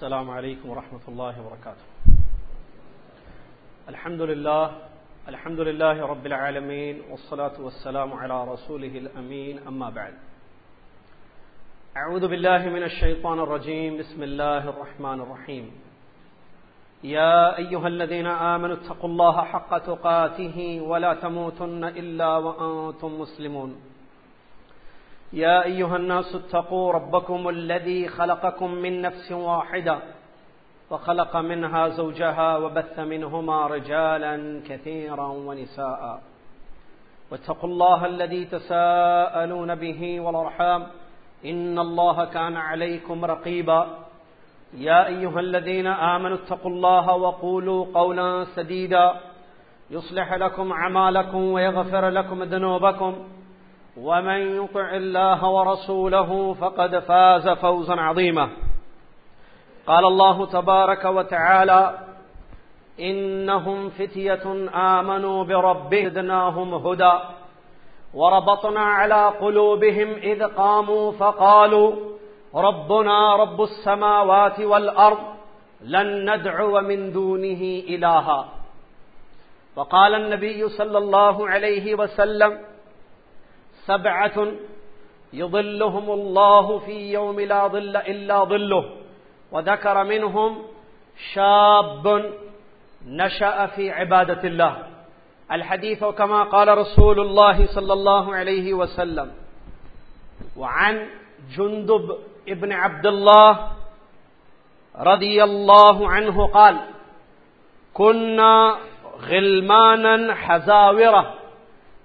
السلام عليكم ورحمة الله وبركاته. الحمد لله الحمد لله رب العالمين، والصلاة والسلام على رسوله الأمين، أما بعد. أعوذ بالله من الشيطان الرجيم، بسم الله الرحمن الرحيم. يا أيها الذين آمنوا اتقوا الله حق تقاته ولا تموتن إلا وأنتم مسلمون. يا أيها الناس اتقوا ربكم الذي خلقكم من نفس واحدة وخلق منها زوجها وبث منهما رجالا كثيرا ونساء. واتقوا الله الذي تساءلون به والأرحام. إن الله كان عليكم رقيبا. يا أيها الذين آمنوا اتقوا الله وقولوا قولا سديدا. يصلح لكم عمالكم ويغفر لكم ذنوبكم. ومن يطع الله ورسوله فقد فاز فوزا عظيما. قال الله تبارك وتعالى، إنهم فتية آمنوا بربهم زدناهم هدى وربطنا على قلوبهم إذ قاموا فقالوا، ربنا رب السماوات والأرض لن ندعو من دونه إلها. وقال النبي صلى الله عليه وسلم سبعة يظلهم الله في يوم لا ظل إلا ظله، وذكر منهم شاب نشأ في عبادة الله. الحديث كما قال رسول الله صلى الله عليه وسلم وعن جندب ابن عبد الله رضي الله عنه قال كنا غلمانا حزاوره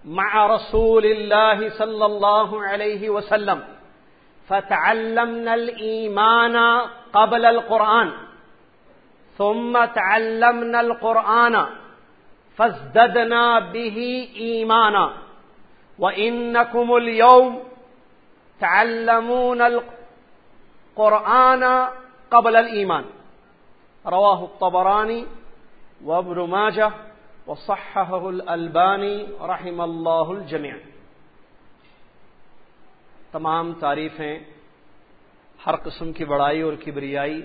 مع رسول الله صلى الله عليه وسلم فتعلمنا الإيمان قبل القرآن ثم تعلمنا القرآن فازددنا به إيمانا وإنكم اليوم تعلمون القرآن قبل الإيمان رواه الطبراني وابن ماجه وصححه الألباني رحم اللہ الجميع. تمام تعریفیں ہر قسم کی بڑائی اور کبریائی،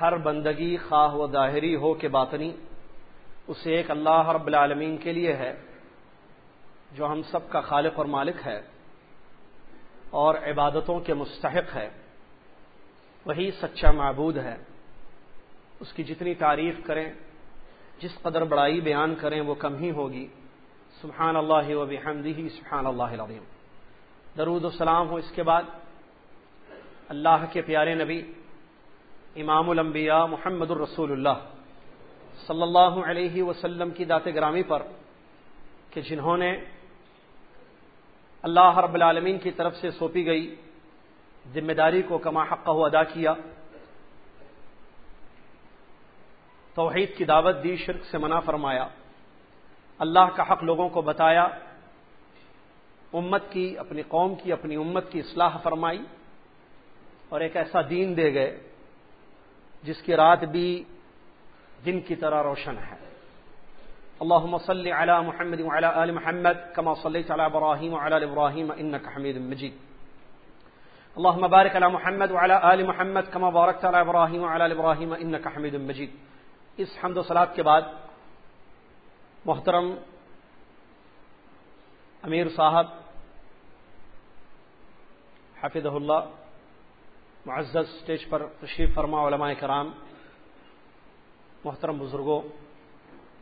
ہر بندگی خواہ و ظاہری ہو کے باطنی، اسے ایک اللہ رب العالمین کے لیے ہے، جو ہم سب کا خالق اور مالک ہے، اور عبادتوں کے مستحق ہے، وہی سچا معبود ہے۔ اس کی جتنی تعریف کریں جس قدر بڑائی بیان کریں وہ کم ہی ہوگی۔ سبحان اللہ و بحمدہ، سبحان اللہ العظیم۔ درود و سلام ہو اس کے بعد۔ اللہ کے پیارے نبی، امام الانبیاء محمد الرسول اللہ صلی اللہ علیہ وسلم کی دات گرامی پر کہ جنہوں نے اللہ رب العالمین کی طرف سے سونپی گئی، ذمہ داری کو کما حق ادا کیا۔ توحید کی دعوت دی، شرک سے منع فرمایا۔ اللہ کا حق لوگوں کو بتایا۔ امت کی، اپنی قوم کی، اپنی امت کی اصلاح فرمائی اور ایک ایسا دین دے گئے جس کی رات بھی دن کی طرح روشن ہے۔ اللهم صل على محمد وعلى آل محمد كما صليت على إبراهيم وعلى آل إبراهيم إنك حميد مجيد اللهم بارك محمد وعلى آل محمد كما باركت على إبراهيم وعلى آل إبراهيم إنك حميد اس حمد و سلاد کے بعد محترم امیر صاحب حافظ اللہ، معزز اسٹیج پر تشریف فرما علماء کرام، محترم بزرگوں،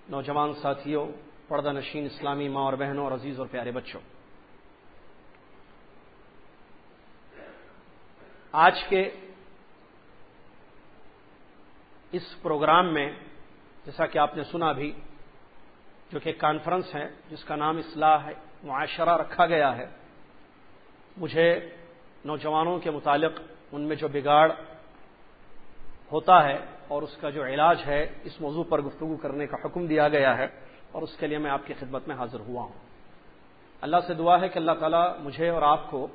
نوجوان ساتھیوں، پردہ نشین اسلامی ماں اور بہنوں اور عزیز اور پیارے بچوں۔ آج کے اس پروگرام میں، جیسا کہ آپ نے سنا بھی، جو کہ ایک کانفرنس ہے، جس کا نام اصلاح ہے معاشرہ رکھا گیا ہے، مجھے نوجوانوں کے متعلق، ان میں جو بگاڑ ہوتا ہے اور اس کا جو علاج ہے، اس موضوع پر گفتگو کرنے کا حکم دیا گیا ہے اور اس کے لیے میں آپ کی خدمت میں حاضر ہوا ہوں۔ اللہ سے دعا ہے کہ اللہ تعالیٰ مجھے اور آپ کو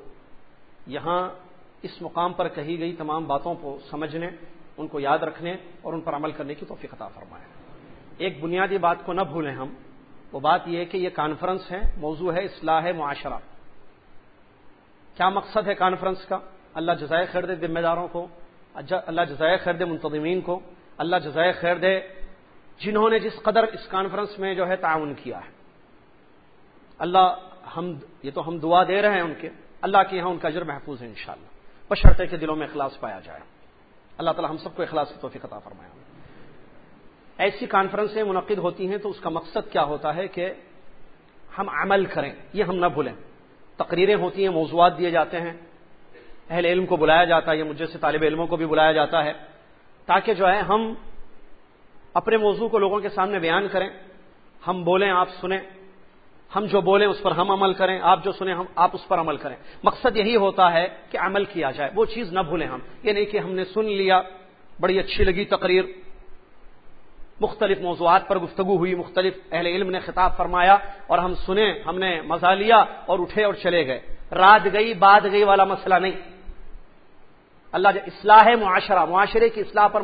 یہاں اس مقام پر کہی گئی تمام باتوں کو سمجھنے ان کو یاد رکھنے اور ان پر عمل کرنے کی توفیق عطا فرمائے۔ ایک بنیادی بات کو نہ بھولیں ہم، وہ بات یہ کہ یہ کانفرنس ہے، موضوع ہے، اصلاح معاشرہ۔ کیا مقصد ہے کانفرنس کا؟ اللہ جزائے خیر دے ذمہ داروں کو اللہ جزائے خیر دے منتظمین کو، اللہ جزائے خیر دے جنہوں نے جس قدر اس کانفرنس میں جو ہے تعاون کیا ہے۔ اللہ ہم یہ تو ہم دعا دے رہے ہیں ان کے۔ اللہ کے یہاں ان کا اجر محفوظ ہے انشاءاللہ۔ شاء کے دلوں میں اخلاص پایا جائے۔ اللہ تعالی ہم سب کو اخلاص کی توفیق عطا فرمایا ایسی کانفرنسیں منعقد ہوتی ہیں تو اس کا مقصد کیا ہوتا ہے کہ ہم عمل کریں، یہ ہم نہ بھولیں۔ تقریریں ہوتی ہیں، موضوعات دیے جاتے ہیں۔ اہل علم کو بلایا جاتا ہے یا مجھے سے طالب علموں کو بھی بلایا جاتا ہے۔ تاکہ جو ہے ہم اپنے موضوع کو لوگوں کے سامنے بیان کریں، ہم بولیں، آپ سنیں۔ ہم جو بولیں اس پر ہم عمل کریں، آپ جو سنیں ہم، آپ اس پر عمل کریں۔ مقصد یہی ہوتا ہے کہ عمل کیا جائے، وہ چیز نہ بھولیں ہم۔ یہ نہیں کہ ہم نے سن لیا، بڑی اچھی لگی تقریر۔ مختلف موضوعات پر گفتگو ہوئی، مختلف اہل علم نے خطاب فرمایا اور ہم سنیں، ہم نے مزہ لیا اور اٹھے اور چلے گئے۔ رات گئی بعد گئی والا مسئلہ نہیں۔ اللہ جو اصلاح معاشرہ۔ معاشرے کی اصلاح پر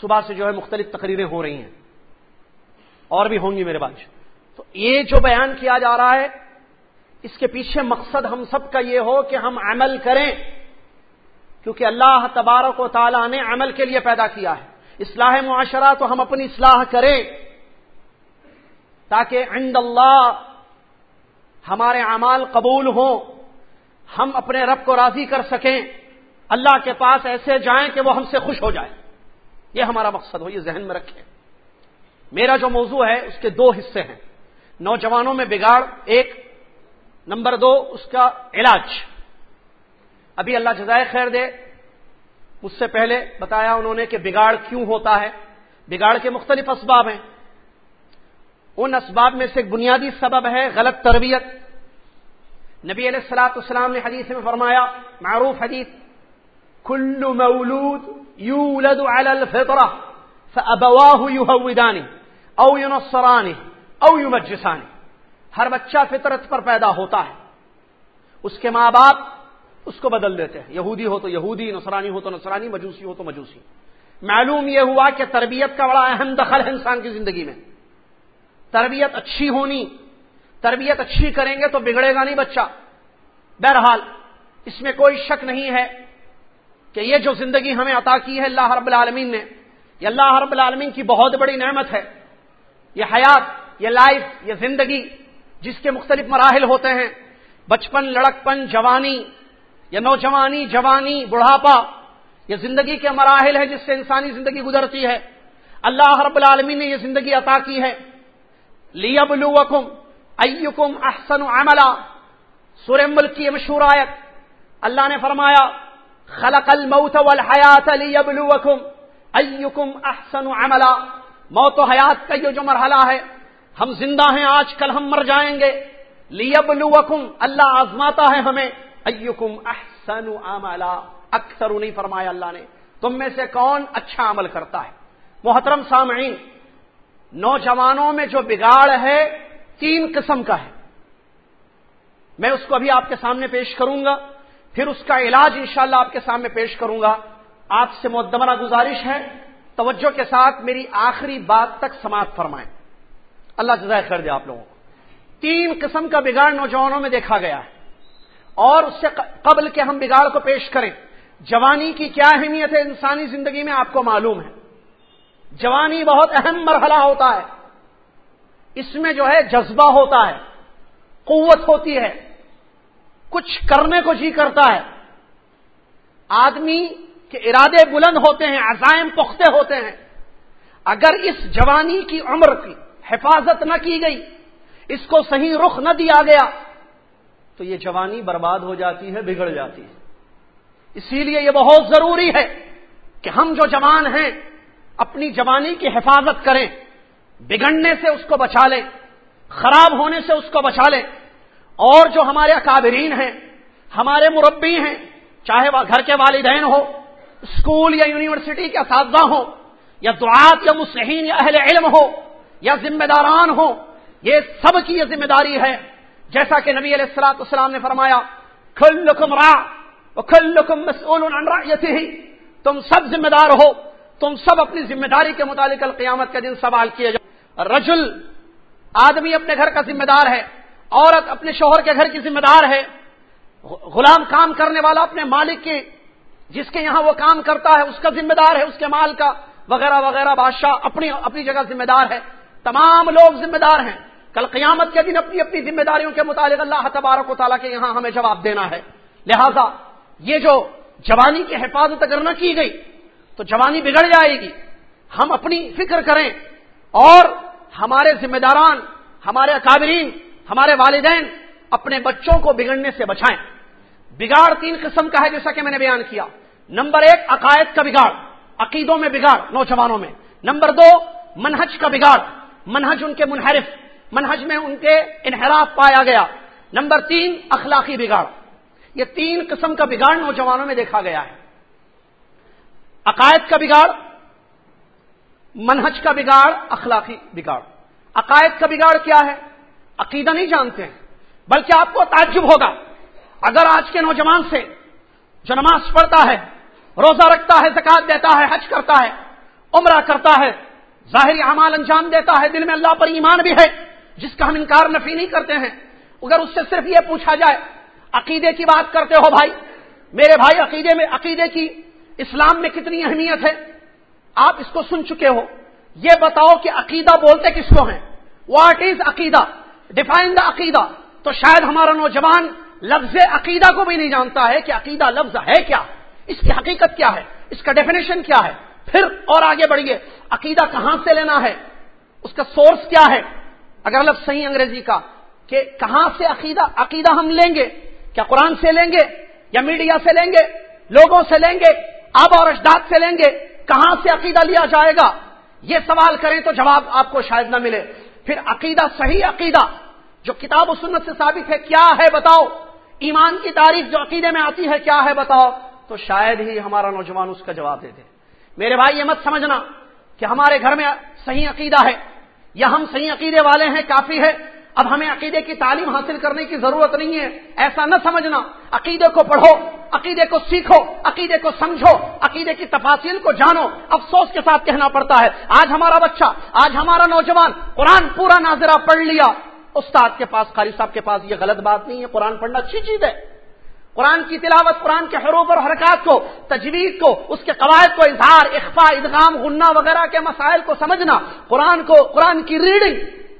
صبح سے جو ہے مختلف تقریریں ہو رہی ہیں۔ اور بھی ہوں گی میرے بات تو یہ جو بیان کیا جا رہا ہے، اس کے پیچھے مقصد ہم سب کا یہ ہو کہ ہم عمل کریں، کیونکہ اللہ تبارک و تعالیٰ نے عمل کے لیے پیدا کیا ہے۔ اصلاح معاشرہ تو ہم اپنی اصلاح کریں، تاکہ عند اللہ ہمارے اعمال قبول ہوں، ہم اپنے رب کو راضی کر سکیں، اللہ کے پاس ایسے جائیں کہ وہ ہم سے خوش ہو جائے۔ یہ ہمارا مقصد ہو، یہ ذہن میں رکھیں۔ میرا جو موضوع ہے، اس کے دو حصے ہیں۔ نوجوانوں میں بگاڑ، ایک. نمبر دو، اس کا علاج. ابھی اللہ جزائے خیر دے، مجھ سے پہلے بتایا انہوں نے کہ بگاڑ کیوں ہوتا ہے؟ بگاڑ کے مختلف اسباب ہیں۔ ان اسباب میں سے ایک بنیادی سبب ہے غلط تربیت۔ نبی علیہ السلاۃ السلام نے حدیث میں فرمایا، معروف حدیث، کل مولود یولد علی الفطرہ فابواہ یہودانی او ینصرانی۔ او یمجسانی۔ ہر بچہ فطرت پر پیدا ہوتا ہے۔ اس کے ماں باپ اس کو بدل دیتے ہیں۔ یہودی ہو تو یہودی، نصرانی ہو تو نصرانی، مجوسی ہو تو مجوسی۔ معلوم یہ ہوا کہ تربیت کا بڑا اہم دخل ہے انسان کی زندگی میں۔ تربیت اچھی ہونی، تربیت اچھی کریں گے تو بگڑے گا نہیں بچہ۔ بہرحال، اس میں کوئی شک نہیں ہے کہ یہ جو زندگی ہمیں عطا کی ہے اللہ رب العالمین نے، یہ اللہ رب العالمین کی بہت بڑی نعمت ہے۔ یہ حیات یہ لائف، یہ زندگی جس کے مختلف مراحل ہوتے ہیں، بچپن، لڑکپن، جوانی، یا نوجوانی، جوانی، بڑھاپا، یہ زندگی کے مراحل ہے جس سے انسانی زندگی گزرتی ہے۔ اللہ رب العالمین نے یہ زندگی عطا کی ہے۔ لیبلوکم ایکم احسن عملا، سورہ ملک کی مشہور آیت۔ اللہ نے فرمایا، خلق الموت والحیات لیبلوکم ایکم احسن عملا۔ موت و حیات کا یہ جو مرحلہ ہے ہم زندہ ہیں، آج کل ہم مر جائیں گے۔ لیبلوکم، اللہ آزماتا ہے ہمیں۔ ایکم احسن عملا، اکثر نہیں فرمایا اللہ نے۔ تم میں سے کون اچھا عمل کرتا ہے؟ محترم سامعین، نوجوانوں میں جو بگاڑ ہے، تین قسم کا ہے۔ میں اس کو ابھی آپ کے سامنے پیش کروں گا، پھر اس کا علاج انشاءاللہ آپ کے سامنے پیش کروں گا۔ آپ سے مدمرہ گزارش ہے، توجہ کے ساتھ میری آخری بات تک سماعت فرمائیں۔ اللہ جزائے خیر دے آپ لوگوں کو۔ تین قسم کا بگاڑ نوجوانوں میں دیکھا گیا ہے۔ اور اس سے قبل کے ہم بگاڑ کو پیش کریں، جوانی کی کیا اہمیت ہے انسانی زندگی میں آپ کو معلوم ہے۔ جوانی بہت اہم مرحلہ ہوتا ہے۔ اس میں جو ہے جذبہ ہوتا ہے، قوت ہوتی ہے۔ کچھ کرنے کو جی کرتا ہے۔ آدمی کے ارادے بلند ہوتے ہیں، عزائم پختے ہوتے ہیں۔ اگر اس جوانی کی عمر کی حفاظت نہ کی گئی، اس کو صحیح رخ نہ دیا گیا، تو یہ جوانی برباد ہو جاتی ہے، بگڑ جاتی ہے۔ اسی لیے یہ بہت ضروری ہے کہ ہم جو جوان ہیں، اپنی جوانی کی حفاظت کریں۔ بگڑنے سے اس کو بچا لیں، خراب ہونے سے اس کو بچا لیں۔ اور جو ہمارے اکابرین ہیں، ہمارے مربی ہیں، چاہے وہ گھر کے والدین ہو اسکول یا یونیورسٹی کے اساتذہ ہوں، یا دعات یا مسلحین یا اہل علم ہو یا ذمہ داران ہو یہ سب کی یہ ذمہ داری ہے۔ جیسا کہ نبی علیہ السلاط اسلام نے فرمایا کھلکم را کھلکم مسول ہی تم سب ذمہ دار ہو، تم سب اپنی ذمہ داری کے متعلق القیامت کے دن سوال کیے جاؤ رجل، آدمی اپنے گھر کا ذمہ دار ہے، عورت اپنے شوہر کے گھر کی ذمہ دار ہے۔ غلام کام کرنے والا اپنے مالک کی، جس کے یہاں وہ کام کرتا ہے، اس کا ذمہ دار ہے، اس کے مال کا، وغیرہ وغیرہ۔ بادشاہ اپنی اپنی جگہ ذمہ دار ہے۔ تمام لوگ ذمہ دار ہیں۔ کل قیامت کے دن اپنی اپنی ذمہ داریوں کے متعلق اللہ تبارک و تعالیٰ کے یہاں ہمیں جواب دینا ہے۔ لہذا یہ جو جوانی کی حفاظت اگر نہ کی گئی، تو جوانی بگڑ جائے گی۔ ہم اپنی فکر کریں اور ہمارے ذمہ داران، ہمارے اکابرین، ہمارے والدین اپنے بچوں کو بگڑنے سے بچائیں۔ بگاڑ تین قسم کا ہے جیسا کہ میں نے بیان کیا۔ نمبر ایک، عقائد کا بگاڑ، عقیدوں میں بگاڑ نوجوانوں میں۔ نمبر دو، منہج کا بگاڑ۔ منہج ان کے منحرف، منہج میں ان کے انحراف پایا گیا۔ نمبر تین، اخلاقی بگاڑ۔ یہ تین قسم کا بگاڑ نوجوانوں میں دیکھا گیا ہے۔ عقائد کا بگاڑ، منہج کا بگاڑ، اخلاقی بگاڑ۔ عقائد کا بگاڑ کیا ہے؟ عقیدہ نہیں جانتے ہیں، بلکہ آپ کو تعجب ہوگا۔ اگر آج کے نوجوان سے جو نماز پڑھتا ہے، روزہ رکھتا ہے زکات دیتا ہے، حج کرتا ہے، عمرہ کرتا ہے ظاہری اعمال انجام دیتا ہے، دل میں اللہ پر ایمان بھی ہے، جس کا ہم انکار نفی نہیں کرتے ہیں۔ اگر اس سے صرف یہ پوچھا جائے، عقیدے کی بات کرتے ہو بھائی، میرے بھائی، عقیدے میں، عقیدے کی اسلام میں کتنی اہمیت ہے؟ آپ اس کو سن چکے ہو۔ یہ بتاؤ کہ عقیدہ بولتے کس کو ہیں؟ واٹ از عقیدہ؟ ڈیفائن دا عقیدہ۔ تو شاید ہمارا نوجوان لفظ عقیدہ کو بھی نہیں جانتا ہے کہ عقیدہ لفظ ہے کیا؟ اس کی حقیقت کیا ہے؟ اس کا ڈیفینیشن کیا ہے؟ پھر اور آگے بڑھیے۔ عقیدہ کہاں سے لینا ہے؟ اس کا سورس کیا ہے؟ اگر لفظ صحیح انگریزی کا کہ کہاں سے عقیدہ عقیدہ ہم لیں گے؟ کیا قرآن سے لیں گے؟ یا میڈیا سے لیں گے؟ لوگوں سے لیں گے؟ آب اور اجداد سے لیں گے؟ کہاں سے عقیدہ لیا جائے گا؟ یہ سوال کریں تو جواب آپ کو شاید نہ ملے۔ پھر عقیدہ صحیح عقیدہ جو کتاب و سنت سے ثابت ہے، کیا ہے بتاؤ؟ ایمان کی تاریخ جو عقیدے میں آتی ہے، کیا ہے بتاؤ؟ تو شاید ہی ہمارا نوجوان اس کا جواب دے دے۔ میرے بھائی یہ مت سمجھنا کہ ہمارے گھر میں صحیح عقیدہ ہے یا ہم صحیح عقیدے والے ہیں، کافی ہے۔ اب ہمیں عقیدے کی تعلیم حاصل کرنے کی ضرورت نہیں ہے۔ ایسا نہ سمجھنا۔ عقیدے کو پڑھو، عقیدے کو سیکھو، عقیدے کو سمجھو، عقیدے کی تفاصیل کو جانو۔ افسوس کے ساتھ کہنا پڑتا ہے، آج ہمارا بچہ، آج ہمارا نوجوان قرآن پورا ناظرہ پڑھ لیا۔ استاد کے پاس، قاری صاحب کے پاس یہ غلط بات نہیں ہے، قرآن پڑھنا اچھی چیز ہے۔ قرآن کی تلاوت، قرآن کے حروف اور حرکات کو تجویز کو، اس کے قواعد کو اظہار اخفا ادغام، غنہ وغیرہ کے مسائل کو سمجھنا، قرآن کو، قرآن کی ریڈنگ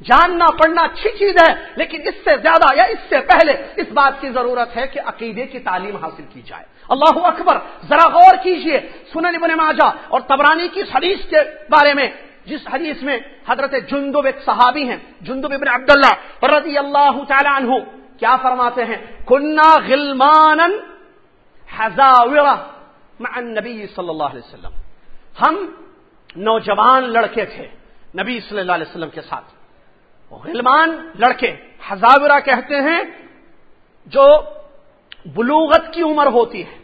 جاننا، پڑھنا اچھی چیز ہے، لیکن اس سے زیادہ یا اس سے پہلے اس بات کی ضرورت ہے کہ عقیدے کی تعلیم حاصل کی جائے۔ اللہ اکبر، ذرا غور کیجیے سنن ابن ماجہ اور تبرانی کی حدیث کے بارے میں، جس حدیث میں حضرت جندب ایک صحابی ہیں، جندب ابن عبداللہ رضی اللہ تعالی عنہ۔ کیا فرماتے ہیں؟ کنا غلمان مع النبی صلی اللہ علیہ وسلم. ہم نوجوان لڑکے تھے نبی صلی اللہ علیہ وسلم کے ساتھ۔ غلمان لڑکے ہزاورہ کہتے ہیں، جو بلوغت کی عمر ہوتی ہے۔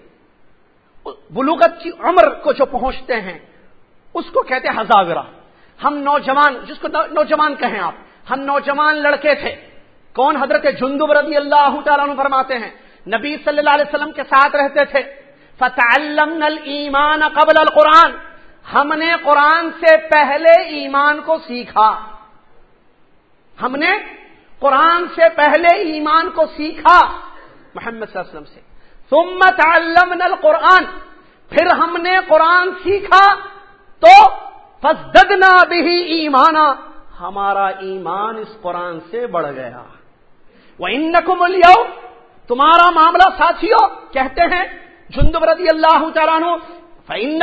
بلوغت کی عمر کو جو پہنچتے ہیں، اس کو کہتے ہیں ہزاورہ ہم نوجوان، جس کو نوجوان کہیں آپ، ہم نوجوان لڑکے تھے کون حضرت جندب رضی اللہ تعالیٰ عنہ فرماتے ہیں؟ نبی صلی اللہ علیہ وسلم کے ساتھ رہتے تھے۔ فتح ایمان قبل القرآن۔ ہم نے قرآن سے پہلے ایمان کو سیکھا۔ ہم نے قرآن سے پہلے ایمان کو سیکھا محمد صلی اللہ علیہ وسلم سے۔ ثم تعلمنا القرآن۔ پھر ہم نے قرآن سیکھا تو فزدنا بھی ایمانا۔ ہمارا ایمان اس قرآن سے بڑھ گیا۔ وہ ان تمہارا معاملہ ساتھیوں کہتے ہیں، جندب رضی اللہ تعالیٰ فن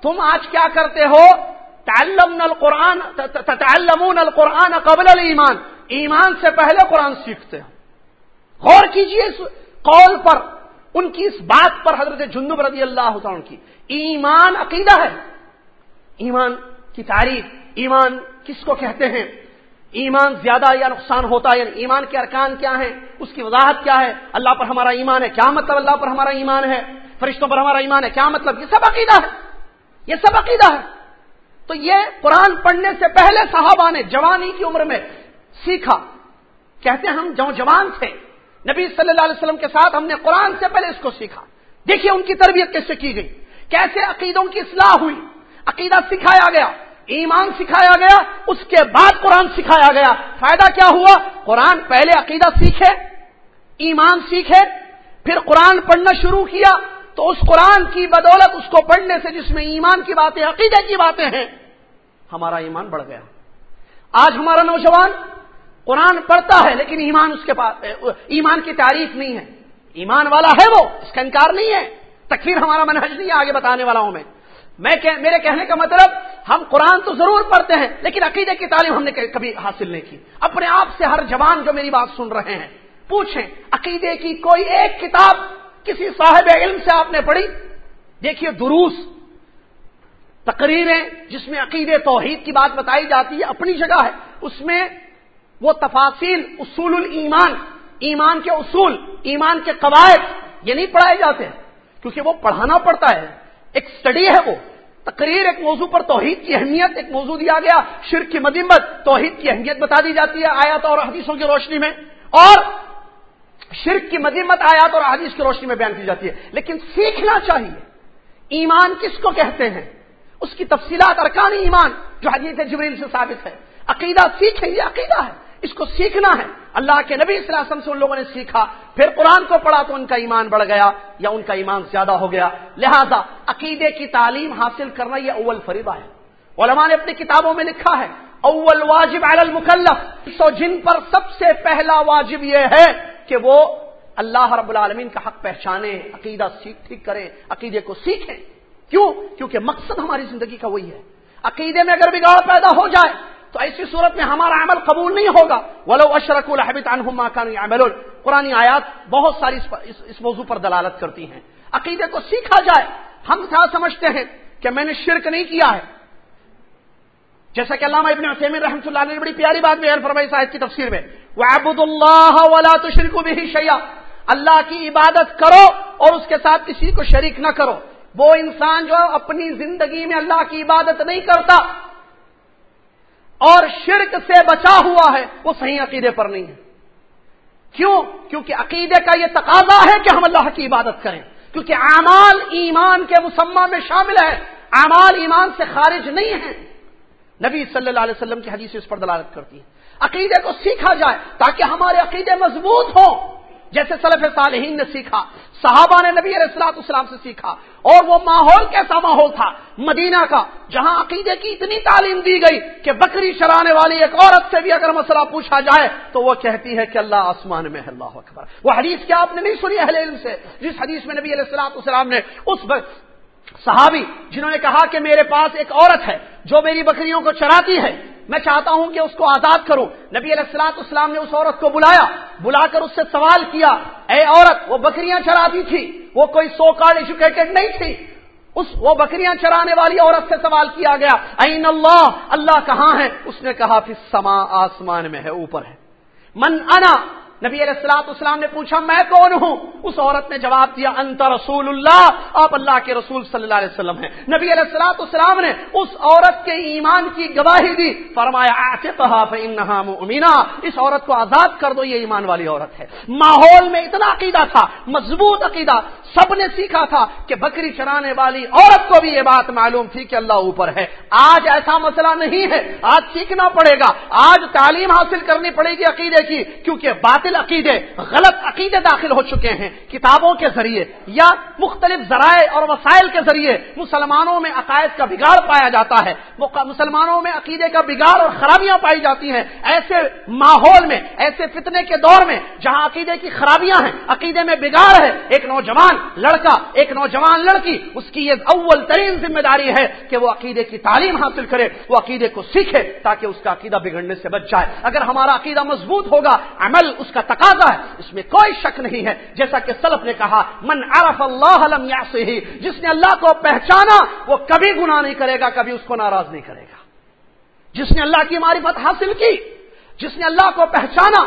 تم آج کیا کرتے ہو؟ تعلم القرآن تعلمون القرآن قبل ایمان ایمان سے پہلے قرآن سیکھتے ہو۔ غور کیجیے اس قول پر، ان کی اس بات پر، حضرت جندب رضی اللہ تعالیٰ کی۔ ایمان عقیدہ ہے۔ ایمان کی تعریف ایمان کس کو کہتے ہیں؟ ایمان زیادہ یا نقصان ہوتا ہے؟ یعنی ایمان کے ارکان کیا ہیں؟ اس کی وضاحت کیا ہے؟ اللہ پر ہمارا ایمان ہے. کیا مطلب اللہ پر ہمارا ایمان ہے؟ فرشتوں پر ہمارا ایمان ہے. کیا مطلب؟ یہ سب عقیدہ ہے. یہ سب عقیدہ ہے. تو یہ قرآن پڑھنے سے پہلے صحابہ نے جوانی کی عمر میں سیکھا. کہتے ہیں ہم جو جوان تھے. نبی صلی اللہ علیہ وسلم کے ساتھ ہم نے قرآن سے پہلے اس کو سیکھا. دیکھیے ان کی تربیت کیسے کی گئی؟ کیسے عقیدوں کی اصلاح ہوئی؟ عقیدہ سکھایا گیا. ایمان سکھایا گیا، اس کے بعد قرآن سکھایا گیا۔ فائدہ کیا ہوا؟ قرآن پہلے عقیدہ سیکھے، ایمان سیکھے، پھر قرآن پڑھنا شروع کیا۔ تو اس قرآن کی بدولت اس کو پڑھنے سے، جس میں ایمان کی باتیں، عقیدے کی باتیں ہیں، ہمارا ایمان بڑھ گیا۔ آج ہمارا نوجوان قرآن پڑھتا ہے، لیکن ایمان اس کے پاس، ایمان کی تعریف نہیں ہے۔ ایمان والا ہے وہ، اس کا انکار نہیں ہے۔ تکفیر ہمارا منحج نہیں ہے آگے بتانے والا ہوں میں۔ میں میرے کہنے کا مطلب ہم قرآن تو ضرور پڑھتے ہیں، لیکن عقیدے کی تعلیم ہم نے کبھی حاصل نہیں کی۔ اپنے آپ سے ہر جوان جو میری بات سن رہے ہیں، پوچھیں، عقیدے کی کوئی ایک کتاب کسی صاحب علم سے آپ نے پڑھی؟ دیکھیے دروس، تقریریں جس میں عقید توحید کی بات بتائی جاتی ہے، اپنی جگہ ہے۔ اس میں وہ تفاصیل، اصول الایمان، ایمان کے اصول، ایمان کے قواعد یہ نہیں پڑھائے جاتے، کیونکہ وہ پڑھانا پڑتا ہے۔ ایک اسٹڈی ہے وہ. تقریر ایک موضوع پر توحید کی اہمیت، ایک موضوع دیا گیا. شرک کی مدمت توحید کی اہمیت بتا دی جاتی ہے آیات اور حدیثوں کی روشنی میں. اور شرک کی مدمت آیات اور حدیث کی روشنی میں بیان کی جاتی ہے. لیکن سیکھنا چاہیے. ایمان کس کو کہتے ہیں؟ اس کی تفصیلات، ارکان ایمان جو حدیث جبریل سے ثابت ہے. عقیدہ سیکھیں، یہ عقیدہ ہے. اس کو سیکھنا ہے۔ اللہ کے نبی صلی اللہ علیہ وسلم سے ان لوگوں نے سیکھا۔ پھر قرآن کو پڑھا تو ان کا ایمان بڑھ گیا یا ان کا ایمان زیادہ ہو گیا۔ لہذا عقیدے کی تعلیم حاصل کرنا یہ اول فریبہ ہے۔ علماء نے اپنی کتابوں میں لکھا ہے، اول واجب علی المکلف۔ تو جن پر سب سے پہلا واجب یہ ہے کہ وہ اللہ رب العالمین کا حق پہچانے، عقیدہ سیکھ ٹھیک کرے عقیدے کو سیکھیں۔ کیوں؟ کیونکہ مقصد ہماری زندگی کا وہی ہے۔ عقیدے میں اگر بگاڑ پیدا ہو جائے تو ایسی صورت میں ہمارا عمل قبول نہیں ہوگا۔ ولو اشرک الحبت عنہم کان یعملون قرآن آیات بہت ساری اس موضوع پر دلالت کرتی ہیں۔ عقیدے کو سیکھا جائے۔ ہم کیا سمجھتے ہیں کہ میں نے شرک نہیں کیا ہے؟ جیسا کہ علامہ ابن عثیمین رحمۃ اللہ نے بڑی پیاری بات بیان فرمائی صاحب کی تفسیر میں۔ وعبد اللہ ولا تشرکوا به شیئا اللہ کی عبادت کرو اور اس کے ساتھ کسی کو شریک نہ کرو۔ وہ انسان جو اپنی زندگی میں اللہ کی عبادت نہیں کرتا اور شرک سے بچا ہوا ہے، وہ صحیح عقیدے پر نہیں ہے۔ کیوں؟ کیونکہ عقیدے کا یہ تقاضا ہے کہ ہم اللہ کی عبادت کریں۔ کیونکہ اعمال ایمان کے مسمہ میں شامل ہے اعمال ایمان سے خارج نہیں ہے نبی صلی اللہ علیہ وسلم کی حدیث اس پر دلالت کرتی ہے۔ عقیدے کو سیکھا جائے تاکہ ہمارے عقیدے مضبوط ہوں۔ جیسے سلف صالحین نے سیکھا۔ صحابہ نے نبی علیہ السلاط اسلام سے سیکھا اور وہ ماحول کیسا ماحول تھا مدینہ کا جہاں عقیدے کی اتنی تعلیم دی گئی کہ بکری چرانے والی ایک عورت سے بھی اگر مسئلہ پوچھا جائے تو وہ کہتی ہے کہ اللہ آسمان میں اللہ اکبر۔ وہ حدیث کیا آپ نے نہیں سنی اہل علم سے؟ جس حدیث میں نبی علیہ السلاط اسلام نے اس صحابی جنہوں نے کہا کہ میرے پاس ایک عورت ہے جو میری بکریوں کو چراتی ہے میں چاہتا ہوں کہ اس کو آزاد کروں۔ نبی علیہ السلاط اسلام نے اس عورت کو بلایا، بلا کر اس سے سوال کیا، اے عورت، وہ بکریاں چراتی تھی؟ وہ کوئی سو کارڈ ایجوکیٹڈ نہیں تھی؟ اس، وہ بکریاں چرانے والی عورت سے سوال کیا گیا، این اللہ اللہ کہاں ہے؟ اس نے کہا پھر سما آسمان میں ہے، اوپر ہے۔ من انا نبی علیہ السلاط اسلام نے پوچھا، میں کون ہوں؟ اس عورت نے جواب دیا، انت رسول اللہ، آپ اللہ کے رسول صلی اللہ علیہ وسلم ہیں۔ نبی علیہ السلاط اسلام نے اس عورت کے ایمان کی گواہی دی۔ فرمایا امینا اس عورت کو آزاد کر دو، یہ ایمان والی عورت ہے۔ ماحول میں اتنا عقیدہ تھا، مضبوط عقیدہ، سب نے سیکھا تھا کہ بکری چرانے والی عورت کو بھی یہ بات معلوم تھی کہ اللہ اوپر ہے۔ آج ایسا مسئلہ نہیں ہے، آج سیکھنا پڑے گا، آج تعلیم حاصل کرنی پڑے گی عقیدے کی، کیونکہ باطل عقیدے، غلط عقیدے داخل ہو چکے ہیں۔ کتابوں کے ذریعے یا مختلف ذرائع اور وسائل کے ذریعے مسلمانوں میں عقائد کا بگاڑ پایا جاتا ہے۔ مسلمانوں میں عقیدے کا بگاڑ اور خرابیاں پائی جاتی ہیں۔ ایسے ماحول میں، ایسے فتنے کے دور میں جہاں عقیدے کی خرابیاں ہیں، عقیدے میں بگاڑ ہے، ایک نوجوان لڑکا، ایک نوجوان لڑکی، اس کی یہ اول ترین ذمہ داری ہے کہ وہ عقیدے کی تعلیم حاصل کرے، وہ عقیدے کو سیکھے تاکہ اس کا عقیدہ بگڑنے سے بچ جائے۔ اگر ہمارا عقیدہ مضبوط ہوگا، عمل اس کا تقاضا ہے، اس میں کوئی شک نہیں ہے۔ جیسا کہ سلف نے کہا، من عرف اللہ علم ہی جس نے اللہ کو پہچانا، وہ کبھی گناہ نہیں کرے گا، کبھی اس کو ناراض نہیں کرے گا۔ جس نے اللہ کی معرفت حاصل کی، جس نے اللہ کو پہچانا،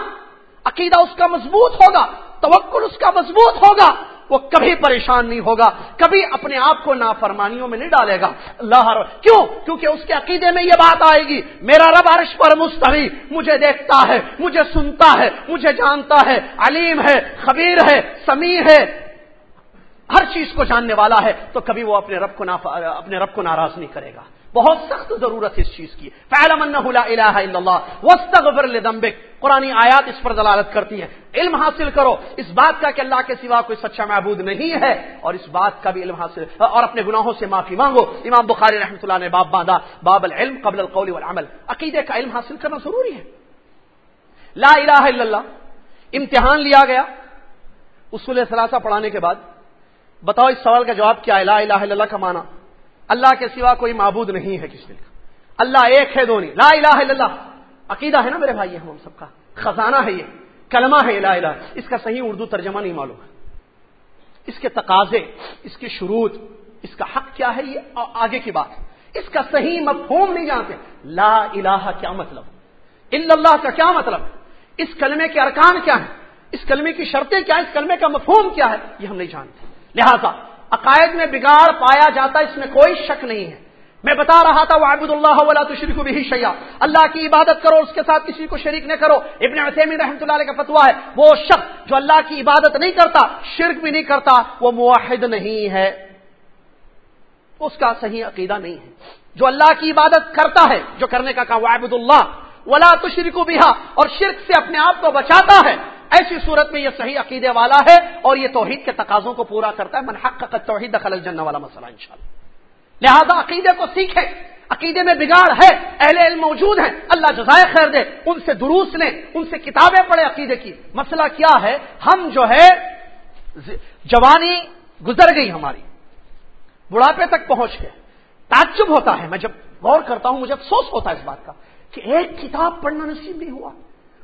عقیدہ اس کا مضبوط ہوگا، توکل اس کا مضبوط ہوگا۔ وہ کبھی پریشان نہیں ہوگا، کبھی اپنے آپ کو نافرمانیوں میں نہیں ڈالے گا۔ اللہ کیوں؟ کیونکہ اس کے عقیدے میں یہ بات آئے گی، میرا رب عرش پر مستوی، مجھے دیکھتا ہے، مجھے سنتا ہے، مجھے جانتا ہے، علیم ہے، خبیر ہے، سمیع ہے، ہر چیز کو جاننے والا ہے، تو کبھی وہ اپنے رب کو اپنے رب کو ناراض نہیں کرے گا۔ بہت سخت ضرورت ہے اس چیز کی۔ فعلم انه لا الہ الا اللہ واستغفر لذنبک قرآن آیات اس پر دلالت کرتی ہیں۔ علم حاصل کرو۔ اس بات کا کہ اللہ کے سوا کوئی سچا معبود نہیں ہے۔ اور اس بات کا بھی علم حاصل اور اپنے گناہوں سے معافی مانگو۔ امام بخاری رحمۃ اللہ نے باب باندھا۔ باب العلم قبل القول والعمل۔ عقیدے کا علم حاصل کرنا ضروری ہے۔ لا الہ الا اللہ امتحان لیا گیا۔ اصول ثلاثہ پڑھانے کے بعد۔ بتاؤ اس سوال کا جواب کیا ہے؟ لا الہ الا اللہ کا معنی۔ اللہ کے سوا کوئی معبود نہیں ہے کس نے اللہ ایک ہے دونی۔ لا الہ الا اللہ۔ عقیدہ ہے نا میرے بھائی ہم سب کا۔ خزانہ ہے یہ۔ کلمہ ہے لا الہ۔ اس کا صحیح اردو ترجمہ نہیں معلوم۔ ہے اس کے تقاضے، اس کی شروط، اس کا حق کیا ہے یہ آگے کی بات۔ ہے اس کا صحیح مفہوم نہیں جانتے۔ لا الہ کیا مطلب؟ اللہ کا کیا مطلب؟ اس کلمے کے ارکان کیا ہیں؟ اس کلمے کی شرطیں کیا ہیں؟ اس کلمے کا مفہوم کیا ہے؟ یہ ہم نہیں جانتے۔ لہذا عقائد میں بگاڑ پایا جاتا اس میں کوئی شک نہیں ہے۔ میں بتا رہا تھا وہ عبد اللہ ولا تشریف بھی شیا اللہ کی عبادت کرو، اس کے ساتھ کسی کو شریک نہ کرو۔ ابن عثیمی رحمۃ اللہ علیہ کا فتوا ہے، وہ شخص جو اللہ کی عبادت نہیں کرتا، شرک بھی نہیں کرتا، وہ موحد نہیں ہے۔ اس کا صحیح عقیدہ نہیں ہے۔ جو اللہ کی عبادت کرتا ہے، جو کرنے کا کہا عبد اللہ ولا تشریک بھی اور شرک سے اپنے آپ کو بچاتا ہے ایسی صورت میں یہ صحیح عقیدے والا ہے اور یہ توحید کے تقاضوں کو پورا کرتا ہے۔ من حق کا توحید دخل الجنہ والا مسئلہ انشاءاللہ۔ لہذا عقیدے کو سیکھے عقیدے میں بگاڑ ہے، اہل علم موجود ہیں۔ اللہ جزائے خیر دے، ان سے دروس لیں، ان سے کتابیں پڑھے عقیدے کی۔ مسئلہ کیا ہے؟ ہم جو ہے، جوانی گزر گئی ہماری۔ بڑھاپے تک پہنچ گئے۔ تعجب ہوتا ہے۔ میں جب غور کرتا ہوں، مجھے افسوس ہوتا ہے اس بات کا کہ ایک کتاب پڑھنا نصیب نہیں ہوا۔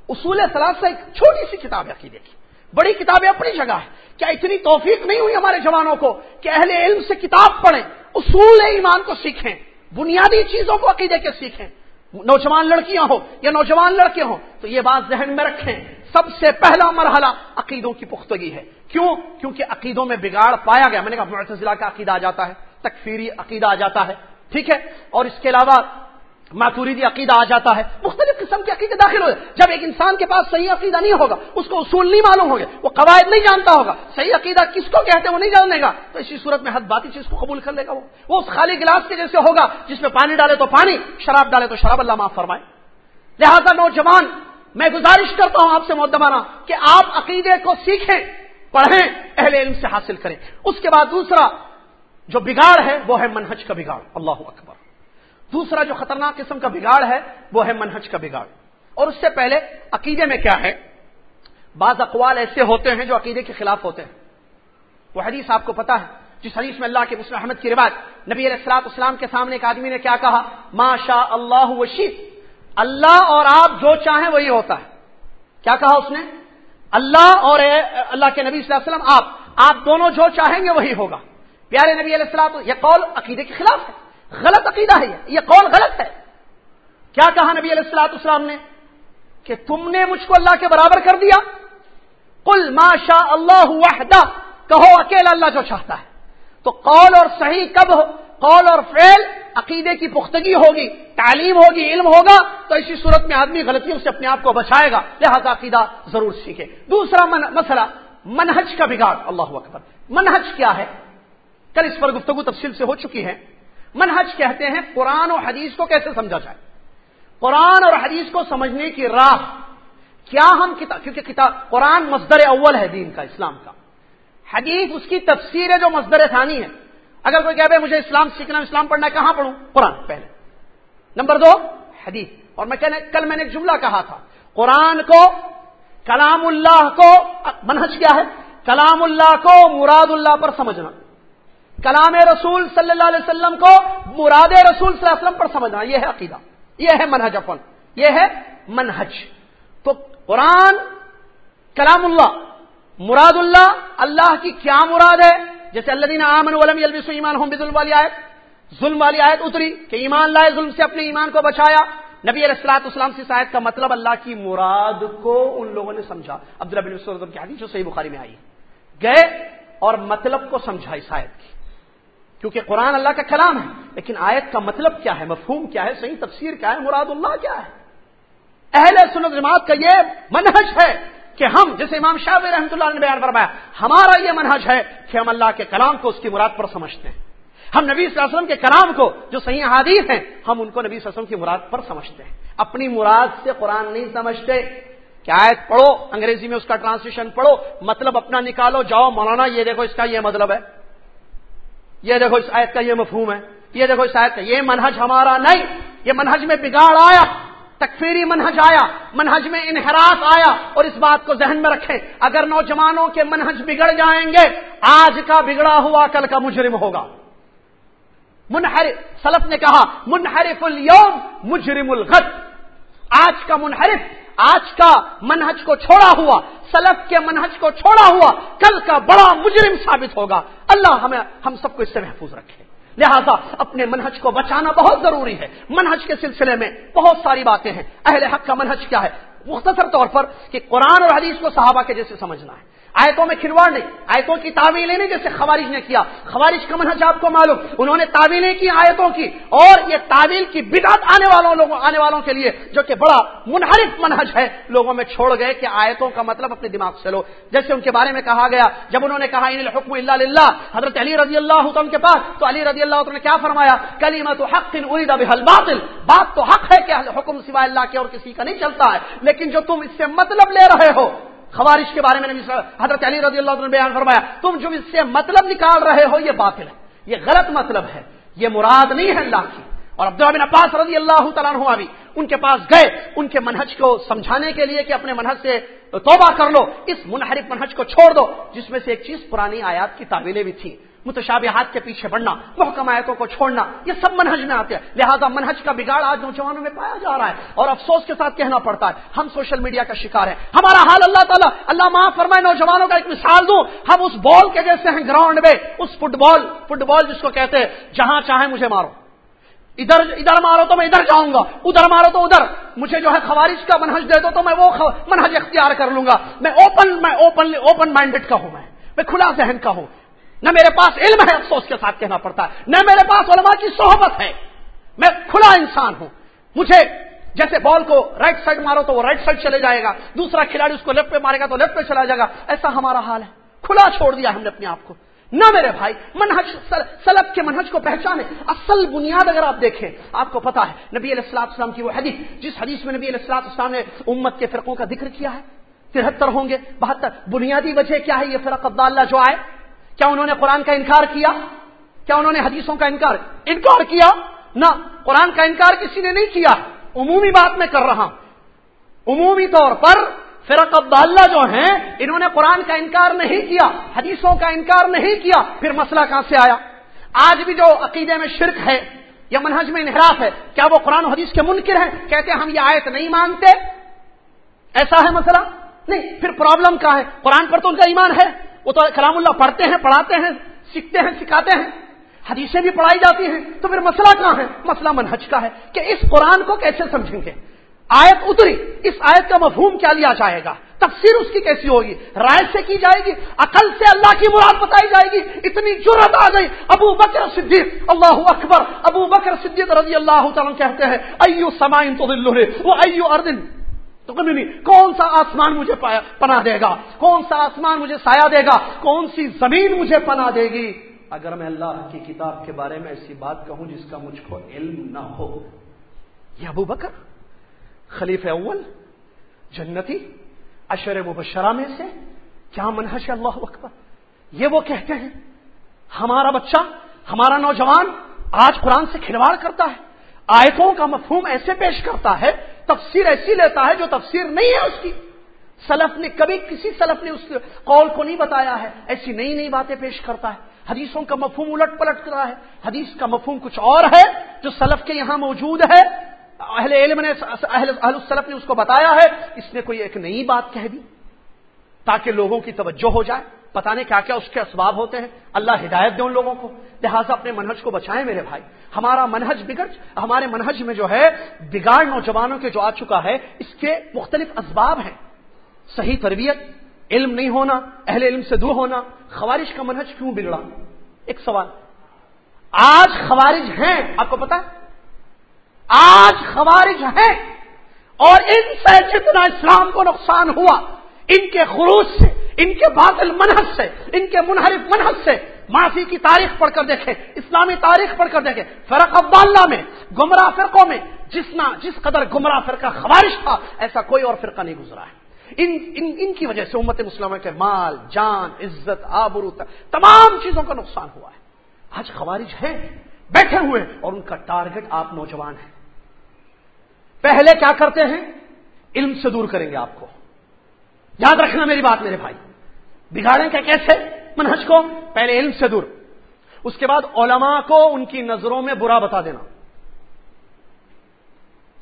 اصول سے ایک چھوٹی سی کتاب ہے عقیدے کی۔ بڑی کتابیں اپنی جگہ ہے۔ کیا اتنی توفیق نہیں ہوئی ہمارے جوانوں کو کہ اہل علم سے کتاب پڑھیں، اصول ایمان کو سیکھیں، بنیادی چیزوں کو عقیدے کے سیکھیں۔ نوجوان لڑکیاں ہو یا نوجوان لڑکے ہوں، تو یہ بات ذہن میں رکھیں۔ سب سے پہلا مرحلہ عقیدوں کی پختگی ہے۔ کیوں؟ کیونکہ عقیدوں میں بگاڑ پایا گیا۔ میں نے کہا معتزلہ کا عقیدہ آ جاتا ہے، تکفیری عقیدہ آ جاتا ہے۔ ٹھیک ہے؟ اور اس کے علاوہ ماتوریدی عقیدہ آ جاتا ہے، مختلف قسم کے عقیدے داخل ہو جب ایک انسان کے پاس صحیح عقیدہ نہیں ہوگا، اس کو اصول نہیں معلوم ہوگا وہ قواعد نہیں جانتا ہوگا۔ صحیح عقیدہ کس کو کہتے ہیں وہ نہیں جانے گا۔ تو اسی صورت میں حد باتی چیز کو قبول کر لے گا وہ۔ اس خالی گلاس کے جیسے ہوگا، جس میں پانی ڈالے تو پانی، شراب ڈالے تو شراب، اللہ معاف فرمائے۔ لہذا نوجوان، میں گزارش کرتا ہوں آپ سے مدمانہ کہ آپ عقیدے کو سیکھیں، پڑھیں، اہل علم سے حاصل کریں۔ اس کے بعد دوسرا جو بگاڑ ہے، وہ ہے منہج کا بگاڑ۔ اللہ اکبر۔ دوسرا جو خطرناک قسم کا بگاڑ ہے، وہ ہے منہج کا بگاڑ۔ اور اس سے پہلے عقیدے میں کیا ہے؟ بعض اقوال ایسے ہوتے ہیں جو عقیدے کے خلاف ہوتے ہیں۔ وہ حدیث آپ کو پتا ہے، جس حدیث میں اللہ کے مسلم احمد کی روایت، نبی علیہ السلاط اسلام کے سامنے ایک آدمی نے کیا کہا، ما شاء اللہ وشید اللہ اور آپ جو چاہیں وہی ہوتا ہے۔ کیا کہا اس نے؟ اللہ اور اللہ کے نبی صلی اللہ علیہ وسلم، آپ آپ دونوں جو چاہیں گے وہی ہوگا۔ پیارے نبی علیہ السلام یہ قول عقیدے کے خلاف ہے۔ غلط عقیدہ ہے یہ قول غلط ہے۔ کیا کہا نبی علیہ السلاط اسلام نے؟ کہ تم نے مجھ کو اللہ کے برابر کر دیا۔ کل ماشا اللہ وحدہ، کہو اکیلا اللہ جو چاہتا ہے۔ تو قول اور صحیح کب ہو؟ قول اور فعل عقیدے کی پختگی ہوگی، تعلیم ہوگی، علم ہوگا، تو اسی صورت میں آدمی غلطیوں سے اپنے آپ کو بچائے گا۔ لہذا عقیدہ ضرور سیکھے۔ دوسرا مسئلہ، منہج کا بگاڑ۔ اللہ اکبر۔ منہج کیا ہے؟ کل اس پر گفتگو تفصیل سے ہو چکی ہے۔ منہج کہتے ہیں قرآن و حدیث کو کیسے سمجھا جائے؟ قرآن اور حدیث کو سمجھنے کی راہ کیا ہم کتاب کیونکہ کتاب قرآن مصدر اول ہے دین کا، اسلام کا۔ حدیث اس کی تفسیر ہے جو مصدر ثانی ہے۔ اگر کوئی کہہ مجھے اسلام سیکھنا اسلام پڑھنا ہے، کہاں پڑھوں؟ قرآن، پہلے۔ نمبر دو، حدیث۔ اور میں کہنے، کل میں نے ایک جملہ کہا تھا۔ قرآن کو، کلام اللہ کو، منہج کیا ہے؟ کلام اللہ کو مراد اللہ پر سمجھنا۔ کلام رسول صلی اللہ علیہ وسلم کو مراد رسول صلی اللہ علیہ وسلم پر سمجھنا، یہ ہے عقیدہ، یہ ہے منہج افن یہ ہے منہج۔ تو قرآن کلام اللہ، مراد اللہ اللہ کی کیا مراد ہے؟ جیسے اللہ دین امن ولم یلبس ایمان ہوں ظلم والی آیت، ظلم والی آیت اتری کہ ایمان لائے، ظلم سے اپنے ایمان کو بچایا۔ نبی علیہ السلاط اسلام سے آیت کا مطلب اللہ کی مراد کو ان لوگوں نے سمجھا۔ عبداللہ بن کی حدیث جو صحیح بخاری میں آئی۔ گئے اور مطلب کو سمجھا اس آیت کی۔ کیونکہ قرآن اللہ کا کلام ہے، لیکن آیت کا مطلب کیا ہے؟ مفہوم کیا ہے؟ صحیح تفسیر کیا ہے؟ مراد اللہ کیا ہے؟ اہل سنت جماعت کا یہ منہج ہے کہ ہم، جیسے امام شاہ رحمۃ اللہ نے بیان فرمایا، ہمارا یہ منہج ہے کہ ہم اللہ کے کلام کو اس کی مراد پر سمجھتے ہیں۔ ہم نبی صلی اللہ علیہ وسلم کے کلام کو، جو صحیح حادیث ہیں، ہم ان کو نبی صلی اللہ علیہ وسلم کی مراد پر سمجھتے ہیں۔ اپنی مراد سے قرآن نہیں سمجھتے۔ کیا آیت پڑھو، انگریزی میں اس کا ٹرانسلیشن پڑھو مطلب اپنا نکالو، جاؤ مولانا، یہ دیکھو اس کا یہ مطلب ہے۔ یہ دیکھو اس آیت کا یہ مفہوم ہے، یہ دیکھو اس آیت کا، یہ منہج ہمارا نہیں، یہ منہج میں بگاڑ آیا، تکفیری منہج آیا، منہج میں انحراف آیا، اور اس بات کو ذہن میں رکھیں، اگر نوجوانوں کے منہج بگڑ جائیں گے، آج کا بگڑا ہوا کل کا مجرم ہوگا۔ منحرف سلف نے کہا، منحرف اليوم مجرم الغد۔ آج کا منحرف، آج کا منہج کو چھوڑا ہوا سلف کے منہج کو چھوڑا ہوا کل کا بڑا مجرم ثابت ہوگا۔ اللہ ہمیں ہم سب کو اس سے محفوظ رکھے۔ لہذا اپنے منہج کو بچانا بہت ضروری ہے۔ منہج کے سلسلے میں بہت ساری باتیں ہیں۔ اہل حق کا منہج کیا ہے؟ مختصر طور پر کہ قرآن اور حدیث کو صحابہ کے جیسے سمجھنا ہے۔ آیتوں میں کھلواڑ نہیں آیتوں کی تعویلیں نہیں جیسے خوارج نے کیا۔ خوارج کا منہج آپ کو معلوم، انہوں نے تعویلیں کی آیتوں کی اور یہ تعویل کی بدعت آنے والوں لوگوں، آنے والوں کے لیے جو کہ بڑا منحرف منہج ہے، لوگوں میں چھوڑ گئے کہ آیتوں کا مطلب اپنے دماغ سے لو۔ جیسے ان کے بارے میں کہا گیا، جب انہوں نے کہا، ان الحکم اللہ للہ حضرت علی رضی اللہ عنہ کے پاس، تو علی رضی اللہ عنہ نے کیا فرمایا؟ کلیمت حق ارید بحل باطل بات تو حق ہے کہ حکم سوائے اللہ کے اور کسی کا نہیں چلتا ہے، لیکن جو تم اس سے مطلب لے رہے ہو خوارش کے بارے میں حضرت علی رضی اللہ عنہ نے بیان فرمایا، تم جو اس سے مطلب نکال رہے ہو، یہ باطل ہے، یہ غلط مطلب ہے، یہ مراد نہیں ہے اللہ کی۔ اور عبداللہ بن عباس رضی اللہ تعالیٰ عنہ بھی ان کے پاس گئے، ان کے منہج کو سمجھانے کے لیے کہ اپنے منہج سے توبہ کر لو، اس منحرف منہج کو چھوڑ دو، جس میں سے ایک چیز پرانی آیات کی تعویلیں بھی تھیں۔ متشابہات کے پیچھے بڑھنا محکم آیتوں کو چھوڑنا، یہ سب منہج میں آتے ہیں۔ لہذا منہج کا بگاڑ آج نوجوانوں میں پایا جا رہا ہے اور افسوس کے ساتھ کہنا پڑتا ہے، ہم سوشل میڈیا کا شکار ہیں۔ ہمارا حال اللہ تعالیٰ، اللہ معاف فرمائے، نوجوانوں کا ایک مثال دوں۔ ہم اس بال کے جیسے ہیں گراؤنڈ میں، اس فٹ بال فٹ بال جس کو کہتے ہیں، جہاں چاہیں مجھے مارو۔ ادھر ادھر مارو تو میں ادھر جاؤں گا، ادھر مارو تو ادھر۔ مجھے جو ہے خوارش کا منہج دے دو تو میں وہ منہج اختیار کر لوں گا۔ میں اوپن میں اوپن اوپن مائنڈیڈ کا ہوں میں۔ میں کھلا ذہن کا ہوں۔ نہ میرے پاس علم ہے افسوس کے ساتھ کہنا پڑتا ہے، نہ میرے پاس علماء کی صحبت ہے۔ میں کھلا انسان ہوں۔ مجھے جیسے بال کو رائٹ سائڈ مارو تو وہ رائٹ سائڈ چلے جائے گا، دوسرا کھلاڑی اس کو لیفٹ پہ مارے گا تو لیفٹ پہ چلا جائے گا۔ ایسا ہمارا حال ہے۔ کھلا چھوڑ دیا ہم نے اپنے آپ کو۔ نہ میرے بھائی، منہج سلب کے منہج کو پہچانے۔ اصل بنیاد اگر آپ دیکھیں، آپ کو پتا ہے، نبی علیہ السلام اسلام کی وہ حدیث، جس حدیث میں نبی علیہ السلام اسلام نے امت کے فرقوں کا ذکر کیا ہے ترہتر ہوں گے، بہتر۔ بنیادی وجہ کیا ہے یہ فرق؟ اللہ جو آئے کیا انہوں نے قرآن کا انکار کیا؟ کیا انہوں نے حدیثوں کا انکار انکار کیا؟ نہ، قرآن کا انکار کسی نے نہیں کیا۔ عمومی بات میں کر رہا ہوں۔ عمومی طور پر فرق عبداللہ جو ہیں، انہوں نے قرآن کا انکار نہیں کیا، حدیثوں کا انکار نہیں کیا، پھر مسئلہ کہاں سے آیا؟ آج بھی جو عقیدے میں شرک ہے یا منہج میں انحراف ہے، کیا وہ قرآن و حدیث کے منکر ہیں؟ کہتے ہیں ہم یہ آیت نہیں مانتے۔ ایسا ہے مسئلہ؟ نہیں، پھر پرابلم کیا ہے؟ قرآن پر تو ان کا ایمان ہے۔ وہ تو کلام اللہ پڑھتے ہیں، پڑھاتے ہیں، سیکھتے ہیں، سکھاتے ہیں۔ حدیثیں بھی پڑھائی جاتی ہیں۔ تو پھر مسئلہ کہاں ہے؟ مسئلہ منہج کا ہے کہ اس قرآن کو کیسے سمجھیں گے؟ آیت اتری، اس آیت کا مفہوم کیا لیا جائے گا؟ تفسیر اس کی کیسی ہوگی؟ رائے سے کی جائے گی؟ عقل سے اللہ کی مراد بتائی جائے گی؟ اتنی جرت آ گئی۔ ابو بکر صدیق، اللہ اکبر، ابو بکر صدیق رضی اللہ تعالیٰ کہتے ہیں، ایو سمائن تو وہ ایو اردن تو کبھی نہیں، کون سا آسمان مجھے پناہ دے گا؟ کون سا آسمان مجھے سایہ دے گا؟ کون سی زمین مجھے پناہ دے گی؟ اگر میں اللہ کی کتاب کے بارے میں ایسی بات کہوں جس کا مجھ کو علم نہ ہو۔ یہ ابو بکر خلیف اول، جنتی، اشر مبشرہ میں سے کیا منحش اللہ اکبر۔ یہ وہ کہتے ہیں، ہمارا بچہ، ہمارا نوجوان آج قرآن سے کھلواڑ کرتا ہے، آیتوں کا مفہوم ایسے پیش کرتا ہے تفسیر ایسی لیتا ہے جو تفسیر نہیں ہے اس کی۔ سلف نے کبھی کسی سلف نے اس قول کو نہیں بتایا ہے۔ ایسی نئی نئی باتیں پیش کرتا ہے۔ حدیثوں کا مفہوم الٹ پلٹ کر رہا ہے۔ حدیث کا مفہوم کچھ اور ہے جو سلف کے یہاں موجود ہے۔ اہل علم نے اہل السلف نے اس کو بتایا ہے۔ اس نے کوئی ایک نئی بات کہہ دی تاکہ لوگوں کی توجہ ہو جائے۔ پتا نہیں کیا کیا اس کے اسباب ہوتے ہیں۔ اللہ ہدایت دے ان لوگوں کو۔ لہٰذا اپنے منہج کو بچائیں میرے بھائی۔ ہمارا منہج بگڑ، ہمارے منہج میں جو ہے بگاڑ نوجوانوں کے جو آ چکا ہے، اس کے مختلف اسباب ہیں۔ صحیح تربیت، علم نہیں ہونا، اہل علم سے دور ہونا خوارش کا منہج کیوں بگڑا؟ ایک سوال۔ آج خوارج ہیں، آپ کو پتا آج خوارج ہیں۔ اور ان سے جتنا اسلام کو نقصان ہوا، ان کے خروج سے ان کے باطل منحص سے ان کے منحرف منحص سے معافی کی تاریخ پڑھ کر دیکھیں اسلامی تاریخ پڑھ کر دیکھیں۔ فرق اباللہ میں گمراہ فرقوں میں جس نہ جس قدر گمراہ فرقہ خوارش تھا ایسا کوئی اور فرقہ نہیں گزرا ہے۔ ان ان, ان کی وجہ سے امت مسلمہ کے مال جان عزت آبرو تمام چیزوں کا نقصان ہوا ہے۔ آج خوارج ہیں بیٹھے ہوئے اور ان کا ٹارگٹ آپ نوجوان ہیں۔ پہلے کیا کرتے ہیں؟ علم سے دور کریں گے آپ کو۔ یاد رکھنا میری بات میرے بھائی. بگاڑیں کیا کیسے منہج کو؟ پہلے علم سے دور. اس کے بعد علماء کو ان کی نظروں میں برا بتا دینا.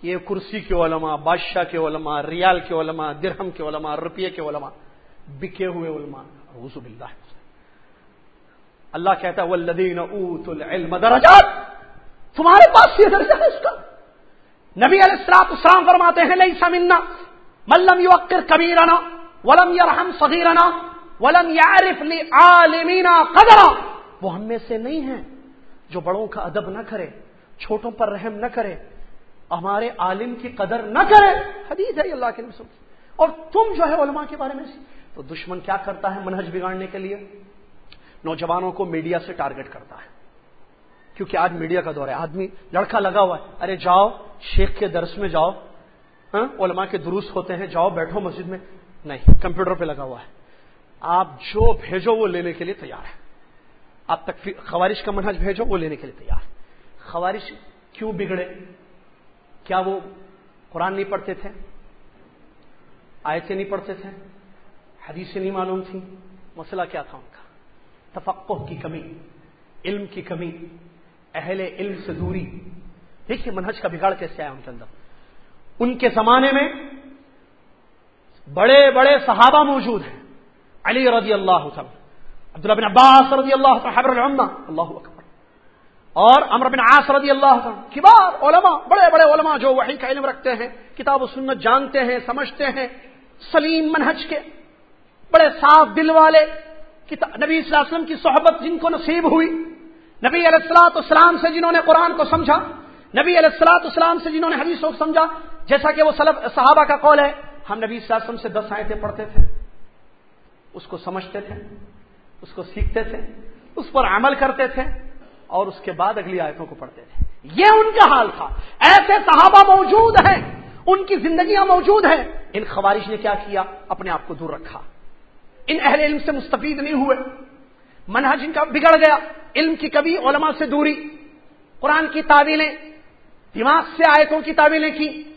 یہ کرسی کے علماء، بادشاہ کے علماء، ریال کے علماء، درہم کے علماء، روپیے کے علماء، بکے ہوئے علماء. باللہ. اللہ اللہ کہتا ہے والذین اوت العلم درجات. تمہارے پاس یہ درجہ ہے اس کا. نبی علیہ السلاط اسلام فرماتے ہیں لئی سمنا ملم یوکر کبیرنا ولم یرحم صغیرنا ولم یعرف لعالمینا قدرا۔ وہ ہم میں سے نہیں ہیں جو بڑوں کا ادب نہ کرے، چھوٹوں پر رحم نہ کرے، ہمارے عالم کی قدر نہ کرے۔ حدیث ہے اللہ کے نسل اور تم جو ہے علماء کے بارے میں تو دشمن کیا کرتا ہے منہج بگاڑنے کے لیے؟ نوجوانوں کو میڈیا سے ٹارگٹ کرتا ہے۔ کیونکہ آج میڈیا کا دور ہے، آدمی لڑکا لگا ہوا ہے، ارے جاؤ، شیخ کے درس میں جاؤ۔ ہاں علماء کے دروس ہوتے ہیں، جاؤ بیٹھو مسجد میں۔ نہیں، کمپیوٹر پہ لگا ہوا ہے۔ آپ جو بھیجو وہ لینے کے لیے تیار ہے آپ تک خوارش کا منہج بھیجو وہ لینے کے لیے تیار ہے خوارش کیوں بگڑے؟ کیا وہ قرآن نہیں پڑھتے تھے؟ آیتیں نہیں پڑھتے تھے؟ حدیثیں نہیں معلوم تھیں؟ مسئلہ کیا تھا ان کا؟ تفقع کی کمی، علم کی کمی، اہل علم سے دوری۔ دیکھیے منہج کا بگاڑ کیسے آیا ان کے اندر۔ ان کے زمانے میں بڑے بڑے صحابہ موجود ہیں۔ علی رضی اللہ عبداللہ بن عباس رضی اللہ اللہ اکبر، اور امر بن عاص رضی اللہ کبار علماء، بڑے بڑے علماء جو وہی کا علم رکھتے ہیں، کتاب و سنت جانتے ہیں، سمجھتے ہیں، سلیم منہج کے بڑے صاف دل والے نبی صلی اللہ علیہ وسلم کی صحبت جن کو نصیب ہوئی، نبی علیہ السلاط اسلام سے جنہوں نے قرآن کو سمجھا، نبی علیہ السلاط اسلام سے جنہوں نے حدیث کو سمجھا، جیسا کہ وہ صحابہ کا قول ہے ہم نبی صلی اللہ علیہ وسلم سے دس آیتیں پڑھتے تھے، اس کو سمجھتے تھے، اس کو سیکھتے تھے، اس پر عمل کرتے تھے، اور اس کے بعد اگلی آیتوں کو پڑھتے تھے۔ یہ ان کا حال تھا۔ ایسے صحابہ موجود ہیں، ان کی زندگیاں موجود ہیں۔ ان خوارش نے کیا کیا؟ اپنے آپ کو دور رکھا۔ ان اہل علم سے مستفید نہیں ہوئے۔ منہج ان کا بگڑ گیا۔ علم کی کبھی علماء سے دوری۔ قرآن کی تعویلیں، دماغ سے آیتوں کی تعویلیں کی۔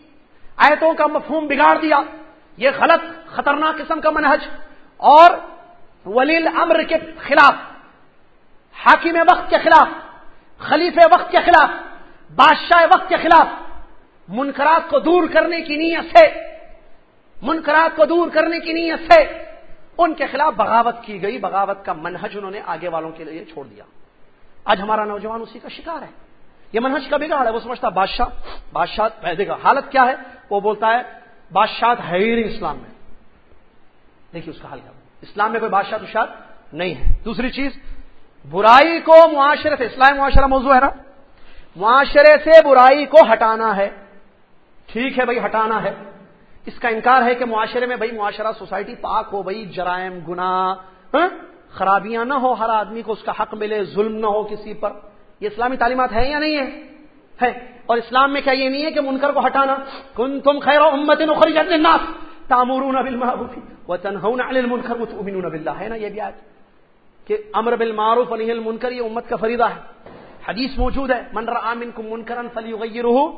آیتوں کا مفہوم بگاڑ دیا۔ یہ غلط، خطرناک قسم کا منہج۔ اور ولیل امر کے خلاف، حاکم وقت کے خلاف خلیف وقت کے خلاف، بادشاہ وقت کے خلاف منکرات کو دور کرنے کی نیت سے، منکرات کو دور کرنے کی نیت سے ان کے خلاف بغاوت کی گئی۔ بغاوت کا منہج انہوں نے آگے والوں کے لیے چھوڑ دیا۔ آج ہمارا نوجوان اسی کا شکار ہے۔ یہ منہج کا بگاڑ ہے، وہ سمجھتا بادشاہ بادشاہ گا حالت کیا ہے؟ وہ بولتا ہے، بادشاہ ہے ہی نہیں اسلام میں۔ دیکھیے اس کا حال کیا اسلام میں کوئی بادشاہ تو شاد نہیں ہے۔ دوسری چیز، برائی کو معاشرے سے، اسلام معاشرہ موضوع ہے نا۔ معاشرے سے برائی کو ہٹانا ہے۔ ٹھیک ہے بھائی، ہٹانا ہے۔ اس کا انکار ہے کہ معاشرے میں بھائی، معاشرہ، سوسائٹی پاک ہو، بھائی، جرائم گنا ہاں؟ خرابیاں نہ ہو، ہر آدمی کو اس کا حق ملے، ظلم نہ ہو کسی پر۔ یہ اسلامی تعلیمات ہے یا نہیں ہے اور اسلام میں کیا یہ نہیں ہے کہ منکر کو ہٹانا؟ کن تم خیر امت تامورون بالمعروف وتنهون عن المنکر وتؤمنون بالله ہے نا یہ بھی آج؟ کہ امر بالمعروف ونهي المنکر، یہ امت کا فریضہ ہے۔ حدیث موجود ہے، من رأى منكم منکرا فليغيره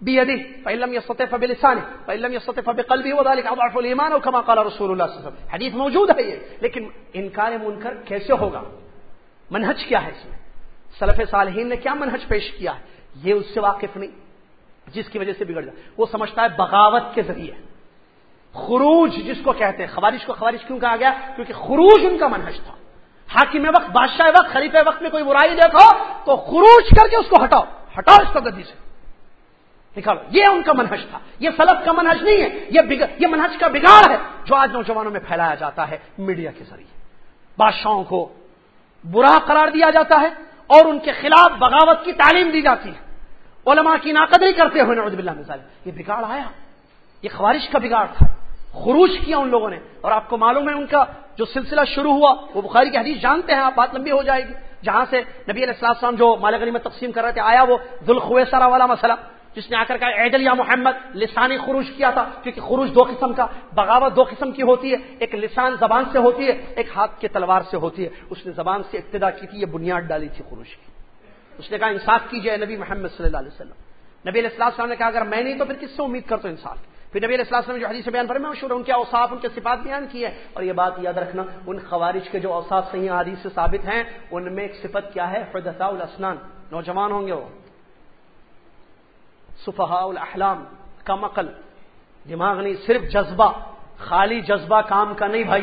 بيده، فإن لم يستطع فبلسانه، فإن لم يستطع فبقلبه، وذلك أضعف الإيمان، أو كما قال رسول الله صلى الله عليه وسلم۔ حدیث موجود ہے یہ، لیکن انکار منکر کیسے ہوگا؟ منہج کیا ہے اس میں؟ سلف صالحین نے کیا منہج پیش کیا ہے؟ یہ اس سے واقف نہیں، جس کی وجہ سے بگڑ جائے وہ سمجھتا ہے بغاوت کے ذریعے۔ خروج جس کو کہتے ہیں خوارش کو خوارش کیوں کہا گیا؟ کیونکہ خروج ان کا منہج تھا۔ حاکم وقت، بادشاہ وقت، خلیفہ وقت میں کوئی برائی دیکھو تو خروج کر کے اس کو ہٹاؤ۔ ہٹاؤ اس کو گدی سے۔ نکالو۔ یہ ان کا منہج تھا۔ یہ سلف کا منہج نہیں ہے۔ یہ یہ منہج کا بگاڑ ہے جو آج نوجوانوں میں پھیلایا جاتا ہے میڈیا کے ذریعے۔ بادشاہوں کو برا قرار دیا جاتا ہے۔ اور ان کے خلاف بغاوت کی تعلیم دی جاتی ہے۔ علماء کی ناقدری کرتے ہوئے نعوذ باللہ مثال یہ بگاڑ آیا۔ یہ خوارش کا بگاڑ تھا۔ خروج کیا ان لوگوں نے۔ اور آپ کو معلوم ہے ان کا جو سلسلہ شروع ہوا، وہ بخاری کی حدیث جانتے ہیں آپ بات لمبی ہو جائے گی۔ جہاں سے نبی علیہ السلام جو مالا غنی میں تقسیم کر رہے تھے، آیا وہ دلخویسرا والا مسئلہ۔ جس نے آ کر کہا عیدل یا محمد لسانی خروج کیا تھا؟ کیونکہ خروج دو قسم کا، بغاوت دو قسم کی ہوتی ہے، ایک لسان زبان سے ہوتی ہے، ایک ہاتھ کے تلوار سے ہوتی ہے۔ اس نے زبان سے ابتدا کی تھی، یہ بنیاد ڈالی تھی خروج کی۔ اس نے کہا، انصاف کیجیے نبی محمد صلی اللہ علیہ وسلم۔ نبی علیہ السلام نے کہا، اگر میں نہیں تو پھر کس سے امید کرتا ہوں انصاف پھر نبی علیہ السلام نے جو حدیث بیان پر میں مشہور ان کے اوصاف، ان کے صفات بیان کی ہے اور یہ بات یاد رکھنا، ان خوارج کے جو اوصاف صحیح حدیث سے ثابت ہیں، ان میں ایک صفت کیا ہے؟ فردسا الاسنان۔ نوجوان ہوں گے وہ۔ صفحاء الاحلام، کم عقل۔ دماغ نہیں، صرف جذبہ۔ خالی جذبہ کام کا نہیں بھائی۔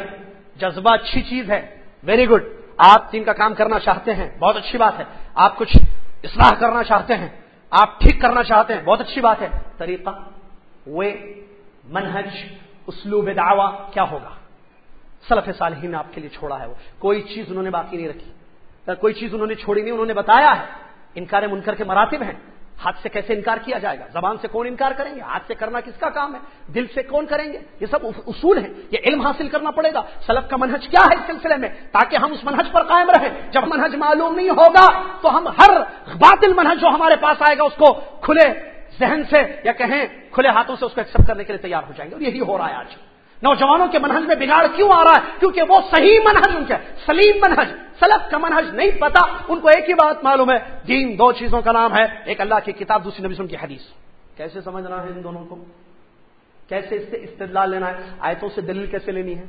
جذبہ اچھی چیز ہے۔ ویری گڈ آپ تین کا کام کرنا چاہتے ہیں، بہت اچھی بات ہے۔ آپ کچھ اصلاح کرنا چاہتے ہیں، آپ ٹھیک کرنا چاہتے ہیں، بہت اچھی بات ہے۔ طریقہ، وہ منہج، اسلوب دعوی، کیا ہوگا؟ سلف صالحین نے آپ کے لیے چھوڑا ہے وہ۔ کوئی چیز انہوں نے باقی نہیں رکھی۔ کوئی چیز انہوں نے چھوڑی نہیں، انہوں نے بتایا ہے۔ انکار منکر کے مراتب ہیں۔ ہاتھ سے کیسے انکار کیا جائے گا؟ زبان سے کون انکار کریں گے؟ ہاتھ سے کرنا کس کا کام ہے؟ دل سے کون کریں گے؟ یہ سب اصول ہیں۔ یہ علم حاصل کرنا پڑے گا۔ سلف کا منہج کیا ہے اس سلسلے میں؟ تاکہ ہم اس منہج پر قائم رہیں۔ جب منہج معلوم نہیں ہوگا، تو ہم ہر باطل منہج جو ہمارے پاس آئے گا، اس کو کھلے ذہن سے یا کہیں کھلے ہاتھوں سے اس کو ایکسپٹ کرنے کے لیے تیار ہو جائیں گے۔ اور یہی ہو رہا ہے آج۔ نوجوانوں کے منہج میں بگاڑ کیوں آ رہا ہے؟ کیونکہ وہ صحیح منہج ان کے، سلیم منہج، سلف کا منہج نہیں پتا، ان کو ایک ہی بات معلوم ہے، دین دو چیزوں کا نام ہے، ایک اللہ کی کتاب، دوسری نبی کی حدیث۔ کیسے سمجھنا ہے ان دونوں کو؟ کیسے اس سے استدلال لینا ہے؟ آیتوں سے دلیل کیسے لینی ہے؟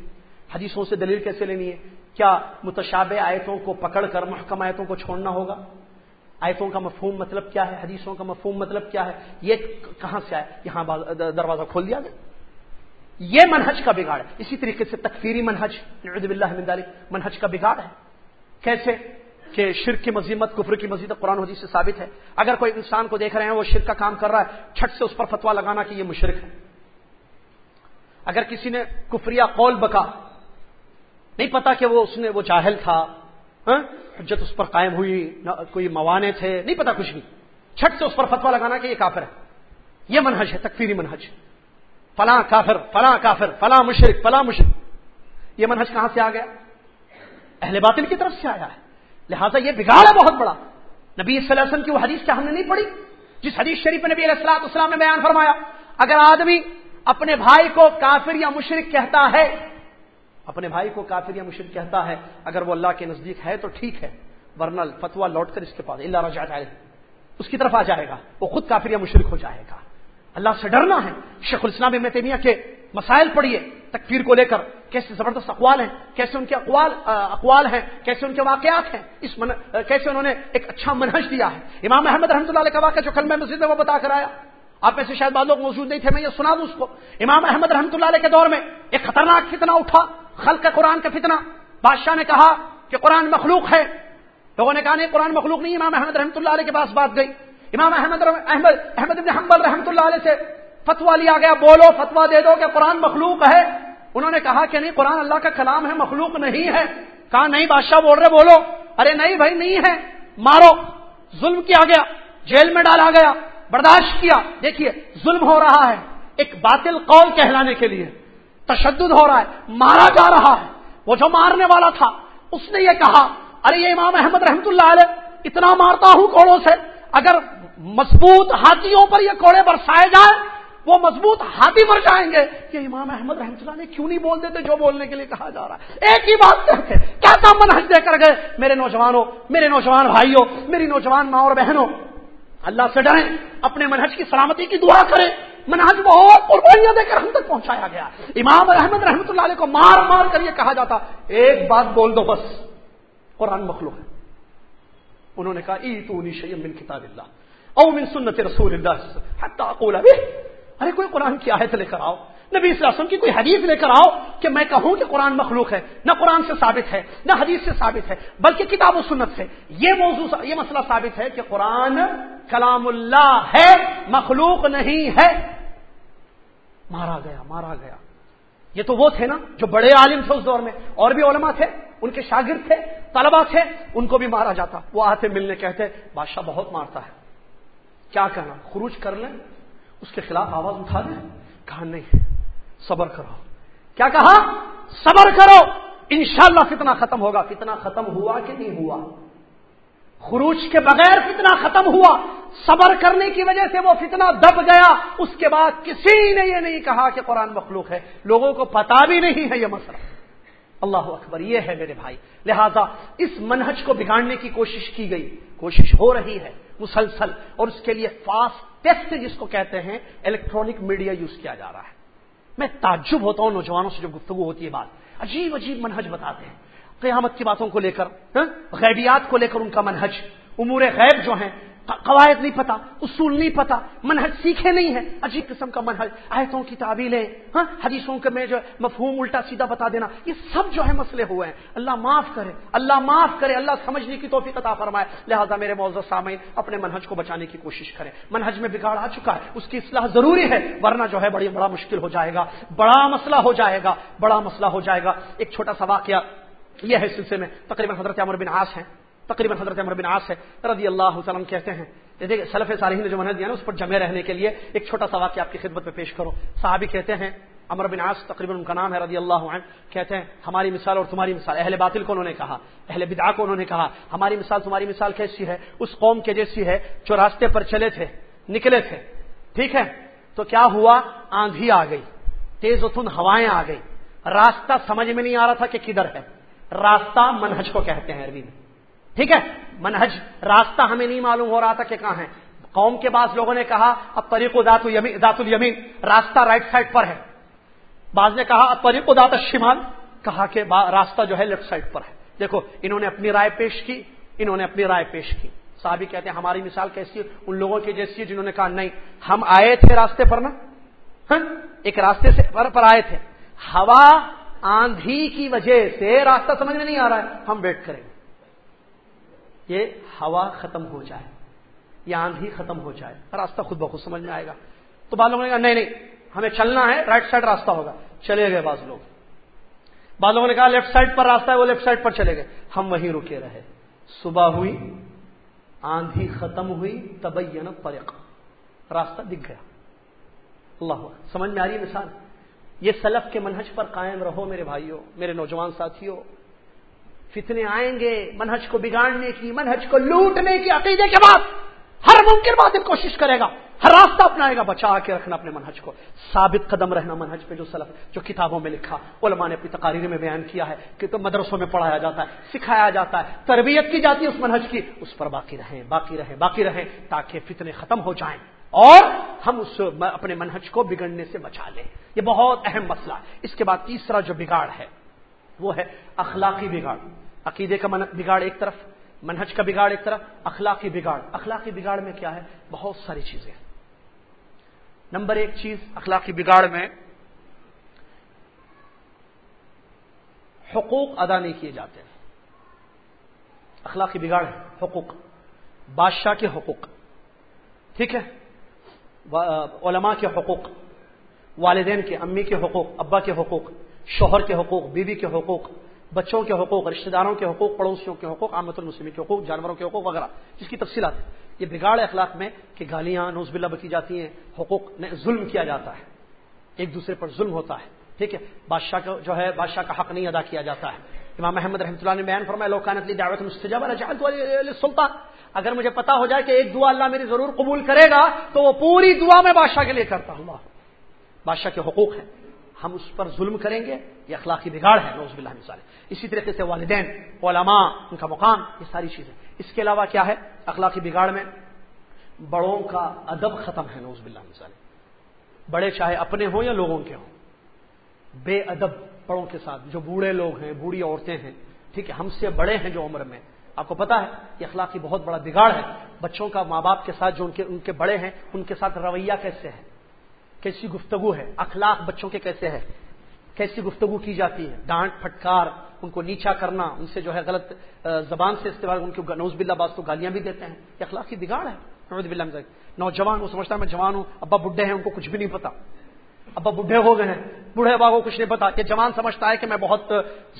حدیثوں سے دلیل کیسے لینی ہے؟ کیا متشابہ آیتوں کو پکڑ کر محکم آیتوں کو چھوڑنا ہوگا؟ آیتوں کا مفہوم مطلب کیا ہے؟ حدیثوں کا مفہوم مطلب کیا ہے؟ یہ کہاں سے آئے یہاں دروازہ کھول دیا گیا۔ یہ منہج کا بگاڑ ہے۔ اسی طریقے سے تکفیری منہج اللہ منہج کا بگاڑ ہے۔ کیسے؟ کہ شرک کی مذمت، کفر کی مزید قرآن حدیث سے ثابت ہے۔ اگر کوئی انسان کو دیکھ رہے ہیں وہ شرک کا کام کر رہا ہے، چھٹ سے اس پر فتوا لگانا کہ یہ مشرق ہے۔ اگر کسی نے کفریا قول بکا، نہیں پتا کہ وہ اس نے، وہ جاہل تھا ہاں؟ حجت اس پر قائم ہوئی کوئی موانے تھے، نہیں پتا کچھ نہیں چھٹ سے اس پر فتوا لگانا کہ یہ کافر ہے۔ یہ منہج ہے، تکفیری منہج۔ فلاں کافر فلاں کافر، فلاں مشرق فلاں مشرق یہ منہج کہاں سے آ گیا؟ اہل باطل کی طرف سے آیا ہے۔ لہٰذا یہ بگاڑ ہے بہت بڑا۔ نبی صلی اللہ علیہ وسلم کی وہ حدیث کیا ہم نے نہیں پڑھی؟ جس حدیث شریف نبی علیہ السلاط اسلام نے بیان فرمایا، اگر آدمی اپنے بھائی کو کافر یا مشرق کہتا ہے، اپنے بھائی کو کافر یا مشرق کہتا ہے، اگر وہ اللہ کے نزدیک ہے تو ٹھیک ہے، ورنہ فتوا لوٹ کر اس کے پاس اللہ رجا جائے اس کی طرف آ جائے گا، وہ خود کافر یا مشرق ہو جائے گا۔ اللہ سے ڈرنا ہے۔ شیخ الاسلام ابن تیمیہ کے مسائل پڑھیے، تکفیر کو لے کر کیسے زبردست اقوال ہیں، کیسے ان کے اقوال اقوال ہیں، کیسے ان کے واقعات ہیں۔ اس من، کیسے انہوں نے ایک اچھا منہج دیا ہے۔ امام احمد رحمۃ اللہ علیہ کا واقعہ جو کل میں مسجد ہے وہ بتا کر آیا۔ آپ میں سے شاید بعض لوگ موجود نہیں تھے، میں یہ سنا دوں اس کو۔ امام احمد رحمۃ اللہ علیہ کے دور میں ایک خطرناک فتنہ اٹھا، خلق کا قرآن کا فتنہ۔ بادشاہ نے کہا کہ قرآن مخلوق ہے۔ لوگوں نے کہا نہیں، قرآن مخلوق نہیں، امام احمد رحمۃ اللہ علیہ کے پاس بات گئی۔ امام احمد احمد احمد ابن حنبل رحمۃ اللہ علیہ سے فتوا لیا گیا، بولو فتوا دے دو کہ قرآن مخلوق ہے۔ انہوں نے کہا کہ نہیں، قرآن اللہ کا کلام ہے، مخلوق نہیں ہے۔ کہا، نہیں بادشاہ بول رہے، بولو۔ ارے نہیں بھائی، نہیں ہے۔ مارو۔ ظلم کیا گیا، جیل میں ڈالا گیا، برداشت کیا۔ دیکھیے، ظلم ہو رہا ہے ایک باطل قول کہلانے کے لیے۔ تشدد ہو رہا ہے، مارا جا رہا ہے۔ وہ جو مارنے والا تھا، اس نے یہ کہا۔ ارے یہ امام احمد رحمت اللہ علیہ، اتنا مارتا ہوں کوڑوں سے۔ اگر مضبوط ہاتھیوں پر یہ کوڑے برسائے جائیں، وہ مضبوط ہاتھی مر جائیں گے کہ امام احمد رحمۃ اللہ نے کیوں نہیں بول دیتے جو بولنے کے لیے کہا جا رہا ہے؟ ایک ہی بات کہتے کیا کام منہج دے کر گئے؟ میرے نوجوانوں، میرے نوجوان بھائیوں، میری نوجوان ماں اور بہنوں، اللہ سے ڈریں، اپنے منہج کی سلامتی کی دعا کریں۔ منہج بہت قربانیاں دے کر ہم تک پہنچایا گیا۔ امام احمد رحمۃ اللہ علیہ کو مار مار کر یہ کہا جاتا۔ ایک بات بول دو بس، قرآن مخلوق ہے۔ انہوں نے کہا ای تو من کتاب اللہ. او من سنت رسول اللہ ارے کوئی قرآن کی آیت لے کر آؤ، نبی صلی اللہ علیہ وسلم کی کوئی حدیث لے کر آؤ کہ میں کہوں کہ قرآن مخلوق ہے، نہ قرآن سے ثابت ہے، نہ حدیث سے ثابت ہے، بلکہ کتاب و سنت سے۔ یہ موضوع، یہ مسئلہ ثابت ہے کہ قرآن کلام اللہ ہے، مخلوق نہیں ہے۔ مارا گیا مارا گیا۔ یہ تو وہ تھے نا جو بڑے عالم تھے اس دور میں، اور بھی علماء تھے، ان کے شاگرد تھے طلبا تھے، ان کو بھی مارا جاتا۔ وہ آتے ملنے کہتے، بادشاہ بہت مارتا ہے۔ کیا کہنا خروج کر لیں، اس کے خلاف آواز اٹھا دیں۔ کہا، نہیں، صبر کرو۔ کیا کہا؟ صبر کرو۔ انشاءاللہ فتنہ ختم ہوگا فتنہ ختم ہوا کہ نہیں ہوا؟ خروج کے بغیر فتنہ ختم ہوا؟ صبر کرنے کی وجہ سے وہ فتنہ دب گیا۔ اس کے بعد کسی نے یہ نہیں کہا کہ قرآن مخلوق ہے۔ لوگوں کو پتا بھی نہیں ہے یہ مسئلہ۔ اللہ اکبر، یہ ہے میرے بھائی۔ لہذا اس منہج کو بگاڑنے کی کوشش کی گئی۔ کوشش ہو رہی ہے۔ مسلسل اور اس کے لیے فاسٹ ٹیسٹ جس کو کہتے ہیں الیکٹرانک میڈیا یوز کیا جا رہا ہے۔ میں تعجب ہوتا ہوں نوجوانوں سے جو گفتگو ہوتی ہے بات۔ عجیب عجیب منہج بتاتے ہیں۔ قیامت کی باتوں کو لے کر ہاں، غیبیات کو لے کر ان کا منہج۔ امور غیب جو ہیں قواعد نہیں پتا، اصول نہیں پتا، منہج سیکھے نہیں ہے عجیب قسم کا منہج، آیتوں کی تعبیلیں ہاں حدیثوں کے میں جو مفہوم الٹا سیدھا بتا دینا، یہ سب جو ہے مسئلے ہوئے ہیں۔ اللہ معاف کرے، اللہ معاف کرے، اللہ سمجھنے کی توفیق عطا فرمائے۔ لہذا میرے معذر سامعین، اپنے منہج کو بچانے کی کوشش کریں۔ منہج میں بگاڑ آ چکا ہے، اس کی اصلاح ضروری ہے، ورنہ جو ہے، بڑی، بڑا مشکل ہو جائے گا، بڑا مسئلہ ہو جائے گا، بڑا مسئلہ ہو جائے گا۔ ایک چھوٹا سا واقعہ یہ ہے سلسلے میں، تقریباً حضرت عمر بن عاص ہیں۔ تقریباً حضرت عمر بن عاص ہے، رضی اللہ وسلم کہتے ہیں۔ دیکھیں سلف صالحین نے جو منہ دیا نا، اس پر جمع رہنے کے لیے ایک چھوٹا سا واقعہ آپ کی خدمت میں پیش کرو صحابی کہتے ہیں امر بن عاص تقریباً ان کا نام ہے، رضی اللہ عنہ، کہتے ہیں، ہماری مثال اور تمہاری مثال، اہل باطل کو انہوں نے کہا، اہل بدعا کو انہوں نے کہا، ہماری مثال، تمہاری مثال کیسی ہے؟ اس قوم کے جیسی ہے جو راستے پر چلے تھے، نکلے تھے۔ ٹھیک ہے؟ تو کیا ہوا؟ آندھی آ گئی، تیز و ہوائیں آ گئی۔ راستہ سمجھ میں نہیں آ رہا تھا کہ کدھر ہے۔ راستہ منہج کو کہتے ہیں عربی میں۔ ٹھیک ہے؟ منہج راستہ ہمیں نہیں معلوم ہو رہا تھا کہ کہاں ہے۔ قوم کے بعض لوگوں نے کہا اب طریق دات الیمین راستہ رائٹ سائڈ پر ہے۔ بعض نے کہا اب طریق دات الشمال۔ کہا کہ راستہ جو ہے لیفٹ سائڈ پر ہے۔ دیکھو انہوں نے اپنی رائے پیش کی انہوں نے اپنی رائے پیش کی۔ صحابی کہتے ہیں ہماری مثال کیسی ہے؟ ان لوگوں کی جیسی ہے جنہوں نے کہا نہیں۔ ہم آئے تھے راستے پر نا؟ ہاں؟ ایک راستے سے پر, پر آئے تھے۔ ہوا آندھی کی وجہ سے راستہ سمجھ میں نہیں آ رہا ہے۔ ہم ویٹ کریں گے۔ یہ ہوا ختم ہو جائے، یا آندھی ختم ہو جائے۔ راستہ خود بخود سمجھ میں آئے گا۔ تو بعض لوگوں نے کہا، نہیں نہیں، ہمیں چلنا ہے رائٹ سائڈ راستہ ہوگا۔ چلے گئے بعض لوگ۔ بعض لوگوں نے کہا لیفٹ سائڈ پر راستہ ہے، وہ لیفٹ سائڈ پر چلے گئے۔ ہم وہیں رکے رہے۔ صبح ہوئی، آندھی ختم ہوئی، تبین فرق راستہ دکھ گیا۔ اللہ سمجھ میں آ رہی ہے مثال؟ یہ سلف کے منہج پر قائم رہو میرے بھائیوں، میرے نوجوان ساتھیوں۔ فتنے آئیں گے، منہج کو بگاڑنے کی، منہج کو لوٹنے کی عقیدے کے بعد ہر ممکن بات کوشش کرے گا، ہر راستہ اپنائے گا، بچا کے رکھنا اپنے منہج کو۔ ثابت قدم رہنا منہج پہ جو سلف، جو کتابوں میں لکھا، علماء نے اپنی تقاریر میں بیان کیا ہے کہ تو مدرسوں میں پڑھایا جاتا ہے، سکھایا جاتا ہے، تربیت کی جاتی ہے اس منہج کی، اس پر باقی رہیں باقی رہیں باقی رہیں تاکہ فتنے ختم ہو جائیں۔ اور ہم اس اپنے منہج کو بگڑنے سے بچا لیں۔ یہ بہت اہم مسئلہ ہے۔ اس کے بعد تیسرا جو بگاڑ ہے، وہ ہے اخلاقی بگاڑ۔ عقیدے کا بگاڑ ایک طرف، منہج کا بگاڑ ایک طرف، اخلاقی بگاڑ۔ اخلاقی بگاڑ میں کیا ہے؟ بہت ساری چیزیں نمبر ایک چیز اخلاقی بگاڑ میں حقوق ادا نہیں کیے جاتے ہیں۔ اخلاقی بگاڑ ہے حقوق۔ بادشاہ کے حقوق۔ ٹھیک ہے؟ علماء کے حقوق، والدین کے، امی کے حقوق، ابا کے حقوق، شوہر کے حقوق، بیوی کے حقوق۔ بچوں کے حقوق، رشتہ داروں کے حقوق، پڑوسیوں کے حقوق آمد المسلم کے حقوق، جانوروں کے حقوق وغیرہ جس کی تفصیلات یہ بگاڑ اخلاق میں کہ گالیاں، نوز بلا بکی جاتی ہیں، حقوق نے ظلم کیا جاتا ہے۔ ایک دوسرے پر ظلم ہوتا ہے، ٹھیک ہے؟ بادشاہ کا جو ہے، بادشاہ کا حق نہیں ادا کیا جاتا ہے۔ امام محمد رحمۃ اللہ نے بیان فرمایا لوکانت دعوت سلطان اگر مجھے پتا ہو جائے کہ ایک دعا اللہ میری ضرور قبول کرے گا، تو وہ پوری دعا میں بادشاہ کے لیے کرتا ہوں۔ بادشاہ کے حقوق ہیں۔ ہم اس پر ظلم کریں گے، یہ اخلاقی بگاڑ ہے نوز بلّہ مثال اسی طریقے سے والدین، علماء، ان کا مقام، یہ ساری چیزیں۔ اس کے علاوہ کیا ہے؟ اخلاقی بگاڑ میں بڑوں کا ادب ختم ہے نوز بلّہ مثال بڑے چاہے اپنے ہوں یا لوگوں کے ہوں، بے ادب بڑوں کے ساتھ۔ جو بوڑھے لوگ ہیں، بوڑھی عورتیں ہیں، ٹھیک ہے، ہم سے بڑے ہیں جو عمر میں۔ آپ کو پتا ہے، یہ اخلاقی بہت بڑا بگاڑ ہے۔ بچوں کا ماں باپ کے ساتھ جو ان کے ان کے بڑے ہیں، ان کے ساتھ رویہ کیسے ہے؟ کیسی گفتگو ہے، اخلاق بچوں کے کیسے ہے کیسی گفتگو کی جاتی ہے، ڈانٹ، پھٹکار، ان کو نیچا کرنا، ان سے جو ہے غلط زبان سے استعمال، ان کو نوز بلّہ باز تو گالیاں بھی دیتے ہیں۔ یہ کی بگاڑ ہے۔ نوز بلّہ نوجوان، وہ سمجھتا ہے میں جوان ہوں، ابا بڈھے ہیں، ان کو کچھ بھی نہیں پتا۔ ابا بڈھے ہو گئے ہیں۔ بوڑھے ابا کو کچھ نہیں پتا۔ یہ جوان سمجھتا ہے کہ میں بہت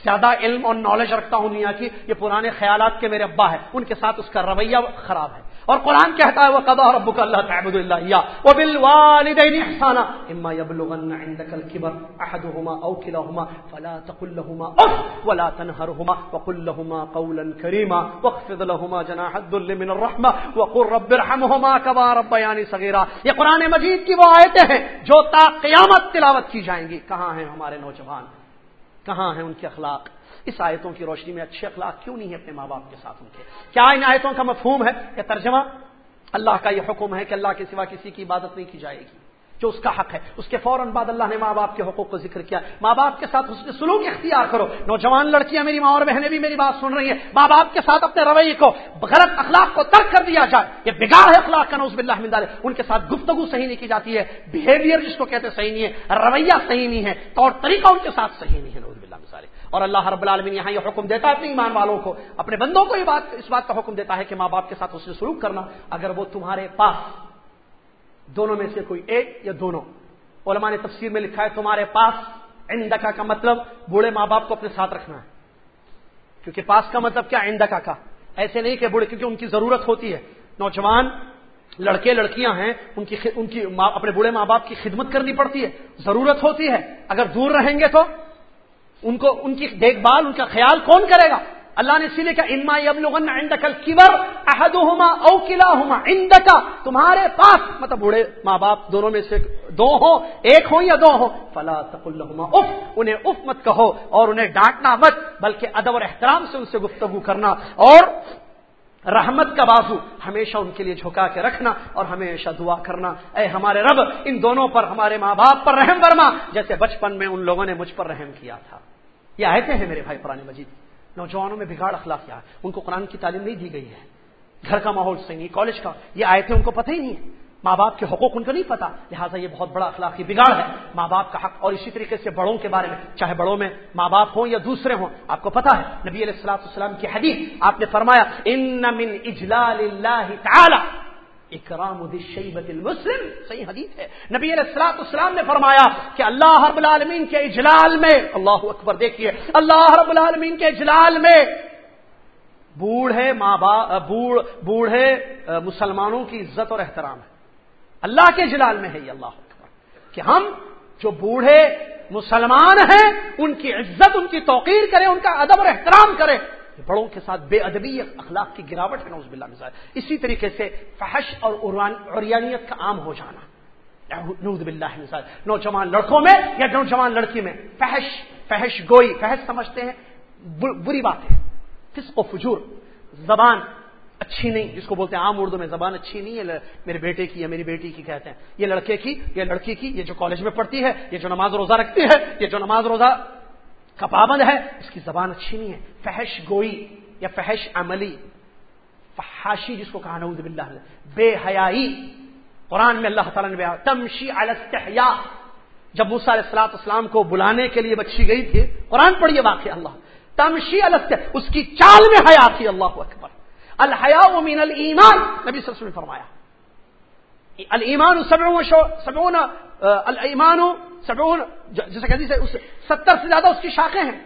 زیادہ علم اور نالج رکھتا ہوں دنیا کی۔ یہ پرانے خیالات کے میرے ابا ہے ان کے ساتھ اس کا رویہ خراب ہے۔ اور قرآن کہتا ہے وہ قدا ربک اللہ تعبد اللہ وہ وبالوالدین احسانا اما يبلغن عندك الكبر احدهما او كلاهما فلا تقل لهما اف ولا تنهرهما وقل لهما قولا كريما واخفض لهما جناح الذل من الرحمه وقل رب ارحمهما كما ربياني صغيرا یہ قرآن مجید کی وہ آیتیں ہیں جو تا قیامت تلاوت کی جائیں گی۔ کہاں ہیں ہمارے نوجوان؟ کہاں ہیں ان کے اخلاق؟ اس آیتوں کی روشنی میں اچھے اخلاق کیوں نہیں ہے اپنے ماں باپ کے ساتھ ان کے؟ کیا ان آیتوں کا مفہوم ہے یا ترجمہ؟ اللہ کا یہ حکم ہے کہ اللہ کے سوا کسی کی عبادت نہیں کی جائے گی۔ جو اس کا حق ہے۔ اس کے فوراً بعد اللہ نے ماں باپ کے حقوق کو ذکر کیا۔ ماں باپ کے ساتھ اس کے سلوک اختیار کرو۔ نوجوان لڑکیاں میری ماں اور بہنیں بھی میری بات سن رہی ہیں۔ ماں باپ کے ساتھ اپنے رویے کو غلط اخلاق کو ترک کر دیا جائے۔ یہ بگاڑ ہے اخلاق کا نوز بلّہ مندار ان کے ساتھ گفتگو صحیح نہیں کی جاتی ہے۔ بہیویئر جس کو کہتے صحیح نہیں ہے۔ رویہ صحیح نہیں ہے۔ طور طریقہ ان کے ساتھ صحیح نہیں ہے نوز بلّہ مثال اور اللہ رب العالمین یہاں یہ حکم دیتا ہے اپنے ایمان والوں کو۔ اپنے بندوں کو یہ بات، اس بات کا حکم دیتا ہے کہ ماں باپ کے ساتھ اس سے سلوک کرنا۔ اگر وہ تمہارے پاس دونوں میں سے کوئی ایک یا دونوں۔ علماء نے تفسیر میں لکھا ہے، تمہارے پاس عندکا کا مطلب بوڑھے ماں باپ کو اپنے ساتھ رکھنا ہے۔ کیونکہ پاس کا مطلب کیا؟ عندکا کا۔ ایسے نہیں کہ بوڑھے، کیونکہ ان کی ضرورت ہوتی ہے۔ نوجوان، لڑکے، لڑکیاں ہیں، ان کی ان کی اپنے بوڑھے ماں باپ کی خدمت کرنی پڑتی ہے۔ ضرورت ہوتی ہے۔ اگر دور رہیں گے تو ان کو، ان کی دیکھ بھال، ان کا خیال کون کرے گا؟ اللہ نے اسی لیے کہا، انما یبلغن عندك الكبر احدهما او كلاهما عندك تمہارے پاس۔ مطلب بوڑھے ماں باپ دونوں میں سے دو ہو ایک ہو یا دو ہو فلا تقل لهما اف۔ انہیں اف مت کہو اور انہیں ڈانٹنا مت، بلکہ ادب اور احترام سے ان سے گفتگو کرنا اور رحمت کا بازو ہمیشہ ان کے لیے جھکا کے رکھنا اور ہمیشہ دعا کرنا۔ اے ہمارے رب، ان دونوں پر ہمارے ماں باپ پر رحم ورما جیسے بچپن میں ان لوگوں نے مجھ پر رحم کیا تھا۔ یہ آئے ہیں میرے بھائی پرانے مجید۔ نوجوانوں میں بگاڑ اخلاق کیا ان کو قرآن کی تعلیم نہیں دی گئی ہے۔ گھر کا ماحول صحیح نہیں، کالج کا، یہ آئے تھے ان کو پتہ ہی نہیں ہے ماں باپ کے حقوق ان کو نہیں پتا لہٰذا یہ بہت بڑا اخلاقی بگاڑ ہے۔ ماں باپ کا حق اور اسی طریقے سے بڑوں کے بارے میں، چاہے بڑوں میں ماں باپ ہوں یا دوسرے ہوں، آپ کو پتا ہے۔ نبی علیہ السلام السلام کی حدیث آپ نے فرمایا، ان من اجلال اللہ تعالی اکرام الشیبت المسلم، صحیح حدیث ہے۔ نبی علیہ السلاط اسلام نے فرمایا کہ اللہ رب العالمین کے اجلال میں، اللہ اکبر دیکھیے، اللہ رب العالمین کے اجلال میں بوڑھے ماں باپ بوڑھے مسلمانوں کی عزت اور احترام ہے۔ اللہ کے جلال میں ہے یہ اللہ اکبر۔ کہ ہم جو بوڑھے مسلمان ہیں، ان کی عزت، ان کی توقیر کریں، ان کا ادب اور احترام کریں۔ بڑوں کے ساتھ بے ادبی اخلاق کی گراوٹ ہے نوز بلّہ مثال اسی طریقے سے فحش اور اوریانیت کا عام ہو جانا۔ نوز بلّہ مثال نوجوان لڑکوں میں یا نوجوان لڑکی میں فحش فحش گوئی، فحش سمجھتے ہیں بری بات ہے۔ کس کو فجور، زبان اچھی نہیں، جس کو بولتے ہیں عام اردو میں زبان اچھی نہیں ہے میرے بیٹے کی یا میری بیٹی کی کہتے ہیں۔ یہ لڑکے کی یا لڑکی کی، یہ جو کالج میں پڑھتی ہے، یہ جو نماز روزہ رکھتی ہے، یہ جو نماز روزہ کا پابند ہے، اس کی زبان اچھی نہیں ہے۔ فحش گوئی یا فحش عملی۔ فحاشی جس کو کہا، نعوذ باللہ بے حیائی۔ قرآن میں اللہ تعالیٰ نے تمشی الستحیا جب موسا علیہ السلاط اسلام کو بلانے کے لیے بچی گئی تھی، قرآن پڑھیے واقع اللہ۔ تمشی الست اس کی چال میں حیا تھی، اللہ اکبر۔ الحیا من المان نبی صلی اللہ علیہ وسلم فرمایا المان سبعون المان سبعون جیسے کہ اس ستر سے زیادہ اس کی شاخیں ہیں۔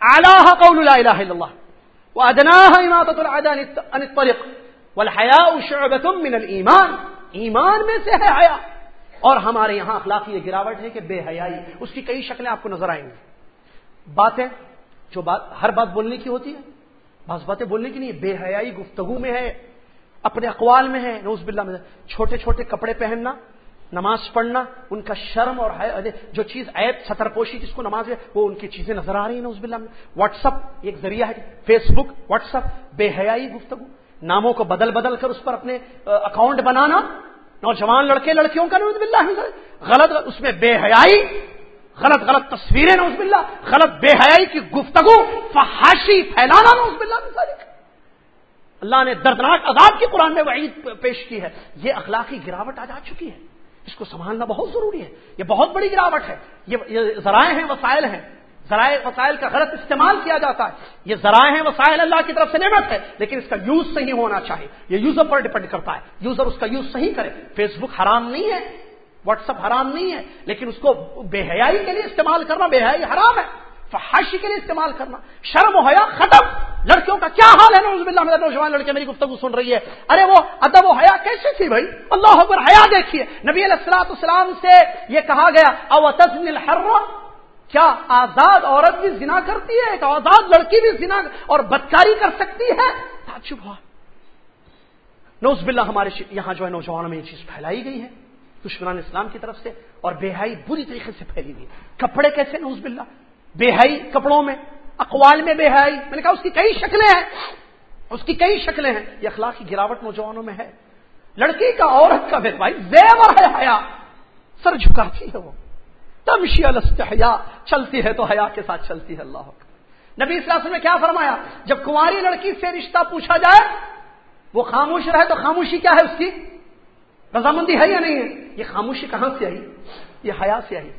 اعلیٰ قول لا الہ الا اللہ۔ وادناها اماطة العداء عن الطريق۔ والحياء شعبة من الايمان ایمان میں سے ہے حیا۔ اور ہمارے یہاں اخلاقی یہ گراوٹ ہے کہ بے حیائی۔ اس کی کئی شکلیں آپ کو نظر آئیں گی۔ باتیں جو بات ہر بات بولنے کی ہوتی ہے۔ بعض باتیں بولنے کی نہیں، بے حیائی گفتگو میں ہے۔ اپنے اقوال میں ہے نوز باللہ میں چھوٹے چھوٹے کپڑے پہننا، نماز پڑھنا، ان کا شرم اور جو چیز عیب ستر پوشی جس کو نماز ہے، وہ ان کی چیزیں نظر آ رہی ہیں نوز باللہ میں۔ واٹس اپ ایک ذریعہ ہے فیس بک واٹس اپ بے حیائی گفتگو۔ ناموں کو بدل بدل کر اس پر اپنے اکاؤنٹ بنانا۔ نوجوان لڑکے، لڑکیوں کا نوز باللہ غلط، اس میں بے حیائی، غلط غلط تصویریں نوز باللہ۔ غلط، بے حیائی کی گفتگو، فحاشی، پھیلانا نوز باللہ اللہ نے دردناک عذاب کی قرآن میں وعید پیش کی ہے۔ یہ اخلاقی گراوٹ آ جا چکی ہے۔ اس کو سنبھالنا بہت ضروری ہے۔ یہ بہت بڑی گراوٹ ہے۔ یہ ذرائع ہیں، وسائل ہیں۔ ذرائع، وسائل کا غلط استعمال کیا جاتا ہے۔ یہ ذرائع ہیں، وسائل اللہ کی طرف سے نعمت ہے، لیکن اس کا یوز صحیح ہونا چاہیے۔ یہ یوزر پر ڈپینڈ کرتا ہے۔ یوزر اس کا یوز صحیح کرے۔ فیس بک حرام نہیں ہے۔ واٹس اپ حرام نہیں ہے۔ لیکن اس کو بے حیائی کے لیے استعمال کرنا بے حیائی حرام ہے۔ فحاشی کے لیے استعمال کرنا۔ شرم و حیا ختم۔ لڑکیوں کا کیا حال ہے؟ نوز باللہ میرا نوجوان لڑکے، میری گفتگو سن رہی ہے۔ ارے وہ ادب و حیا کیسے تھی بھائی؟ اللہ اکبر، حیا دیکھیے۔ نبی علیہ السلاط اسلام سے یہ کہا گیا، او تزن الحر کیا آزاد عورت بھی زنا کرتی ہے؟ ایک آزاد لڑکی بھی زنا اور بدکاری کر سکتی ہے؟ تعجب ہوا۔ نوز باللہ، ہمارے یہاں جو ہے نوجوانوں میں یہ چیز پھیلائی گئی ہے۔ دشمنان اسلام کی طرف سے اور بے حائی بری طریقے سے پھیلی ہوئی کپڑے کیسے؟ نوز باللہ۔ بے حائی کپڑوں میں، اقوال میں بے حائی میں نے کہا، اس کی کئی شکلیں ہیں۔ اس کی کئی شکلیں ہیں۔ یہ اخلاقی گراوٹ نوجوانوں میں ہے۔ لڑکی کا، عورت کا بے بھائی، زیور ہے حیا۔ سر جھکاتی ہے وہ۔ تمشی الحیا چلتی ہے تو حیا کے ساتھ چلتی ہے اللہ۔ نبی اسلام نے کیا فرمایا؟ جب کماری لڑکی سے رشتہ پوچھا جائے، وہ خاموش رہے تو خاموشی کیا ہے اس کی؟ رضامندی ہے یا نہیں ہے؟ یہ خاموشی کہاں سے آئی؟ یہ حیا سے آئی۔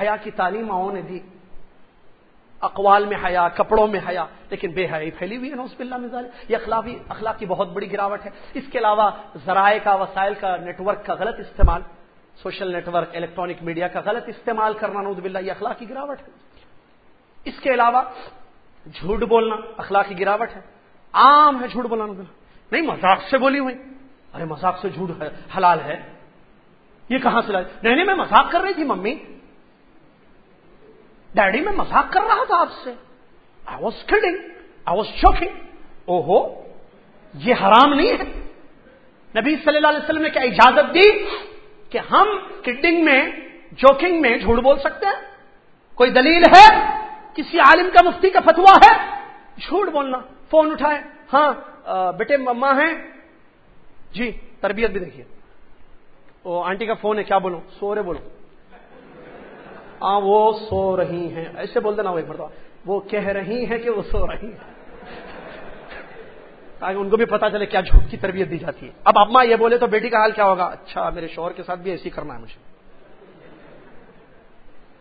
حیا کی تعلیم آؤں نے دی۔ اقوال میں حیا، کپڑوں میں حیا، لیکن بے حیائی پھیلی ہوئی ہے، نوز اللہ مزال یہ اخلاقی اخلاق کی بہت بڑی گراوٹ ہے۔ اس کے علاوہ ذرائع کا، وسائل کا نیٹ ورک کا غلط استعمال، social network electronic media کا غلط استعمال کرنا، نوز باللہ، یہ اخلاقی گراوٹ ہے۔ اس کے علاوہ جھوٹ بولنا اخلاقی گراوٹ ہے۔ عام ہے جھوٹ بولنا نہیں، مذاق سے بولی ہوئی۔ ارے، مذاق سے جھوٹ ہے، حلال ہے۔ یہ کہاں سے نہیں نہیں، میں مذاق کر رہی تھی، ممی۔ ڈیڈی میں مذاق کر رہا تھا آپ سے. I was kidding I was joking او ہو یہ حرام نہیں ہے. نبی صلی اللہ علیہ وسلم نے کیا اجازت دی کہ ہم کڈنگ میں جوکنگ میں جھوٹ بول سکتے ہیں؟ کوئی دلیل ہے؟ کسی عالم کا مفتی کا فتوا ہے؟ جھوٹ بولنا. فون اٹھائے. ہاں بیٹے مما ہیں؟ جی تربیت بھی دیکھیے. وہ آنٹی کا فون ہے، کیا بولوں؟ سو رہے بولو ہاں وہ سو رہی ہیں۔ ایسے بول دینا وہ ایک مرتبہ، وہ کہہ رہی ہیں کہ وہ سو رہی ہیں۔ تاکہ ان کو بھی پتا چلے کیا جھوٹ کی تربیت دی جاتی ہے۔ اب ابا یہ بولے تو بیٹی کا حال کیا ہوگا؟ اچھا میرے شوہر کے ساتھ بھی ایسی کرنا ہے مجھے۔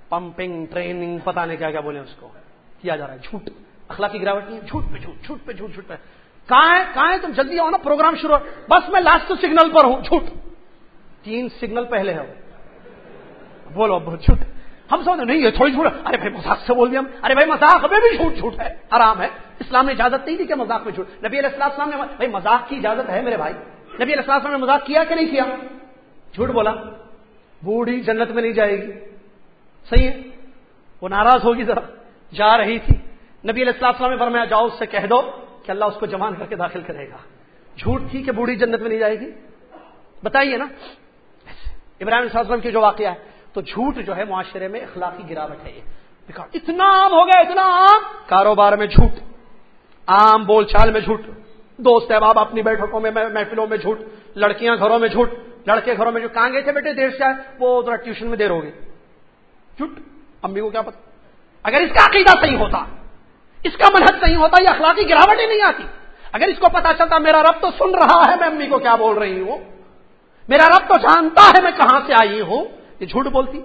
پمپنگ، ٹریننگ پتا نہیں کیا کیا بولے اس کو۔ کیا جا رہا ہے؟ جھوٹ۔ اخلاقی گراوٹ نہیں ہے۔ جھوٹ پہ جھوٹ جھوٹ پہ جھوٹ جھوٹ پہ۔ کہاں ہے؟ کہاں ہے؟ تم جلدی آؤ نا، پروگرام شروع بس میں لاسٹ سگنل پر ہوں۔ جھوٹ۔ تین سگنل پہلے ہے بولو بہت جھوٹ۔ ہم سمجھ نہیں یہ تھوڑی جھوٹ ارے بھائی مذاق سے بول دیا ہم۔ ارے بھائی مذاق میں بھی جھوٹ جھوٹ ہے۔ آرام ہے۔ اسلام نے اجازت نہیں دی کہ مذاق میں جھوٹ۔ نبی علیہ السلام نے بھائی مذاق کی اجازت ہے میرے بھائی۔ نبی علیہ السلام نے مذاق کیا کہ نہیں کیا؟ جھوٹ بولا۔ بوڑھی جنت میں نہیں جائے گی۔ صحیح ہے؟ وہ ناراض ہوگی ذرا۔ جا رہی تھی۔ نبی علیہ السلام نے فرمایا، جاؤ اس سے کہہ دو کہ اللہ اس کو جوان کر کے داخل کرے گا۔ جھوٹ تھی کہ بوڑھی جنت میں نہیں جائے گی؟ بتائیے نا۔ ابراہیم السلام کی جو واقعہ ہے۔ تو جھوٹ جو ہے معاشرے میں اخلاقی گراوٹ ہے یہ۔ اتنا عام ہو گیا، اتنا عام۔ کاروبار میں جھوٹ، عام بول چال میں جھوٹ۔ دوست احباب، اپنی بیٹھکوں میں محفلوں میں جھوٹ۔ لڑکیاں گھروں میں جھوٹ۔ لڑکے گھروں میں جو کہاں گئے تھے، بیٹے دیر سے آئے وہ ذرا ٹیوشن میں دیر ہوگی جھوٹ۔ امی کو کیا پتا؟ اگر اس کا عقیدہ صحیح ہوتا، اس کا منحص صحیح ہوتا، یہ اخلاقی گراوٹ ہی نہیں آتی۔ اگر اس کو پتا چلتا، میرا رب تو سن رہا ہے میں امی کو کیا بول رہی ہوں۔ میرا رب تو جانتا ہے میں کہاں سے آئی ہوں۔ یہ جھوٹ بولتی؟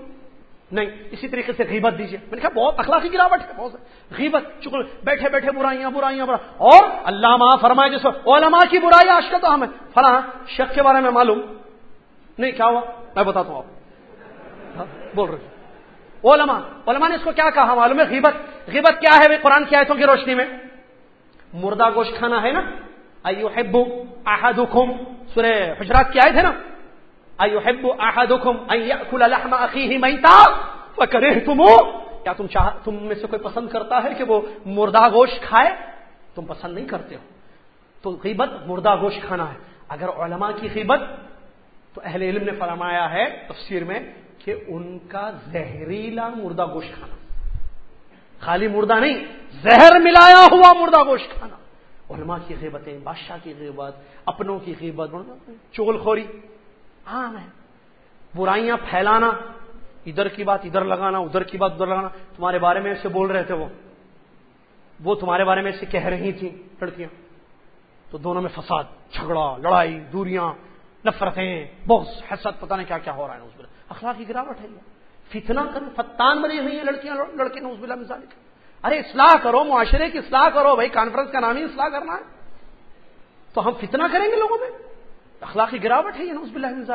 نہیں، اسی طریقے سے غیبت دیجیے میں نے کہا، بہت اخلاقی گراوٹ ہے، بہت غیبت چکل بیٹھے بیٹھے برائیاں برائیاں برا اور اللہ ماں فرمائے جس علماء کی برائی آج کا تو ہمیں فلاں شک کے بارے میں معلوم۔ نہیں، کیا ہوا؟ میں بتاتا ہوں آپ ہاں، بول رہے علماء علماء نے اس کو کیا کہا؟ معلوم ہے، غیبت غیبت کیا ہے؟ قرآن کی آیتوں کی روشنی میں۔ مردہ گوشت کھانا ہے نا؟ ایو حبو احدکم۔ سورہ حجرات کی آئے تھے نا؟ ایحب احدکم ان یاکل لحم اخیہ میتا فکرہتمو کیا تم چاہ، تم میں سے کوئی پسند کرتا ہے کہ وہ مردہ گوشت کھائے؟ تم پسند نہیں کرتے ہو. تو غیبت مردہ گوشت کھانا ہے. اگر علماء کی غیبت، تو اہل علم نے فرمایا ہے تفسیر میں کہ ان کا زہریلا مردہ گوشت کھانا. خالی مردہ نہیں، زہر ملایا ہوا مردہ گوشت کھانا. علماء کی غیبتیں، بادشاہ کی غیبت، اپنوں کی غیبت چول خوری عام ہے۔ برائیاں پھیلانا، ادھر کی بات ادھر لگانا، ادھر کی بات ادھر لگانا، تمہارے بارے میں ایسے بول رہے تھے وہ۔ وہ تمہارے بارے میں ایسے کہہ رہی تھیں لڑکیاں۔ تو دونوں میں فساد، جھگڑا، لڑائی، دوریاں، نفرتیں بہت حسد، پتہ نہیں کیا کیا ہو رہا ہے۔ اس اخلاقی گراوٹ ہے یہ۔ فتنا کر، فتان بنی ہوئی ہیں لڑکیاں، لڑکے نے اس بلا مثال ارے، اصلاح کرو، معاشرے کی اصلاح کرو، بھائی کانفرنس کا نام ہی اصلاح کرنا ہے۔ تو ہم فتنا کریں گے لوگوں میں اخلاقی گراوٹ ہے یہ نوز باللہ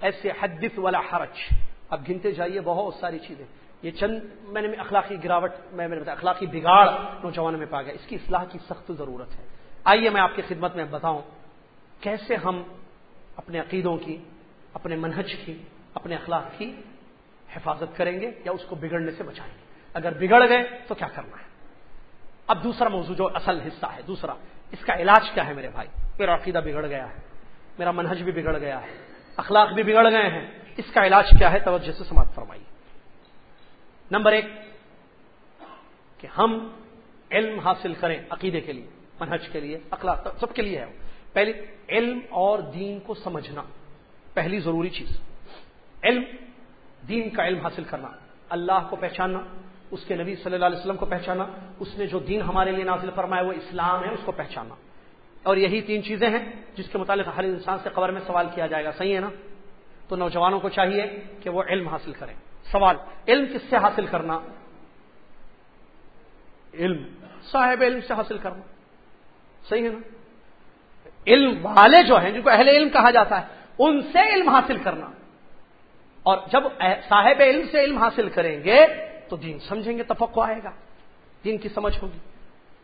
ایسے حدث والا حرج۔ اب گنتے جائیے، بہت ساری چیزیں۔ یہ چند میں نے اخلاقی گراوٹ، میں نے بتایا، اخلاقی بگاڑ نوجوانوں میں پا گیا۔ اس کی اصلاح کی سخت ضرورت ہے۔ آئیے میں آپ کی خدمت میں بتاؤں کیسے ہم اپنے عقیدوں کی، اپنے منہج کی، اپنے اخلاق کی حفاظت کریں گے یا اس کو بگڑنے سے بچائیں گے۔ اگر بگڑ گئے تو کیا کرنا ہے؟ اب دوسرا موضوع جو اصل حصہ ہے، دوسرا، اس کا علاج کیا ہے میرے بھائی؟ میرا عقیدہ بگڑ گیا ہے، میرا منہج بھی بگڑ گیا ہے، اخلاق بھی بگڑ گئے ہیں۔ اس کا علاج کیا ہے؟ توجہ سے سماعت فرمائیے۔ نمبر ایک، کہ ہم علم حاصل کریں عقیدے کے لیے، منہج کے لیے، اخلاق سب کے لیے ہے۔ پہلی، علم اور دین کو سمجھنا، پہلی ضروری چیز۔ علم، دین کا علم حاصل کرنا، اللہ کو پہچاننا، اس کے نبی صلی اللہ علیہ وسلم کو پہچانا اس نے جو دین ہمارے لیے نازل فرمایا وہ اسلام ہے، اس کو پہچانا اور یہی تین چیزیں ہیں جس کے متعلق ہر انسان سے قبر میں سوال کیا جائے گا۔ صحیح ہے نا؟ تو نوجوانوں کو چاہیے کہ وہ علم حاصل کریں۔ سوال، علم کس سے حاصل کرنا؟ علم، صاحب علم سے حاصل کرنا۔ صحیح ہے نا؟ علم والے جو ہیں، جن کو اہل علم کہا جاتا ہے، ان سے علم حاصل کرنا۔ اور جب صاحب علم سے علم حاصل کریں گے، تو دین سمجھیں گے تفقو آئے گا۔ دین کی سمجھ ہوگی۔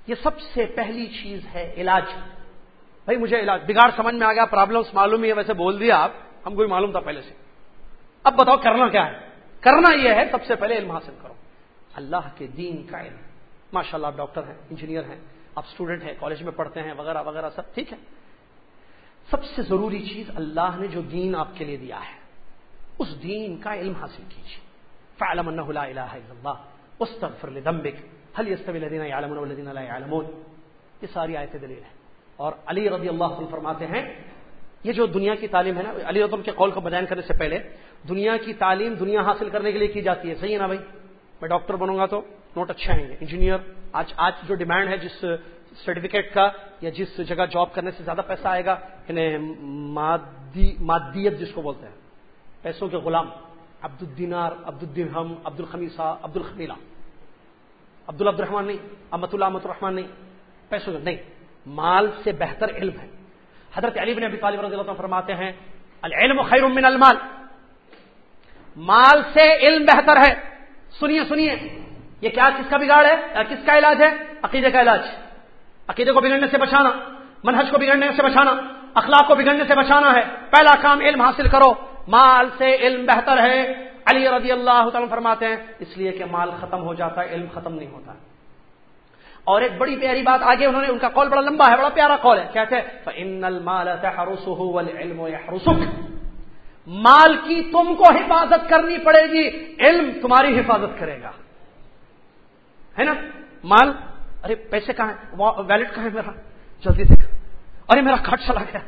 یہ سب سے پہلی چیز ہے علاج۔ بھائی مجھے علاج بگاڑ سمجھ میں آ گیا پرابلمس معلوم ہی ہے، ویسے بول دیا آپ، ہم کو معلوم تھا پہلے سے۔ اب بتاؤ کرنا کیا ہے؟ کرنا یہ ہے، سب سے پہلے علم حاصل کرو۔ اللہ کے دین کا علم۔ ماشاء اللہ آپ ڈاکٹر ہیں، انجینئر ہیں، آپ اسٹوڈنٹ ہیں کالج میں پڑھتے ہیں، وغیرہ وغیرہ، سب ٹھیک ہے۔ سب سے ضروری چیز اللہ نے جو دین آپ کے لیے دیا ہے، اس دین کا علم حاصل کیجیے۔ فعلم انه لا الہ الا اللہ استغفر لذنبك هل يستوي الذين يعلمون والذين لا يعلمون۔ یہ ساری آیتیں دلیل ہیں۔ اور علی رضی اللہ عنہ فرماتے ہیں، یہ جو دنیا کی تعلیم ہے نا، علی رضی کے قول کو بیان کرنے سے پہلے دنیا کی تعلیم دنیا حاصل کرنے کے لیے کی جاتی ہے۔ صحیح ہے نا بھائی؟ میں ڈاکٹر بنوں گا تو نوٹ اچھے آئیں گے۔ انجینئر، آج آج جو ڈیمانڈ ہے جس سرٹیفکیٹ کا یا جس جگہ جاب کرنے سے زیادہ پیسہ آئے گا یعنی مادیت جس کو بولتے ہیں، پیسوں کے غلام عبد الدینار عبد الدرحم عبد الخمیسہ عبد الخمیلا عبد الرحمان نہیں امت اللہ امت الرحمان نہیں، پیسوں نہیں۔ مال سے بہتر علم ہے۔ حضرت علی بن ابی طالب رضی اللہ عنہ فرماتے ہیں، العلم خیر من المال۔ مال سے علم بہتر ہے۔ سنیے سنیے، یہ کیا کس کا بگاڑ ہے؟ کس کا علاج ہے؟ عقیدے کا علاج۔ عقیدے کو بگڑنے سے بچانا، منہج کو بگڑنے سے بچانا، اخلاق کو بگڑنے سے بچانا ہے۔ پہلا کام علم حاصل کرو۔ مال سے علم بہتر ہے۔ علی رضی اللہ تعالیٰ فرماتے ہیں، اس لیے کہ مال ختم ہو جاتا ہے، علم ختم نہیں ہوتا۔ اور ایک بڑی پیاری بات آگے انہوں نے، ان کا قول بڑا لمبا ہے، بڑا پیارا قول ہے۔ کہتے مال کی تم کو حفاظت کرنی پڑے گی، علم تمہاری حفاظت کرے گا۔ ہے نا؟ مال، ارے پیسے کہاں ہیں؟ ویلٹ کہاں ہے میرا؟ جلدی دیکھ ارے میرا کٹ چلا گیا۔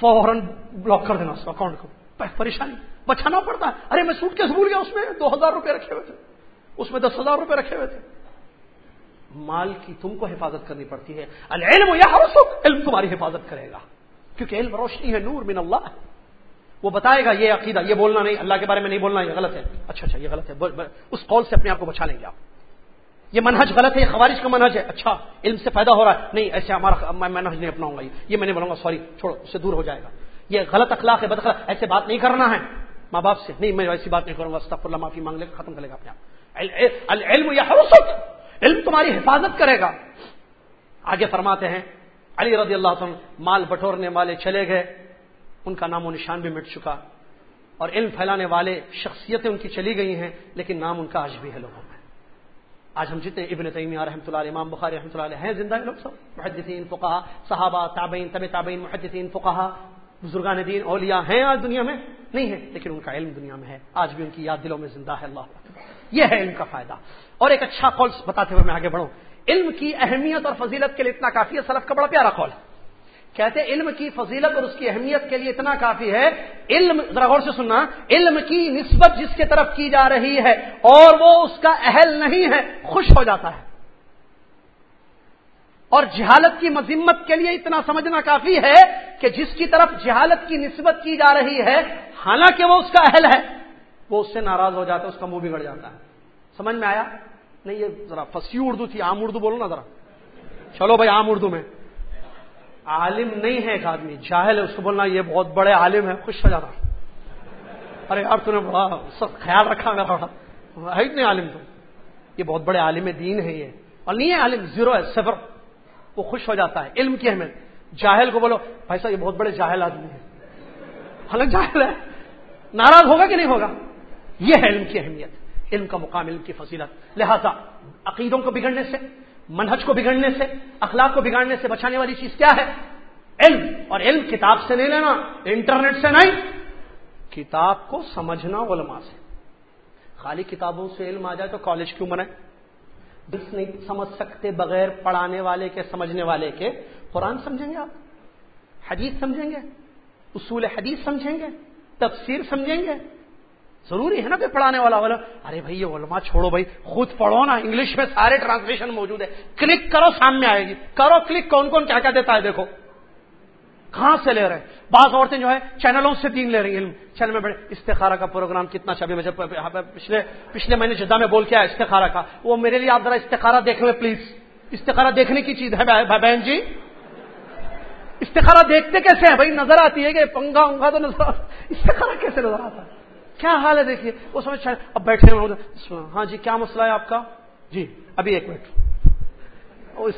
فوراً بلاک کر دینا اس اکاؤنٹ کو۔ پریشانی۔ بچانا پڑتا ہے۔ ارے میں سوٹ کیس بھول گیا، اس میں دو ہزار روپے رکھے ہوئے تھے۔ اس میں دس ہزار روپے رکھے ہوئے تھے۔ مال کی تم کو حفاظت کرنی پڑتی ہے۔ العلم یا علم تمہاری حفاظت کرے گا۔ کیونکہ علم روشنی ہے، نور من اللہ۔ وہ بتائے گا، یہ عقیدہ، یہ بولنا نہیں، اللہ کے بارے میں نہیں بولنا، یہ غلط ہے۔ اچھا اچھا یہ غلط ہے۔ اس قول سے اپنے آپ کو بچا لیں گے آپ۔ یہ منہج غلط ہے، یہ خوارش کا منہج ہے۔ اچھا علم سے پیدا ہو رہا ہے۔ نہیں، ایسے ہمارا میں منہج نہیں اپناؤں گا، یہ میں نہیں بولوں گا، سوری، چھوڑو، اس سے دور ہو جائے گا۔ یہ غلط اخلاق ہے بد اخلاق ایسے بات نہیں کرنا ہے۔ ماں باپ سے، نہیں، میں ایسی بات نہیں کروں گا، استغفر اللہ، معافی مانگ لے، ختم کرے گا اپنے آپ۔ العلم یا علم تمہاری حفاظت کرے گا۔ آگے فرماتے ہیں، علی رضی اللہ عنہ مال بٹورنے والے چلے گئے، ان کا نام و نشان بھی مٹ چکا۔ اور علم پھیلانے والے شخصیتیں ان کی چلی گئی ہیں، لیکن نام ان کا آج بھی ہے لوگوں میں۔ آج ہم جتنے ابن تیمیہ رحمۃ اللہ امام بخاری رحمۃ اللہ علیہ ہیں، زندہ لوگ سب۔ محدثین فقہ صحابہ، تابعین طب تابعین، محدثین فقہ بزرگان دین، اولیاء ہیں آج دنیا میں؟ نہیں ہے لیکن ان کا علم دنیا میں ہے۔ آج بھی ان کی یاد دلوں میں زندہ ہے، اللہ یہ ہے علم کا فائدہ۔ اور ایک اچھا قول بتاتے ہوئے میں آگے بڑھوں۔ علم کی اہمیت اور فضیلت کے لیے اتنا کافی ہے، سلف کا بڑا پیارا قول۔ ہے کہتے ہیں علم کی فضیلت اور اس کی اہمیت کے لیے اتنا کافی ہے۔ علم، ذرا غور سے سننا، علم کی نسبت جس کے طرف کی جا رہی ہے اور وہ اس کا اہل نہیں ہے، خوش ہو جاتا ہے۔ اور جہالت کی مذمت کے لیے اتنا سمجھنا کافی ہے کہ جس کی طرف جہالت کی نسبت کی جا رہی ہے، حالانکہ وہ اس کا اہل ہے، وہ اس سے ناراض ہو جاتا ہے، اس کا منہ بگڑ جاتا ہے۔ سمجھ میں آیا؟ نہیں، یہ ذرا فسی اردو تھی، عام اردو بولو نا ذرا۔ چلو بھائی، عام اردو میں۔ عالم نہیں ہے ایک آدمی، جاہل ہے، اس کو بولنا یہ بہت بڑے عالم ہے خوش ہو جاتا۔ ارے یار تم نے بڑا سخت خیال رکھا میرا بڑا ہے اتنے عالم تم یہ بہت بڑے عالم دین ہے یہ۔ اور نہیں ہے عالم، زیرو ہے، صفر۔ وہ خوش ہو جاتا ہے، علم کی اہمیت۔ جاہل کو بولو، بھائی صاحب، یہ بہت بڑے جاہل آدمی ہے حالانکہ جاہل ہے۔ ناراض ہوگا کہ نہیں ہوگا؟ یہ ہے علم کی اہمیت۔ علم کا مقام، علم کی فضیلت۔ لہذا عقیدوں کو بگڑنے سے، منہج کو بگڑنے سے، اخلاق کو بگاڑنے سے بچانے والی چیز کیا ہے؟ علم۔ اور علم کتاب سے نہیں لینا، انٹرنیٹ سے نہیں۔ کتاب کو سمجھنا علماء سے۔ خالی کتابوں سے علم آ جائے تو کالج کیوں بنے؟ جس نہیں سمجھ سکتے بغیر پڑھانے والے کے، سمجھنے والے کے۔ قرآن سمجھیں گے آپ؟ حدیث سمجھیں گے؟ اصول حدیث سمجھیں گے؟ تفسیر سمجھیں گے؟ ضروری ہے نا کہ پڑھانے والا والا، ارے بھائی یہ علماء چھوڑو بھائی، خود پڑھو نا، انگلش میں سارے ٹرانسلیشن موجود ہے۔ کلک کرو، سامنے آئے گی۔ کرو کلک کون کون کیا کیا دیتا ہے دیکھو۔ کہاں سے لے رہے ہیں؟ بعض عورتیں جو ہے چینلوں سے دین لے رہی ہیں۔ چینل میں بڑے استخارہ کا پروگرام کتنا چابی مجھے پچھلے پچھلے مہینے جدہ میں بول کے آیا استخارہ کا۔ وہ میرے لیے آپ ذرا استخارہ دیکھ لیں پلیز استخارہ دیکھنے کی چیز ہے بہن جی۔ استخارہ دیکھتے کیسے ہیں؟ بھائی نظر آتی ہے کہ پنگا انگا تو نظر استخارہ کیسے نظر آتا ہے؟ کیا حال ہے دیکھیے؟ وہ سمجھ اب بیٹھے ہوئے ہاں جی کیا مسئلہ ہے آپ کا؟ جی ابھی ایک منٹ۔ وہ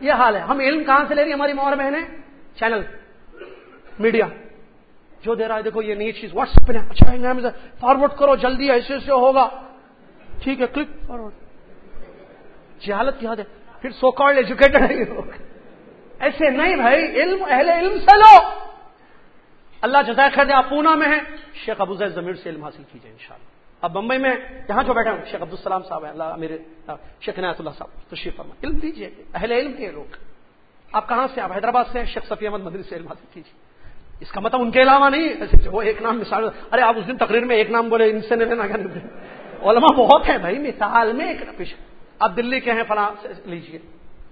یہ حال ہے۔ ہم علم کہاں سے لے رہی ہماری مور بہنیں؟ چینل۔ میڈیا۔ جو دے رہا ہے، دیکھو یہ نئی چیز۔ واٹس ایپ پہ اچھا فارورڈ کرو، جلدی ایسے ایسے ہوگا۔ ٹھیک ہے، کلک فارورڈ۔ جی، جہالت کی حد ہے۔ پھر سو کارڈ ایجوکیٹڈ ہے ایسے نہیں بھائی، علم، اہل علم سے لو۔ اللہ جزائے خیر آپ پونا میں ہیں۔ شیخ ابو زید زمیر سے علم حاصل کیجیے انشاءاللہ۔ اب بمبئی میں یہاں جو بیٹھا ہوں شیخ عبدالسلام صاحب ہیں، اللہ میرے شیخ نیت اللہ صاحب، تشریف فرما علم دیجیے اہل علم کے لوگ۔ آپ کہاں سے آپ حیدرآباد سے شیخ صفی احمد مدنی سے علم حاصل کیجیے اس کا مطلب ان کے علاوہ نہیں وہ ایک نام مثال۔ ارے، آپ اس دن تقریر میں ایک نام بولے، ان سے نہیں لینا کیا علماء بہت ہیں بھائی، مثال میں ایک پیش۔ آپ دلی کے ہیں فلاں سے لیجیے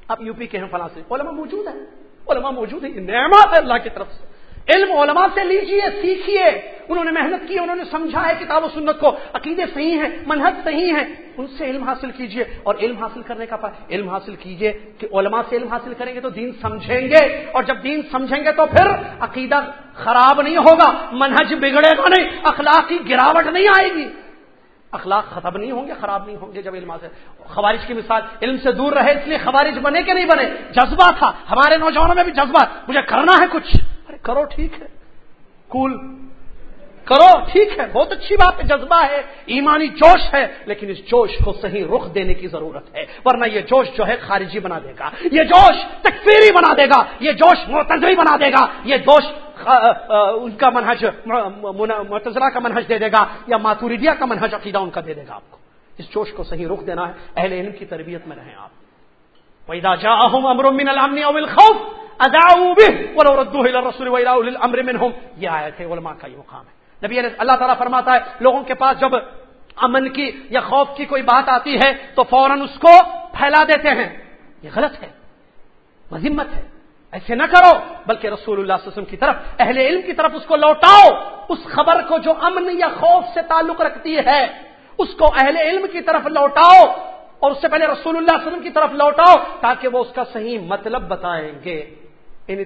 آپ یو پی کے ہیں فلاں سے۔ علماء موجود ہیں۔ علماء موجود ہیں۔ نعمت ہے اللہ کی طرف سے۔ علم علماء سے لیجیے سیکھیے انہوں نے محنت کی، انہوں نے سمجھا ہے کتاب و سنت کو۔ عقیدے صحیح ہیں منحط صحیح ہیں۔ ان سے علم حاصل کیجیے۔ اور علم حاصل کرنے کا علم حاصل کیجیے کہ علماء سے علم حاصل کریں گے تو دین سمجھیں گے۔ اور جب دین سمجھیں گے تو پھر عقیدہ خراب نہیں ہوگا، منہج بگڑے گا نہیں اخلاقی گراوٹ نہیں آئے گی۔ اخلاق ختم نہیں ہوں گے، خراب نہیں ہوں گے جب علم سے۔ خوارج کی مثال، علم سے دور رہے اس لیے خوارج بنے کہ نہیں بنے؟ جذبہ تھا۔ ہمارے نوجوانوں میں بھی جذبہ، مجھے کرنا ہے کچھ۔ ارے کرو ٹھیک ہے۔ کول۔ کرو ٹھیک ہے۔ بہت اچھی بات ہے، جذبہ ہے، ایمانی جوش ہے، لیکن اس جوش کو صحیح رخ دینے کی ضرورت ہے۔ ورنہ یہ جوش جو ہے خارجی بنا دے گا۔ یہ جوش تکفیری بنا دے گا۔ یہ جوش معتزری بنا دے گا۔ یہ جوش ان کا منہج متضرہ کا منہج دے دے گا یا ماتوریدیا کا منہج عقیدہ ان کا دے دے گا آپ کو۔ اس جوش کو صحیح رخ دینا ہے۔ اہل علم کی تربیت میں رہیں آپ۔ پیدا جا امر من الامن او الخوف اذاعوا به ولو ردوه الى الرسول والى اولي الامر منهم. یہ آیت ہے، علماء کا یہ مقام ہے۔ نبی علیہ اللہ تعالیٰ فرماتا ہے، لوگوں کے پاس جب امن کی یا خوف کی کوئی بات آتی ہے تو فوراً اس کو پھیلا دیتے ہیں۔ یہ غلط ہے، مذمت ہے۔ ایسے نہ کرو، بلکہ رسول اللہ علیہ وسلم کی طرف، اہل علم کی طرف اس کو لوٹاؤ۔ اس خبر کو جو امن یا خوف سے تعلق رکھتی ہے، اس کو اہل علم کی طرف لوٹاؤ۔ اور اس سے پہلے رسول اللہ علیہ وسلم کی طرف لوٹاؤ، تاکہ وہ اس کا صحیح مطلب بتائیں گے۔ یعنی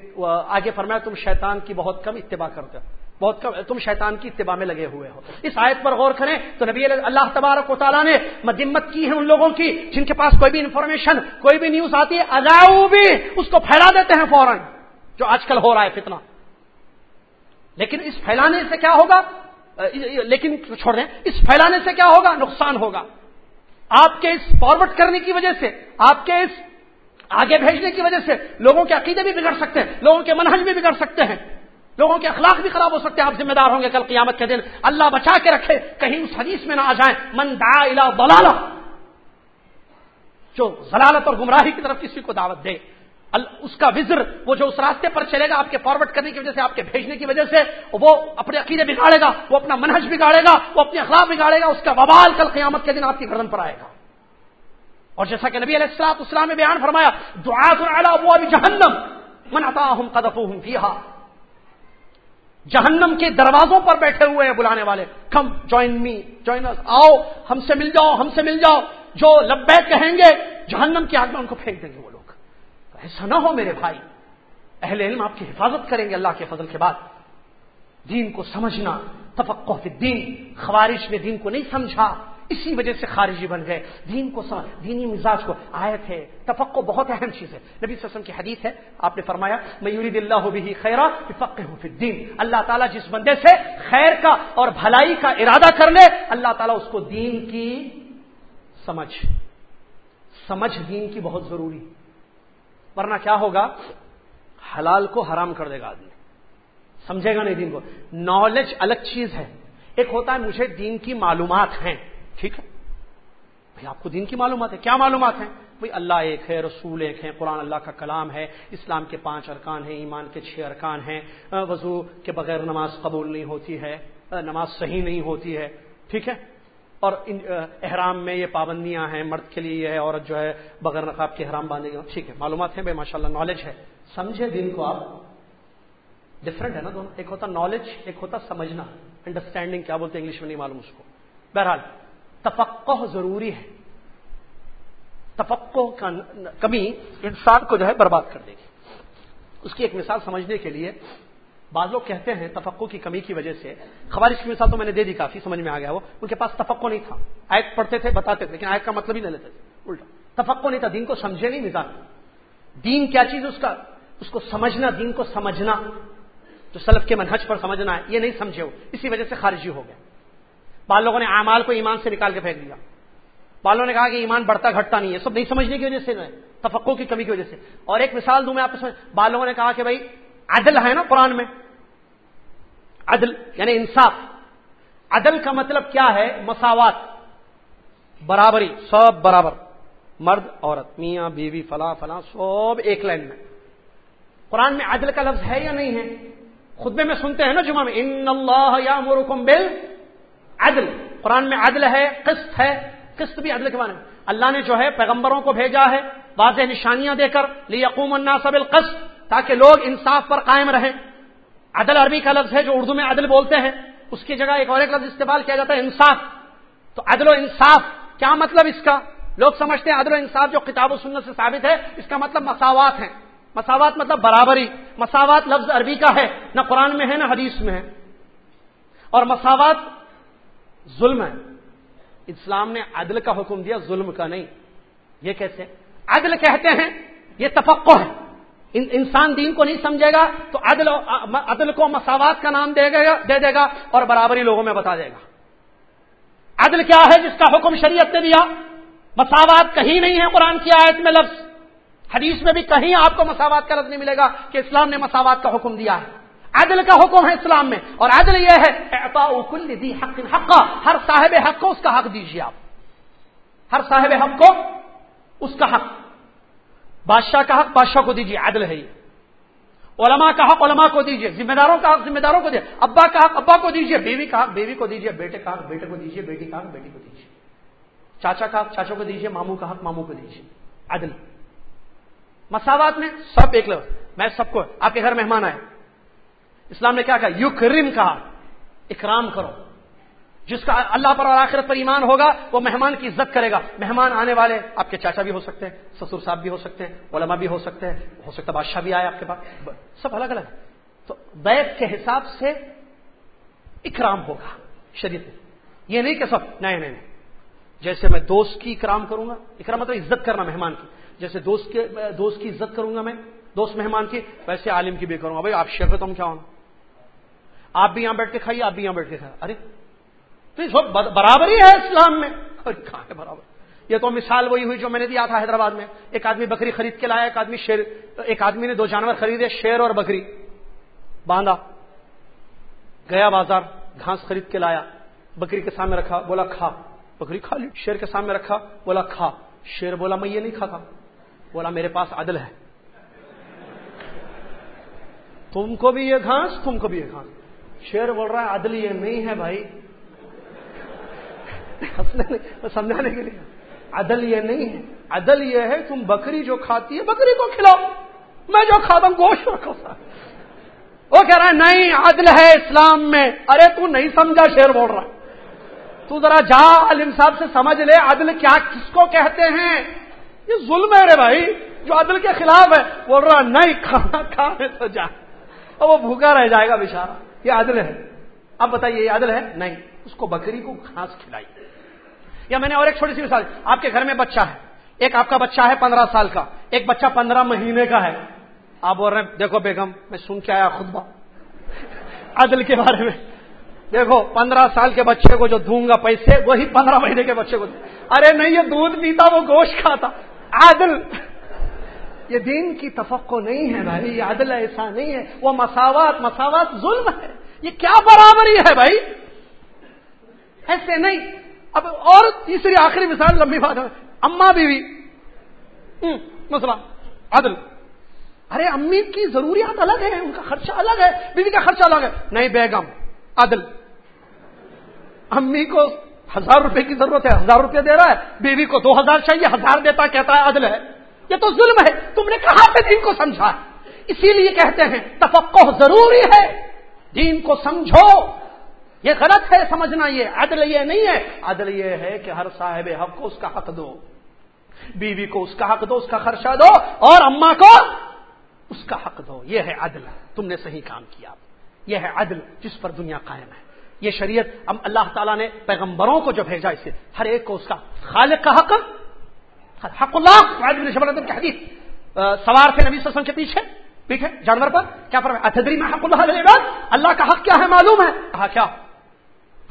آگے فرمایا، تم شیطان کی بہت کم اتباع کرتے ہو۔ بہت کم، تم شیطان کی اتباع میں لگے ہوئے ہو۔ اس آیت پر غور کریں تو نبی اللہ تبارک و تعالیٰ نے مدمت کی ہے ان لوگوں کی، جن کے پاس کوئی بھی انفارمیشن کوئی بھی نیوز آتی ہے اجاؤ بھی، اس کو پھیلا دیتے ہیں فوراً، جو آج کل ہو رہا ہے فتنا لیکن اس پھیلانے سے کیا ہوگا؟ لیکن چھوڑ دیں، اس پھیلانے سے کیا ہوگا؟ نقصان ہوگا۔ آپ کے اس فارورڈ کرنے کی وجہ سے، آپ کے اس آگے بھیجنے کی وجہ سے لوگوں کے عقیدے بھی بگڑ سکتے ہیں، لوگوں کے منہج بھی بگڑ سکتے ہیں۔ لوگوں کے اخلاق بھی خراب ہو سکتے ہیں، آپ ذمہ دار ہوں گے کل قیامت کے دن۔ اللہ بچا کے رکھے، کہیں اس حدیث میں نہ آ جائیں۔ من دا الا جو ضلالت اور گمراہی کی طرف کسی کو دعوت دے۔ اس کا وزر، وہ جو اس راستے پر چلے گا، آپ کے فارورڈ کرنے کی وجہ سے، آپ کے بھیجنے کی وجہ سے، وہ اپنے عقیدے بگاڑے گا، وہ اپنا منہج بگاڑے گا، وہ اپنے اخلاق بگاڑے گا، اس کا وبال کل قیامت کے دن آپ کی گردن پر آئے گا۔ اور جیسا کہ نبی علیہ السلام اسلام نے بیان فرمایا دعا وہ ابھی جہنم منتا ہوں قدف ہوں جہنم کے دروازوں پر بیٹھے ہوئے ہیں بلانے والے۔ کم جوائن می جوائن آؤ، ہم سے مل جاؤ، ہم سے مل جاؤ۔ جو لبے کہیں گے، جہنم کی آگ میں ان کو پھینک دیں گے وہ لوگ۔ ایسا نہ ہو میرے بھائی، اہل علم آپ کی حفاظت کریں گے اللہ کے فضل کے بعد۔ دین کو سمجھنا، تفقہ فی الدین خوارش نے دین کو نہیں سمجھا۔ اسی وجہ سے خارجی بن گئے۔ دین کو سمجھ، دینی مزاج کو۔ آئے تھے تفقع بہت اہم چیز ہے۔ نبی صلی اللہ علیہ وسلم کی حدیث ہے، آپ نے فرمایا میں یورید اللہ بھی خیرا فی الدین اللہ تعالیٰ جس بندے سے خیر کا اور بھلائی کا ارادہ کر لے، اللہ تعالیٰ اس کو دین کی سمجھ سمجھ دین کی بہت ضروری۔ ورنہ کیا ہوگا؟ حلال کو حرام کر دے گا آدمی۔ سمجھے گا نہیں دین کو۔ نالج الگ چیز ہے۔ ایک ہوتا ہے، مجھے دین کی معلومات ہیں۔ ٹھیک ہے؟ بھائی، آپ کو دین کی معلومات ہے۔ کیا معلومات ہیں؟ بھائی، اللہ ایک ہے، رسول ایک ہے قرآن اللہ کا کلام ہے، اسلام کے پانچ ارکان ہیں، ایمان کے چھ ارکان ہیں۔ وضو کے بغیر نماز قبول نہیں ہوتی ہے نماز صحیح نہیں ہوتی ہے۔ ٹھیک ہے؟ اور احرام میں یہ پابندیاں ہیں، مرد کے لیے یہ ہے، عورت جو ہے، بغیر نقاب کے احرام باندھے گی ٹھیک ہے، معلومات ہیں بھائی ماشاء اللہ نالج ہے۔ سمجھے دن کو آپ۔ ڈفرنٹ ہے نا دونوں۔ ایک ہوتا نالج ایک ہوتا سمجھنا۔ انڈرسٹینڈنگ کیا بولتے ہیں انگلش میں، نہیں معلوم اس کو۔ بہرحال تفقع ضروری ہے۔ تفقع کا کمی انسان کو جو ہے برباد کر دے گی۔ اس کی ایک مثال سمجھنے کے لیے بعض لوگ کہتے ہیں تفقع کی کمی کی وجہ سے۔ خبارش کی مثال تو میں نے دے دی کافی، سمجھ میں آ گیا وہ۔ ان کے پاس تفقع نہیں تھا۔ آیت پڑھتے تھے، بتاتے تھے، لیکن آیت کا مطلب ہی نہیں لیتے تھے۔ الٹا۔ تفقع نہیں تھا، دین کو سمجھے نہیں مثال دین کیا چیز اس کا؟ اس کو سمجھنا، دین کو سمجھنا۔ جو سلف کے منہج پر سمجھنا ہے، یہ نہیں سمجھے ہو اسی وجہ سے خارجی ہو گیا۔ بعض لوگوں نے اعمال کو ایمان سے نکال کے پھینک دیا۔ بالوں نے کہا کہ ایمان بڑھتا گھٹتا نہیں ہے، سب نہیں سمجھنے کی وجہ سے تفقوں کی کمی کی وجہ سے۔ اور ایک مثال دوں میں آپ بالوں نے کہا کہ بھائی، عدل ہے نا قرآن میں؟ عدل یعنی انصاف۔ عدل کا مطلب کیا ہے؟ مساوات۔ برابری، سب برابر۔ مرد، عورت، میاں، بیوی، فلاں فلاں، سب ایک لائن میں۔ قرآن میں عدل کا لفظ ہے یا نہیں ہے؟ خطبے میں سنتے ہیں نا جمعہ میں، ان اللہ یا مرکم بل عدل. قرآن میں عدل ہے، قسط ہے. قسط بھی عدل کے بارے میں. اللہ نے جو ہے پیغمبروں کو بھیجا ہے، واضح نشانیاں دے کر لیقوم الناس بالقسط، تاکہ لوگ انصاف پر قائم رہیں. عدل عربی کا لفظ ہے جو اردو میں عدل بولتے ہیں. اس کی جگہ ایک اور ایک لفظ استعمال کیا جاتا ہے، انصاف. تو عدل و انصاف، کیا مطلب اس کا؟ لوگ سمجھتے ہیں عدل و انصاف جو کتاب و سنت سے ثابت ہے، اس کا مطلب مساوات ہے مساوات مطلب برابری. مساوات لفظ عربی کا ہے، نہ قرآن میں ہے، نہ حدیث میں ہے. اور مساوات ظلم ہے۔ اسلام نے عدل کا حکم دیا، ظلم کا نہیں۔ یہ کیسے؟ عدل کہتے ہیں، یہ تفقع ہے۔ انسان دین کو نہیں سمجھے گا تو عدل عدل کو مساوات کا نام دے گا دے دے گا اور برابری لوگوں میں بتا دے گا۔ عدل کیا ہے جس کا حکم شریعت نے دیا؟ مساوات کہیں نہیں ہے قرآن کی آیت میں لفظ۔ حدیث میں بھی کہیں آپ کو مساوات کا لفظ نہیں ملے گا کہ اسلام نے مساوات کا حکم دیا ہے۔ عدل کا حکم ہے اسلام میں اور عدل یہ ہے دی حق حق ہر صاحب حق کو اس کا حق دیجیے آپ۔ ہر صاحب حق کو اس کا حق۔ بادشاہ کا حق، بادشاہ کو دیجیے عدل ہے یہ۔ علماء کا حق، علماء کو دیجیے ذمہ داروں کا حق ذمہ داروں کو دیجیے ابا کا حق، ابا کو دیجیے بیوی کا حق، بیوی کو دیجیے بیٹے کا حق، بیٹے کو دیجیے بیٹی کا حق، بیٹی کو دیجیے چاچا کا حق، چاچا کو دیجیے ماموں کا حق، ماموں کو دیجیے عدل۔ مساوات میں سب ایک لفظ۔ میں سب کو آپ کے گھر مہمان آئے۔ اسلام نے کیا کہا یو کریم کہا اکرام کرو۔ جس کا اللہ پر اور آخرت پر ایمان ہوگا، وہ مہمان کی عزت کرے گا۔ مہمان آنے والے آپ کے چاچا بھی ہو سکتے ہیں، سسر صاحب بھی ہو سکتے ہیں، علماء بھی ہو سکتے ہیں، ہو سکتا ہے بادشاہ بھی آئے آپ کے پاس۔ سب الگ الگ۔ تو بیت کے حساب سے اکرام ہوگا شریعت یہ نہیں کہ سب نئے نئے جیسے میں دوست کی اکرام کروں گا، اکرام مطلب عزت کرنا مہمان کی۔ جیسے دوست کے، دوست کی عزت کروں گا میں، دوست مہمان کی، ویسے عالم کی بھی کروں گا۔ بھائی، آپ شیخ تم کیا ہونا آپ بھی یہاں بیٹھ کے کھائیے، آپ بھی یہاں بیٹھ کے کھائیے۔ ارے، تو برابر ہی ہے اسلام میں۔ کہاں ہے برابر؟ یہ تو مثال وہی ہوئی جو میں نے دیا تھا حیدرآباد میں۔ ایک آدمی بکری خرید کے لایا، ایک آدمی شیر، ایک آدمی نے دو جانور خریدے، شیر اور بکری۔ باندھا، گیا بازار، گھاس خرید کے لایا۔ بکری کے سامنے رکھا، بولا کھا۔ بکری کھا لی، شیر کے سامنے رکھا، بولا کھا۔ شیر بولا، میں یہ نہیں کھاتا۔ بولا، میرے پاس عدل ہے۔ تم کو بھی یہ گھاس، تم کو بھی یہ گھاس۔ شیر بول رہا ہے، عدل یہ نہیں ہے بھائی۔ سمجھانے کے لیے عدل یہ نہیں ہے۔ عدل یہ ہے، تم بکری جو کھاتی ہے، بکری کو کھلاؤ۔ میں جو کھاتا ہوں، گوشت رکھو۔ وہ کہہ رہا ہے، نہیں، عدل ہے اسلام میں۔ ارے، تو نہیں سمجھا شیر بول رہا۔ تو ذرا جا علم صاحب سے سمجھ لے، عدل کیا، کس کو کہتے ہیں؟ یہ ظلم ہے رے بھائی، جو عدل کے خلاف ہے۔ بول رہا، نہیں، کھانا کھانے تو جا۔ وہ بھوکا رہ جائے گا بےچارا یہ عدل ہے؟ اب بتائیے یہ عدل ہے؟ نہیں، اس کو بکری کو گھاس کھلائی یا میں نے اور ایک چھوٹی سی مثال، آپ کے گھر میں بچہ ہے، ایک آپ کا بچہ ہے پندرہ سال کا، ایک بچہ پندرہ مہینے کا ہے۔ آپ بول رہے ہیں، دیکھو بیگم، میں سن کے آیا خود عدل کے بارے میں۔ دیکھو، پندرہ سال کے بچے کو جو دوں گا پیسے، وہی پندرہ مہینے کے بچے کو دوں. ارے نہیں، یہ دودھ پیتا، وہ گوشت کھاتا۔ عادل۔ یہ دین کی تفقو نہیں ہے بھائی، یہ عدل ایسا نہیں ہے۔ وہ مساوات مساوات ظلم ہے۔ یہ کیا برابری ہے بھائی؟ ایسے نہیں۔ اب اور تیسری آخری مثال لمبی بات ہے۔ اما بیوی۔ مسئلہ عدل۔ ارے، امی کی ضروریات الگ ہیں، ان کا خرچہ الگ ہے، بیوی کا خرچہ الگ ہے۔ نہیں، بیگم، عدل۔ امی کو ہزار روپے کی ضرورت ہے، ہزار روپے دے رہا ہے، بیوی کو دو ہزار چاہیے، ہزار دیتا، کہتا ہے عدل ہے۔ یہ تو ظلم ہے، تم نے کہاں سے دین کو سمجھا؟ اسی لیے کہتے ہیں، تفقہ ضروری ہے، دین کو سمجھو۔ یہ غلط ہے، سمجھنا یہ عدل یہ نہیں ہے۔ عدل یہ ہے کہ ہر صاحب حق کو اس کا حق دو۔ بیوی کو اس کا حق دو، اس کا خرچہ دو، اور اما کو اس کا حق دو۔ یہ ہے عدل۔ تم نے صحیح کام کیا۔ یہ ہے عدل، جس پر دنیا قائم ہے۔ یہ شریعت اب اللہ تعالیٰ نے پیغمبروں کو جو بھیجا اسے، ہر ایک کو اس کا خالق کا حق حق اللہ کی حدیث۔ سوار تھے نبی صلی اللہ علیہ وسلم کے پیچھے ٹھیک ہے جانور پر۔ کیا پر اتدری میں حق اللہ اللہ کا حق کیا ہے معلوم ہے؟ کہا، کیا؟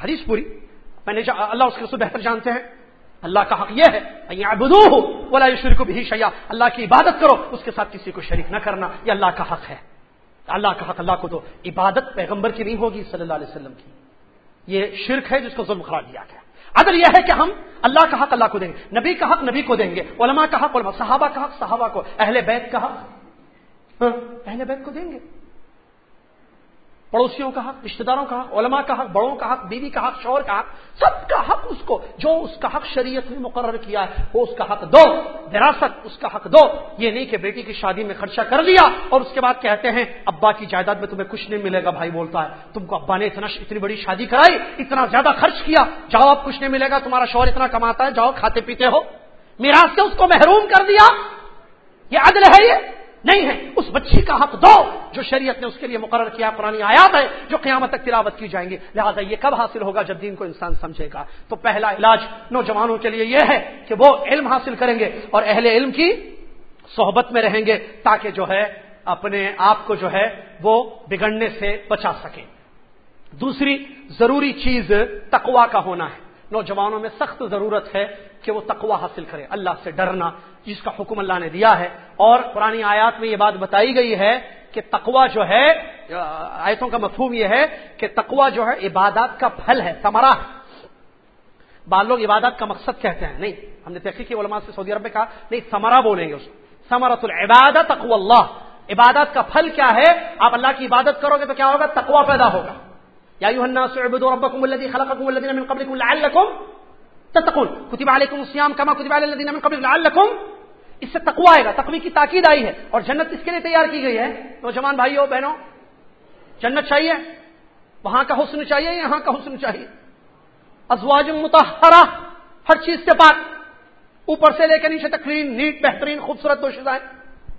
حدیث پوری۔ میں نے اللہ اس کے رسول بہتر جانتے ہیں۔ اللہ کا حق یہ ہے ابدو بولا شریف کو بھی شیا اللہ کی عبادت کرو، اس کے ساتھ کسی کو شریک نہ کرنا۔ یہ اللہ کا حق ہے۔ اللہ کا حق، اللہ کو تو عبادت پیغمبر کی نہیں ہوگی صلی اللہ علیہ وسلم کی۔ یہ شرک ہے جس کو ظلم قرار دیا گیا۔ اگر یہ ہے کہ ہم اللہ کا حق اللہ کو دیں گے، نبی کا حق نبی کو دیں گے، علماء کا حق علماء، صحابہ کا حق صحابہ کو، اہل بیت کا حق ہاں، اہل بیت کو دیں گے۔ پڑوسیوں کا حق رشتے داروں کا حق، علماء کا حق، بڑوں کا حق، بیوی کا حق، شوہر کا حق، سب کا حق اس کو، جو اس کا حق شریعت نے مقرر کیا ہے، وہ اس کا حق دو۔ وراثت اس کا حق دو۔ یہ نہیں کہ بیٹی کی شادی میں خرچہ کر لیا اور اس کے بعد کہتے ہیں، ابا کی جائیداد میں تمہیں کچھ نہیں ملے گا، بھائی بولتا ہے، تم کو ابا نے اتنا اتنی بڑی شادی کرائی، اتنا زیادہ خرچ کیا، جاؤ اب کچھ نہیں ملے گا، تمہارا شوہر اتنا کماتا ہے، جاؤ کھاتے پیتے ہو۔ میرا سے اس کو محروم کر دیا۔ یہ عدل ہے یہ۔ نہیں ہے۔ اس بچی کا حق دو جو شریعت نے اس کے لیے مقرر کیا پرانی آیات ہے، جو قیامت تک تلاوت کی جائیں گی۔ لہٰذا یہ کب حاصل ہوگا جب دین کو انسان سمجھے گا؟ تو پہلا علاج نوجوانوں کے لیے یہ ہے کہ وہ علم حاصل کریں گے اور اہل علم کی صحبت میں رہیں گے تاکہ جو ہے اپنے آپ کو جو ہے وہ بگڑنے سے بچا سکیں۔ دوسری ضروری چیز تقوا کا ہونا ہے۔ نوجوانوں میں سخت ضرورت ہے کہ وہ تقوا حاصل کرے۔ اللہ سے ڈرنا، جس کا حکم اللہ نے دیا ہے۔ اور پرانی آیات میں یہ بات بتائی گئی ہے کہ تقوا جو ہے، آیتوں کا مفہوم یہ ہے کہ تقوا جو ہے عبادات کا پھل ہے سمرا ہے بعض لوگ عبادات کا مقصد کہتے ہیں۔ نہیں، ہم نے تحقیقی علماء سے سعودی عرب میں کہا، نہیں سمرا بولیں گے اس کو۔ سمرت العبادت تقوا اللہ۔ عبادت کا پھل کیا ہے؟ آپ اللہ کی عبادت کرو گے تو کیا ہوگا؟ تقوا پیدا ہوگا۔ یا ربکم الذی خلقکم والذین من قبلکم لعلکم تتقون. کتب علیکم الصیام کما کتب علی الذین من قبلکم لعلکم اس سے تقوا آئے گا، تقوی کی تاکید آئی ہے اور جنت کس کے لیے تیار کی گئی ہے؟ نوجوان بھائیوں بہنوں، جنت چاہیے، وہاں کا حسن چاہیے یہاں کا حسن چاہیے؟ ازواج متحرہ ہر چیز سے پاک اوپر سے لے کر نیچے تقرین نیٹ، بہترین، خوبصورت دوشائیں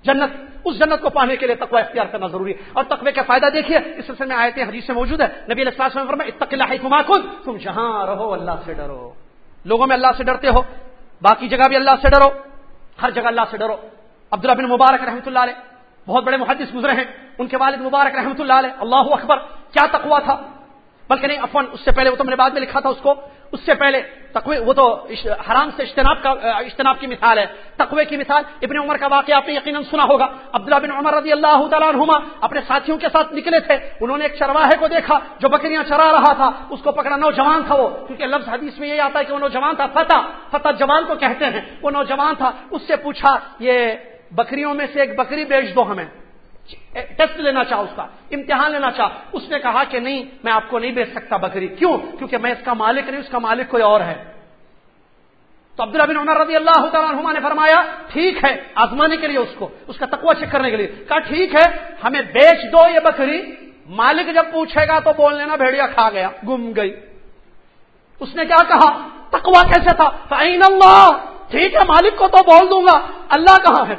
جنت، اس جنت کو پانے کے لیے تقوی اختیار کرنا ضروری ہے۔ اور تقوی کا فائدہ دیکھیے، اس سلسلے میں آئے تھے حدیث سے موجود ہے نبی علیہ السلام میں اتق اللہ کما خود تم جہاں رہو، اللہ سے ڈرو۔ لوگوں میں اللہ سے ڈرتے ہو، باقی جگہ بھی اللہ سے ڈرو، ہر جگہ اللہ سے ڈرو۔ عبداللہ بن مبارک رحمۃ اللہ علیہ، بہت بڑے محدث گزرے ہیں، ان کے والد مبارک رحمۃ اللہ علیہ، اللہ اکبر، کیا تقوا تھا؟ بلکہ نہیں افن اس سے پہلے وہ تو میں نے بعد میں لکھا تھا اس کو۔ اس سے پہلے تقوی، وہ تو حرام سے اجتناب کا اجتناب کی مثال ہے۔ تقوی کی مثال، ابن عمر کا واقعہ آپ نے یقیناً سنا ہوگا۔ عبداللہ بن عمر رضی اللہ تعالیٰ عنہما اپنے ساتھیوں کے ساتھ نکلے تھے۔ انہوں نے ایک چرواہے کو دیکھا جو بکریاں چرا رہا تھا۔ اس کو پکڑا، نوجوان تھا وہ۔ کیونکہ لفظ حدیث میں یہ آتا ہے کہ وہ نوجوان تھا، فتح فتح جوان کو کہتے ہیں۔ وہ نوجوان تھا۔ اس سے پوچھا، یہ بکریوں میں سے ایک بکری بیچ دو ہمیں۔ ٹیسٹ لینا چاہ اس کا، امتحان لینا چاہ اس نے کہا کہ نہیں، میں آپ کو نہیں بیچ سکتا بکری۔ کیوں؟ کیونکہ میں اس کا مالک نہیں، اس کا مالک کوئی اور ہے۔ تو عبداللہ بن عمر رضی اللہ تعالیٰ نے فرمایا، ٹھیک ہے، آزمانے کے لیے اس کو، اس کا تقوی چیک کرنے کے لیے۔ کہا، ٹھیک ہے، ہمیں بیچ دو یہ بکری۔ مالک جب پوچھے گا تو بول لینا، بھیڑیا کھا گیا، گم گئی۔ اس نے کیا کہا؟ تقوی کیسے تھا؟ اللہ ٹھیک ہے، مالک کو تو بول دوں گا۔ اللہ کہاں ہے؟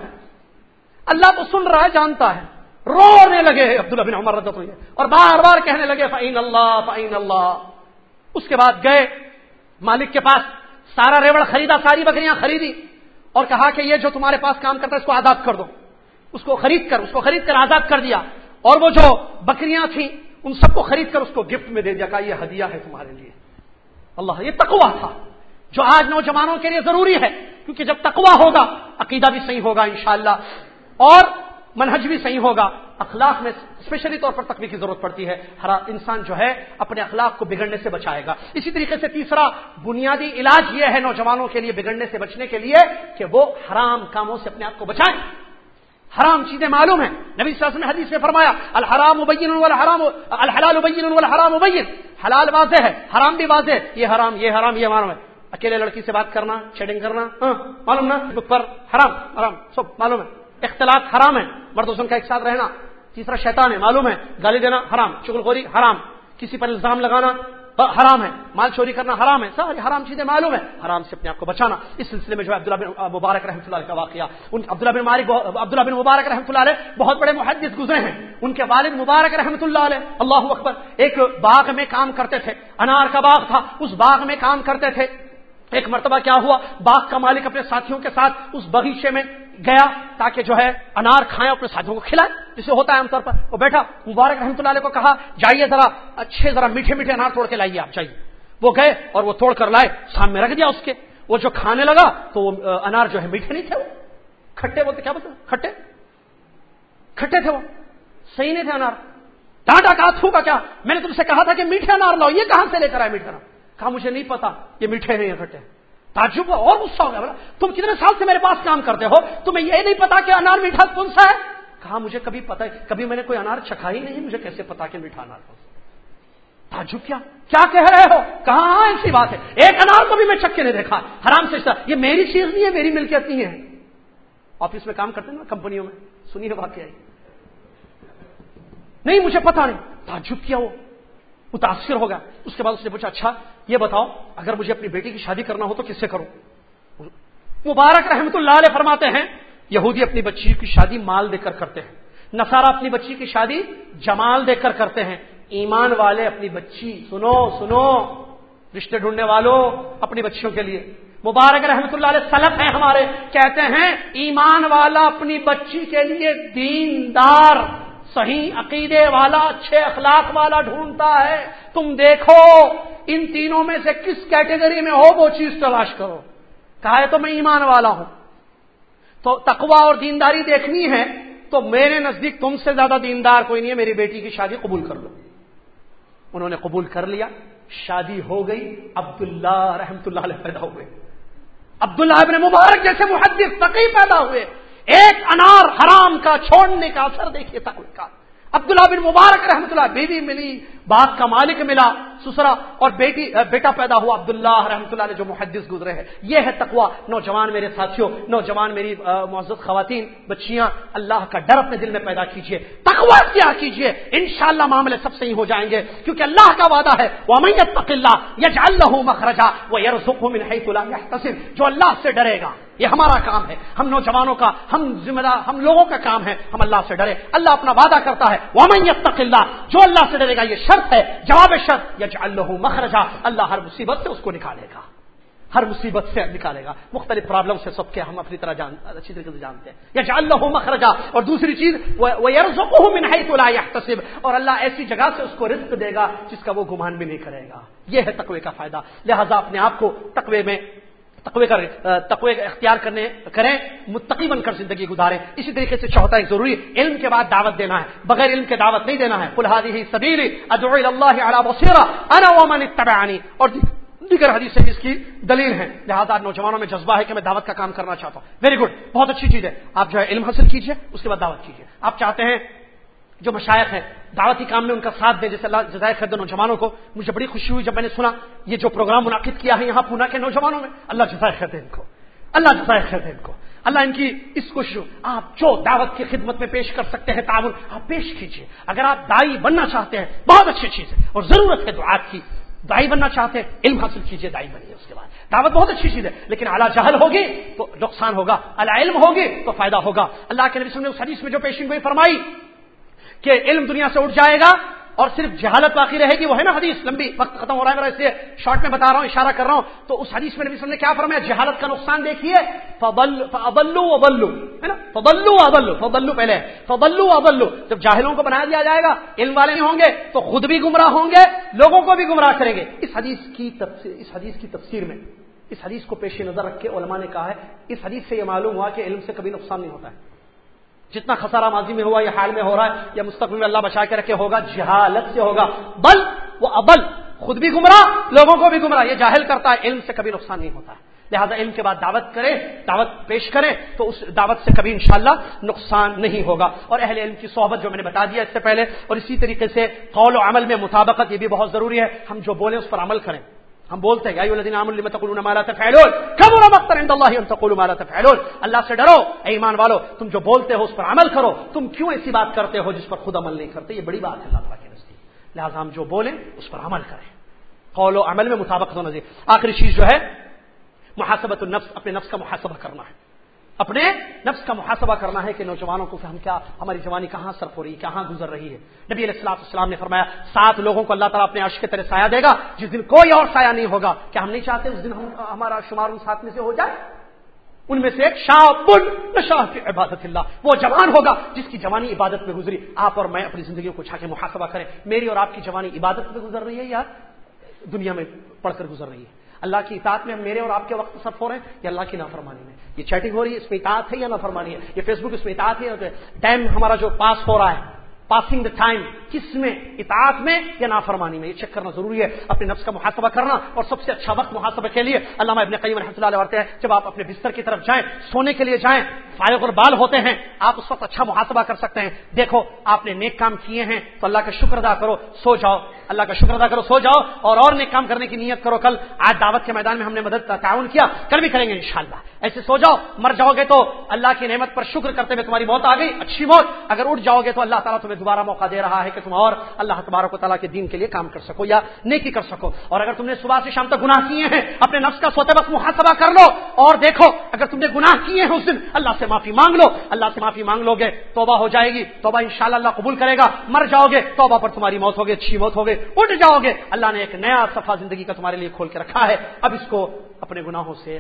اللہ تو سن رہا ہے، جانتا ہے۔ رونے لگے، عبداللہ بن عمر رضی اور بار بار کہنے لگے فعین اللہ فعین اللہ اس کے بعد گئے، مالک کے پاس سارا ریوڑ خریدا، ساری بکریاں خریدی اور کہا کہ یہ جو تمہارے پاس کام کرتا ہے، اس کو آزاد کر دو۔ اس کو خرید کر، اس کو خرید کر آزاد کر دیا۔ اور وہ جو بکریاں تھیں، ان سب کو خرید کر اس کو گفٹ میں دے دیا کہا یہ ہدیہ ہے تمہارے لیے۔ اللہ، یہ تقوا تھا، جو آج نوجوانوں کے لیے ضروری ہے، کیونکہ جب تقوا ہوگا، عقیدہ بھی صحیح ہوگا انشاءاللہ۔ اور منہج بھی صحیح ہوگا۔ اخلاق میں اسپیشلی طور پر تقوی کی ضرورت پڑتی ہے۔ ہر انسان جو ہے اپنے اخلاق کو بگڑنے سے بچائے گا۔ اسی طریقے سے تیسرا، بنیادی علاج یہ ہے نوجوانوں کے لیے بگڑنے سے بچنے کے لیے کہ وہ حرام کاموں سے اپنے آپ کو بچائیں۔ حرام چیزیں معلوم ہیں۔ نبی صلی اللہ علیہ وسلم نے حدیث میں فرمایا، الحرام مبین والحرام، الحلال مبین والحرام مبین حلال واضح ہے، حرام بھی واضح ہے۔ یہ حرام یہ حرام، یہ معلوم ہے۔ اکیلے لڑکی سے بات کرنا چیٹنگ کرنا ہاں معلوم نا؟ پر حرام حرام، سب معلوم ہے۔ اختلاط حرام ہے، مرد حسن کا ایک ساتھ رہنا، تیسرا شیطان ہے، معلوم ہے، گالی دینا حرام چگل خوری حرام، کسی پر الزام لگانا حرام ہے، مال چوری کرنا حرام ہے، ساری حرام چیزیں معلوم ہے، حرام سے اپنے آپ کو بچانا۔ اس سلسلے میں جو عبداللہ بن مبارک رحمۃ اللہ کا واقعہ عبداللہ بن مالک عبداللہ بن مبارک رحمۃ اللہ علیہ بہت بڑے محدث گزرے ہیں۔ ان کے والد مبارک رحمۃ اللہ علیہ، اللہ اکبر، ایک باغ میں کام کرتے تھے، انار کا باغ تھا، اس باغ میں کام کرتے تھے۔ ایک مرتبہ کیا ہوا؟ باغ کا مالک اپنے ساتھیوں کے ساتھ اس باغیچے میں گیا تاکہ جو ہے انار کھائیں اپنے ساتھیوں کو کھلائے جسے ہوتا ہے عام طور پر۔ وہ بیٹھا، مبارک رحمۃ اللہ علیہ کو کہا، جائیے ذرا، اچھے ذرا میٹھے میٹھے انار توڑ کے لائیے آپ چاہیے وہ گئے اور وہ توڑ کر لائے، سامنے رکھ دیا اس کے۔ وہ جو کھانے لگا تو وہ انار جو ہے میٹھے نہیں تھے وہ۔ کھٹے بولتے، کیا بولتے؟ کھٹے۔ کھٹے تھے وہ۔ صحیح نہیں تھے انار۔ ڈانٹا کہا تھو کا کیا؟ میں نے تم سے کہا تھا کہ میٹھے انار لاؤ، یہ کہاں سے لے کر آئے میٹھے انار؟ کہا، مجھے نہیں پتا، یہ میٹھے ہیں یا کھٹے تعجب اور غصہ ہو گیا، بولا، تم کتنے سال سے میرے پاس کام کرتے ہو؟ تمہیں یہ نہیں پتا کہ انار میٹھا کون سا ہے؟ کہا، مجھے کبھی پتا کبھی میں نے کوئی انار چکھا ہی نہیں، مجھے کیسے پتا کہ میٹھا انار کون سا تعجب کیا؟ کیا کہہ رہے ہو؟ کہاں؟ ہاں، ایسی بات ہے۔ ایک انار کو بھی میں چکے نہیں دیکھا۔ حرام سے یہ میری چیز نہیں ہے، میری ملکیت نہیں ہے۔ آفس میں کام کرتے ہیں نا، کمپنیوں میں، سنیے واقعہ نہیں، مجھے پتا نہیں۔ تعجب کیا وہ؟ متاثر ہوگا اس کے بعد اس نے پوچھا اچھا یہ بتاؤ، اگر مجھے اپنی بیٹی کی شادی کرنا ہو تو کس سے کروں؟ مبارک رحمت اللہ علیہ فرماتے ہیں، یہودی اپنی بچی کی شادی مال دے کر کرتے ہیں۔ نسارا اپنی بچی کی شادی جمال دے کر کرتے ہیں۔ ایمان والے اپنی بچی، سنو سنو، رشتے ڈھونڈنے والوں اپنی بچیوں کے لیے۔ مبارک رحمت اللہ علیہ سلف ہیں ہمارے، کہتے ہیں، ایمان والا اپنی بچی کے لیے دیندار۔ صحیح عقیدے والا، اچھے اخلاق والا ڈھونڈتا ہے۔ تم دیکھو، ان تینوں میں سے کس کیٹیگری میں ہو وہ چیز تلاش کرو۔ کہا ہے تو میں ایمان والا ہوں۔ تو تقوا اور دینداری دیکھنی ہے تو میرے نزدیک تم سے زیادہ دیندار کوئی نہیں ہے، میری بیٹی کی شادی قبول کر لو۔ انہوں نے قبول کر لیا، شادی ہو گئی، عبداللہ رحمت اللہ علیہ پیدا ہوئے۔ عبداللہ ابن مبارک جیسے محدث تقی پیدا ہوئے۔ ایک انار حرام کا چھوڑنے کا اثر دیکھیے تقوی کا عبداللہ بن مبارک رحمت اللہ بیوی ملی باغ کا مالک ملا، سسرا اور بیٹی بیٹا پیدا ہوا عبداللہ رحمۃ اللہ نے جو محدث گزرے ہیں۔ یہ ہے تقوا نوجوان میرے ساتھیوں، نوجوان میری معزز خواتین، بچیاں، اللہ کا ڈر اپنے دل میں پیدا کیجیے تقوا کیا کیجیے انشاءاللہ معاملے سب صحیح ہو جائیں گے، کیونکہ اللہ کا وعدہ ہے وہ اللہ اللہ مخرجا وہ جو اللہ سے ڈرے گا یہ ہمارا کام ہے۔ ہم نوجوانوں کا، ہم ذمہ دار، ہم لوگوں کا کام ہے۔ ہم اللہ سے ڈرے۔ اللہ اپنا وعدہ کرتا ہے۔ وہ اللہ جو اللہ سے ڈرے گا، یہ شرط ہے۔ جواب شرط یا اللہ مخرجا، اللہ ہر مصیبت سے اس کو نکالے گا۔ ہر مصیبت سے نکالے گا۔ مختلف پرابلم سے سب کے، ہم اپنی طرح جان، اچھی طریقے سے جانتے ہیں۔ یا اللہ مخرجا، اور دوسری چیز تصب اور اللہ ایسی جگہ سے اس کو رزق دے گا جس کا وہ گمان بھی نہیں کرے گا۔ یہ ہے تقوی کا فائدہ۔ لہذا اپنے آپ کو تقوی میں تقوی کا تقوی اختیار کرنے کریں متقی بن کر زندگی گزاریں۔ اسی طریقے سے چوتھا ایک ضروری علم کے بعد دعوت دینا ہے۔ بغیر علم کے دعوت نہیں دینا ہے۔ فلحادی ہی سبیری اللہ انا ومن اتبعنی۔ اور دیگر حدیث سے اس کی دلیل ہے لہٰذا نوجوانوں میں جذبہ ہے کہ میں دعوت کا کام کرنا چاہتا ہوں۔ ویری گڈ بہت اچھی چیز ہے۔ آپ جو ہے علم حاصل کیجیے اس کے بعد دعوت کیجیے آپ چاہتے ہیں جو مشائق ہیں دعوتی کام میں ان کا ساتھ دیں جیسے اللہ جزائر خرد نوجوانوں کو۔ مجھے بڑی خوشی ہوئی جب میں نے سنا یہ جو پروگرام منعقد کیا ہے یہاں پونا کے نوجوانوں میں۔ اللہ جزائر خرد ان کو۔ اللہ جزائر خرد ان کو۔ اللہ ان کی اس خوشی آپ جو دعوت کی خدمت میں پیش کر سکتے ہیں تعاون، آپ پیش کیجیے اگر آپ دائی بننا چاہتے ہیں، بہت اچھی چیز ہے۔ اور ضرورت ہے دعا کی۔ دائی بننا چاہتے ہیں، علم حاصل کیجیے دائی بنیے اس کے بعد۔ دعوت بہت اچھی چیز ہے، لیکن اعلیٰ جہل ہوگی تو نقصان ہوگا، اعلیٰ علم ہوگی تو فائدہ ہوگا۔ اللہ کے نبی نے اس حدیث میں جو پیشن گوئی فرمائی کہ علم دنیا سے اٹھ جائے گا اور صرف جہالت باقی رہے گی، وہ ہے نا حدیث؟ لمبی وقت ختم ہو رہا ہے میرا اس لیے شارٹ میں بتا رہا ہوں، اشارہ کر رہا ہوں، تو اس حدیث میں نبی نے کیا فرمایا؟ جہالت کا نقصان دیکھیے ابلو ابلو ہے نا؟ فبلو ابلو فبلو پہلے فبلو ابلو جب جاہلوں کو بنا دیا جائے گا، علم والے نہیں ہوں گے، تو خود بھی گمراہ ہوں گے، لوگوں کو بھی گمراہ کریں گے۔ اس حدیث کی تفسیر اس حدیث کی تفسیر میں، اس حدیث کو پیش نظر رکھ کے علماء نے کہا ہے، اس حدیث سے یہ معلوم ہوا کہ علم سے کبھی نقصان نہیں ہوتا ہے۔ جتنا خسارہ ماضی میں ہوا، یا حال میں ہو رہا ہے، یا مستقبل میں اللہ بچا کے رکھے ہوگا، جہالت سے ہوگا۔ بل، وہ ابل، خود بھی گمراہ، لوگوں کو بھی گمراہ۔ یہ جاہل کرتا ہے، علم سے کبھی نقصان نہیں ہوتا۔ ہے لہذا علم کے بعد دعوت کرے، دعوت پیش کرے، تو اس دعوت سے کبھی انشاءاللہ نقصان نہیں ہوگا۔ اور اہل علم کی صحبت جو میں نے بتا دیا اس سے پہلے، اور اسی طریقے سے قول و عمل میں مطابقت، یہ بھی بہت ضروری ہے۔ ہم جو بولیں اس پر عمل کریں۔ ہم بولتے ہیں اللہ سے ڈرو. ایمان والو، تم جو بولتے ہو اس پر عمل کرو. تم کیوں ایسی بات کرتے ہو جس پر خود عمل نہیں کرتے؟ یہ بڑی بات ہے اللہ تعالیٰ کے نزدیک لہٰذا ہم جو بولیں اس پر عمل کریں. قول و عمل میں مطابقت ہونا چاہیے. آخری چیز جو ہے، محاسبت النفس، اپنے نفس کا محاسبہ کرنا ہے. اپنے نفس کا محاسبہ کرنا ہے کہ نوجوانوں کو کہ ہم کیا ہماری جوانی کہاں صرف ہو رہی ہے، کہاں گزر رہی ہے۔ نبی علیہ السلام السلام نے فرمایا، سات لوگوں کو اللہ تعالیٰ اپنے عرش کے طرح سایہ دے گا، جس دن کوئی اور سایہ نہیں ہوگا۔ کیا ہم نہیں چاہتے اس دن ہم ہمارا شمار ان سات میں سے ہو جائے؟ ان میں سے ایک شاہ شاہ کی عبادت اللہ۔ وہ جوان ہوگا جس کی جوانی عبادت میں گزری۔ آپ اور میں اپنی زندگی کو چھا کے محاسبہ کریں۔ میری اور آپ کی جوانی عبادت میں گزر رہی ہے یا دنیا میں پڑھ کر گزر رہی ہے؟ اللہ کی اطاعت میں میرے اور آپ کے وقت سب ہو رہے ہیں یا اللہ کی نافرمانی میں۔ یہ چیٹنگ ہو رہی ہے، اس میں اطاعت ہے یا نافرمانی ہے؟ یہ فیس بک، اس میں اطاعت ہے ٹائم ہمارا جو پاس ہو رہا ہے پاسنگ دا ٹائم کس میں؟ اطاعت میں یا نافرمانی میں؟ یہ چیک کرنا ضروری ہے، اپنے نفس کا محاسبہ کرنا اور سب سے اچھا وقت محاسبہ کے لیے۔ علامہ ابن قیم رحمۃ اللہ علیہ ہیں، جب آپ اپنے بستر کی طرف جائیں، سونے کے لیے جائیں، فائق بال ہوتے ہیں، آپ اس وقت اچھا محاسبہ کر سکتے ہیں۔ دیکھو، آپ نے نیک کام کیے ہیں تو اللہ کا شکر ادا کرو، سو جاؤ۔ اللہ کا شکر ادا کرو، سو جاؤ اور اور نیک کام کرنے کی نیت کرو۔ کل آج دعوت کے میدان میں ہم نے مدد کا تعاون کیا، کل بھی کریں گے انشاءاللہ۔ ایسے سو جاؤ، مر جاؤ گے تو اللہ کی نعمت پر شکر کرتے ہوئے تمہاری موت آ گئی، اچھی موت۔ اگر اٹھ جاؤ گے تو اللہ تعالیٰ تمہیں دوبارہ موقع دے رہا ہے کہ تم اور اللہ تبارک و تعالیٰ کے دین کے لیے کام کر سکو یا نیکی کر سکو۔ اور اگر تم نے صبح سے شام تک گناہ کیے ہیں، اپنے نفس کا سوتے وقت محاسبہ کر لو اور دیکھو، اگر تم نے گناہ کیے ہیں اس دن، اللہ سے معافی مانگ لو۔ اللہ سے معافی مانگ لو گے توبہ ہو جائے گی۔ توبہ ان اللہ قبول کرے گا۔ مر جاؤ گے، توبہ پر تمہاری موت ہوگی اچھی موت ہوگی اٹھ جاؤ گے۔ اللہ نے ایک نیا صفحہ زندگی کا تمہارے لیے کھول کے رکھا ہے۔ اب اس کو اپنے گناہوں سے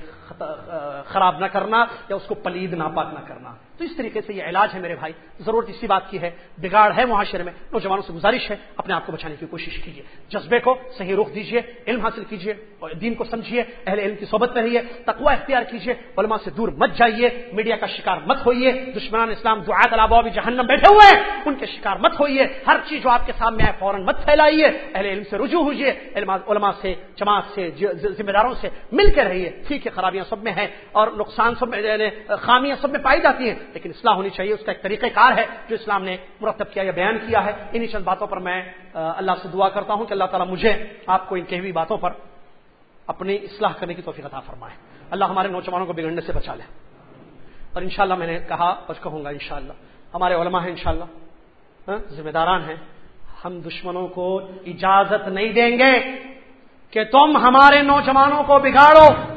خراب نہ کرنا یا اس کو پلید ناپاک نہ کرنا۔ تو اس طریقے سے یہ علاج ہے میرے بھائی، ضرورت اسی بات کی ہے، بگاڑ ہے معاشرے میں، نوجوانوں سے گزارش ہے، اپنے آپ کو بچانے کی کوشش کیجیے جذبے کو صحیح رخ دیجیے علم حاصل کیجیے اور دین کو سمجھیے اہل علم کی صحبت میں رہیے تقوا اختیار کیجیے علماء سے دور مت جائیے، میڈیا کا شکار مت ہوئیے، دشمنان اسلام دعات علاوہ بھی جہنم بیٹھے ہوئے ہیں، ان کے شکار مت ہوئیے، ہر چیز جو آپ کے سامنے آئے فوراً مت پھیلائیے، اہل علم سے رجوع ہوئیے علماء سے، جماعت سے ذمہ داروں سے مل کے رہیے ٹھیک ہے، خرابیاں سب میں ہیں اور نقصان سب میں یعنی خامیاں سب میں پائی جاتی ہیں لیکن اصلاح ہونی چاہیے، اس کا ایک طریقہ کار ہے جو اسلام نے مرتب کیا یا بیان کیا ہے۔ انہیں چند باتوں پر میں اللہ سے دعا کرتا ہوں کہ اللہ تعالیٰ مجھے، آپ کو ان کہوی باتوں پر اپنی اصلاح کرنے کی توفیق عطا فرمائے۔ اللہ ہمارے نوجوانوں کو بگڑنے سے بچا لے۔ اور انشاءاللہ میں نے کہا، اور کہوں گا انشاءاللہ، ہمارے علماء ہیں انشاءاللہ ہاں، ذمہ داران ہیں۔ ہم دشمنوں کو اجازت نہیں دیں گے کہ تم ہمارے نوجوانوں کو بگاڑو۔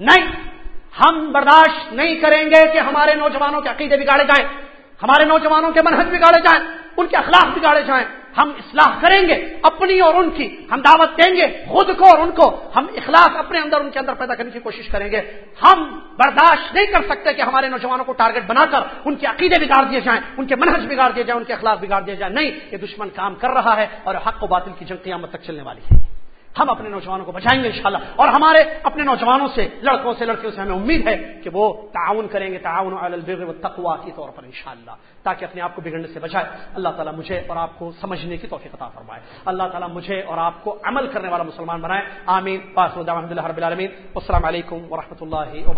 نہیں! ہم برداشت نہیں کریں گے کہ ہمارے نوجوانوں کے عقیدے بگاڑے جائیں، ہمارے نوجوانوں کے منحج بگاڑے جائیں، ان کے اخلاق بگاڑے جائیں۔ ہم اصلاح کریں گے، اپنی اور ان کی ہم دعوت دیں گے، خود کو اور ان کو۔ ہم اخلاق اپنے اندر، ان کے اندر پیدا کرنے کی کوشش کریں گے۔ ہم برداشت نہیں کر سکتے کہ ہمارے نوجوانوں کو ٹارگٹ بنا کر ان کے عقیدے بگاڑ دیے جائیں، ان کے منحج بگاڑ دیے جائیں، ان کے اخلاق بگاڑ دیے جائیں۔ نہیں، یہ دشمن کام کر رہا ہے اور حق و باطل کی جنگ قیامت تک چلنے والی ہے۔ ہم اپنے نوجوانوں کو بچائیں گے انشاءاللہ۔ اور ہمارے اپنے نوجوانوں سے، لڑکوں سے، لڑکیوں سے ہمیں امید ہے کہ وہ تعاون کریں گے، تعاون البر و تقوا کی طور پر انشاءاللہ۔ تاکہ اپنے آپ کو بگڑنے سے بچائے۔ اللہ تعالیٰ مجھے اور آپ کو سمجھنے کی توفیق عطا فرمائے۔ اللہ تعالیٰ مجھے اور آپ کو عمل کرنے والا مسلمان بنائے۔ آمین۔ پاس رب العالمین۔ السلام علیکم و اللہ